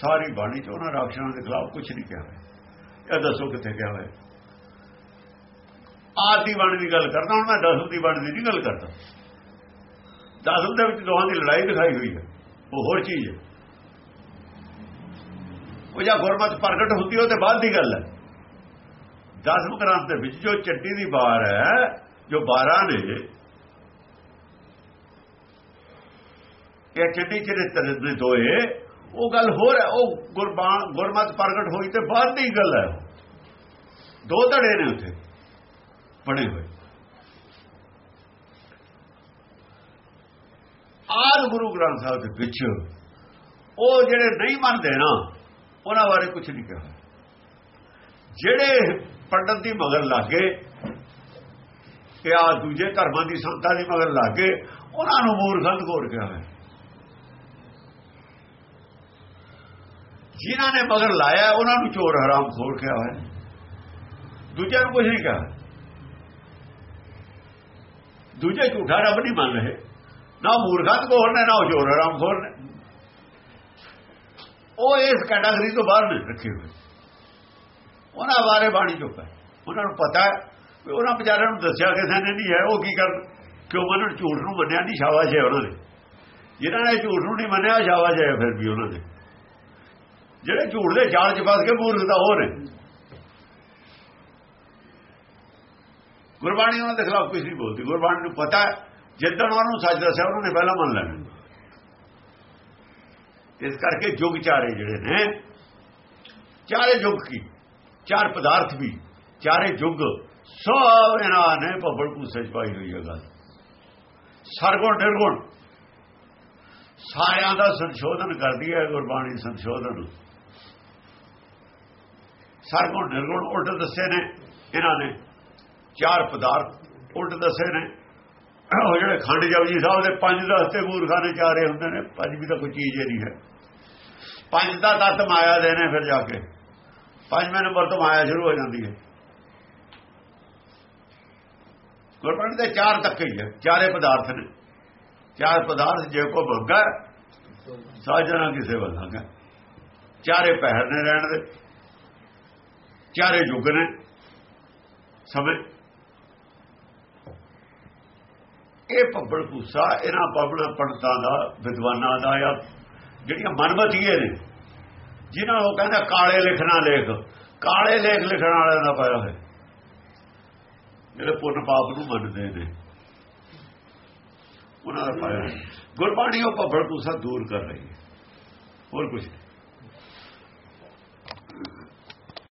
ਸਾਰੀ ਬਾਣੀ ਚ ਉਹਨਾਂ ਰਾਖਸ਼ਾਂ ਦੇ ਖਿਲਾਫ ਕੁਝ ਨਹੀਂ ਕਿਹਾ ਇਹ ਦੱਸੋ ਕਿੱਥੇ ਕਿਹਾ ਹੋਇਆ? ਆਦੀ ਬਾਣੀ ਦੀ ਗੱਲ ਕਰਦਾ, ਹੁਣ ਮੈਂ ਦਸਮ ਦੀ ਬਾਣੀ ਦੀ ਨਹੀਂ ਗੱਲ ਕਰਦਾ। ਦਸਮ ਦੇ ਵਿੱਚ ਦੋਹਾਂ ਦੀ ਲੜਾਈ ਦਿਖਾਈ ਹੋਈ ਹੈ। ਉਹ ਹੋਰ ਚੀਜ਼ ਹੈ। ਉਹ ਜਾਂ ਗੁਰਮਤ ਪ੍ਰਗਟ ਹੁੰਦੀ ਉਹ ਤੇ ਬਾਅਦ ਦੀ ਗੱਲ ਹੈ। ਦਸਮ ਗ੍ਰੰਥ ਦੇ ਵਿੱਚ ਜੋ ਚੱਡੀ ਦੀ ਬਾਰ ਹੈ, ਜੋ 12 ਨੇ, ਇਹ ਚੱਡੀ ਚਰਿੱਤਰ ਦੇ ਦੋਏ ਉਹ ਗੱਲ ਹੋਰ ਹੈ, ਉਹ ਗੁਰਬਾਣ ਗੁਰਮਤ ਪ੍ਰਗਟ ਹੋਈ ਤੇ ਬਾਅਦ ਦੀ ਗੱਲ ਹੈ। ਦੋ ਧੜੇ ਨੇ ਉੱਥੇ, ਬਣੇ ਹੋਏ। ਆਰ ਗੁਰੂ ਗ੍ਰੰਥ ਸਾਹਿਬ ਦੇ ਵਿੱਚ ਉਹ ਜਿਹੜੇ ਨਹੀਂ ਮੰਨਦੇ ਨਾ, ਉਹਨਾਂ ਬਾਰੇ ਕੁਝ ਨਹੀਂ ਕਿਹਾ। ਜਿਹੜੇ ਪੰਡਤ ਦੀ ਮਗਰ ਲੱਗੇ ਕਿ ਆ ਦੂਜੇ ਧਰਮਾਂ ਦੀ ਸੰਤਾਂ ਦੀ ਮਗਰ ਲੱਗੇ ਉਹਨਾਂ ਨੂੰ ਮੂਰਖਾਂ ਘੋਰ ਗਿਆ ਹੈ। ਜਿਨ੍ਹਾਂ ਨੇ ਮਗਰ ਲਾਇਆ, ਉਹਨਾਂ ਨੂੰ ਚੋਰ ਹਰਾਮ ਖੋਰ ਕਿਹਾ ਹੋਇਆ। ਦੂਜਿਆਂ ਨੂੰ ਕੁਝ ਨਹੀਂ ਕਿਹਾ। ਦੂਜੇ ਝੂਠਾ ਰੱਬ ਨਹੀਂ ਮੰਨ ਰਹੇ। ਨਾ ਮੂਰਖਾਂ ਕੋਲ ਨੇ, ਨਾ ਚੋਰ ਹਰਾਮ ਖੋਰ ਨੇ। ਉਹ ਇਸ ਕੈਟਾਗਰੀ ਤੋਂ ਬਾਹਰ ਨਹੀਂ ਰੱਖੇ ਹੋਏ। ਉਹਨਾਂ ਬਾਰੇ ਬਾਣੀ ਚੁੱਪ ਹੈ। ਉਹਨਾਂ ਨੂੰ ਪਤਾ ਹੈ ਵੀ ਉਹਨਾਂ ਵਿਚਾਰਿਆਂ ਨੂੰ ਦੱਸਿਆ ਕਿਸੇ ਨੇ ਨਹੀਂ ਹੈ। ਉਹ ਕੀ ਕਰਨ? ਕਿਉਂ ਮੰਨਣ? ਝੂਠ ਨੂੰ ਮੰਨਿਆ ਨਹੀਂ, ਸ਼ਾਬਾਸ਼ ਹੈ ਉਹਨਾਂ ਨੇ। ਜਿਨ੍ਹਾਂ ਨੇ ਝੂਠ ਨੂੰ ਨਹੀਂ ਮੰਨਿਆ, ਸ਼ਾਬਾਸ਼ ਹੈ ਫਿਰ ਵੀ ਉਹਨਾਂ ਨੇ। ਜਿਹੜੇ ਝੂਠ ਦੇ ਜਾਲ 'ਚ ਫਸ ਕੇ ਮੂਰਖ ਦਾ ਹੋ ਨੇ। ਗੁਰਬਾਣੀ ਉਹਨਾਂ ਦੇ ਖਿਲਾਫ ਕੁਝ ਨਹੀਂ ਬੋਲਦੀ। ਗੁਰਬਾਣੀ ਨੂੰ ਪਤਾ ਜਿੱਦਣ ਉਹਨਾਂ ਨੂੰ ਸੱਚ ਦੱਸਿਆ, ਉਹਨਾਂ ਨੇ ਪਹਿਲਾਂ ਮੰਨ ਲੈਣਾ। ਇਸ ਕਰਕੇ ਯੁੱਗ ਚਾਰੇ ਜਿਹੜੇ ਨੇ, ਚਾਰੇ ਯੁੱਗ ਕੀ? ਚਾਰ ਪਦਾਰਥ ਵੀ, ਚਾਰੇ ਯੁੱਗ ਸਭ ਇਹਨਾਂ ਨੇ ਭੱਬੜ ਪੂਸੇ ਚ ਪਾਈ ਹੋਈ ਹੈ ਗੱਲ। ਸਰਗੁਣ, ਨਿਰਗੁਣ। ਸਾਰਿਆਂ ਦਾ ਸੰਸ਼ੋਧਨ ਕਰਦੀ ਹੈ ਗੁਰਬਾਣੀ ਸੰਸ਼ੋਧਨ। ਸਰਗੁਣ ਨਿਰਗੁਣ ਉਲਟ ਦੱਸੇ ਨੇ, ਇਹਨਾਂ ਨੇ ਚਾਰ ਪਦਾਰਥ ਉਲਟ ਦੱਸੇ ਨੇ। ਉਹ ਜਿਹੜੇ ਖੰਡ ਜੀ ਸਾਹਿਬ ਦੇ ਪੰਜ ਦਸਤੇ ਮੂਰਖਾਂ ਨੇ ਚਾਰੇ ਹੁੰਦੇ ਨੇ, ਪੰਜ ਵੀ ਤਾਂ ਕੋਈ ਚੀਜ਼ ਹੀ ਨਹੀਂ ਹੈ। ਪੰਜ ਦਾ ਤਤ ਮਾਇਆ ਦੇ ਨੇ ਫਿਰ ਜਾ ਕੇ। ਪੰਜਵੇਂ ਨੰਬਰ ਤੋਂ ਮਾਇਆ ਸ਼ੁਰੂ ਹੋ ਜਾਂਦੀ ਹੈ। ਗੁਰਬਾਣੀ ਦੇ ਚਾਰ ਤੱਕ ਹੀ ਹੈ, ਚਾਰੇ ਪਦਾਰਥ ਨੇ। ਚਾਰ ਪਦਾਰਥ ਜੇ ਕੋ ਮੰਗਾ ਸਾਜਣਾ ਕਿਸੇ ਵੱਲਾਂਗਾ ਚਾਰੇ ਪਹਿਰ ਨੇ ਰਹਿਣ ਦੇ। ਚਾਰੇ ਯੁੱਗ ਨੇ। ਸਮੇਂ ਇਹ ਭੱਬੜ ਭੂਸਾ ਇਹਨਾਂ ਪਬੜ ਪੰਡਤਾਂ ਦਾ, ਵਿਦਵਾਨਾਂ ਦਾ ਜਾਂ ਜਿਹੜੀਆਂ ਮਨਮਤੀਏ ਨੇ। ਜਿਨ੍ਹਾਂ ਨੂੰ ਕਹਿੰਦਾ ਕਾਲੇ ਲਿਖਣਾ ਲੇਖ। ਕਾਲੇ ਲੇਖ ਲਿਖਣ ਵਾਲਿਆਂ ਦਾ ਪਾਇਆ ਹੋਇਆ। ਜਿਹੜੇ ਪੁੰਨ ਪਾਪ ਨੂੰ ਮੰਨਦੇ ਨੇ। ਉਹਨਾਂ ਦਾ ਪਾਇਆ ਗੁਰਬਾਣੀ ਉਹ ਭੱਬੜ ਭੂਸਾ ਦੂਰ ਕਰ ਰਹੀ ਹੈ। ਹੋਰ ਕੁਝ ਨਹੀਂ।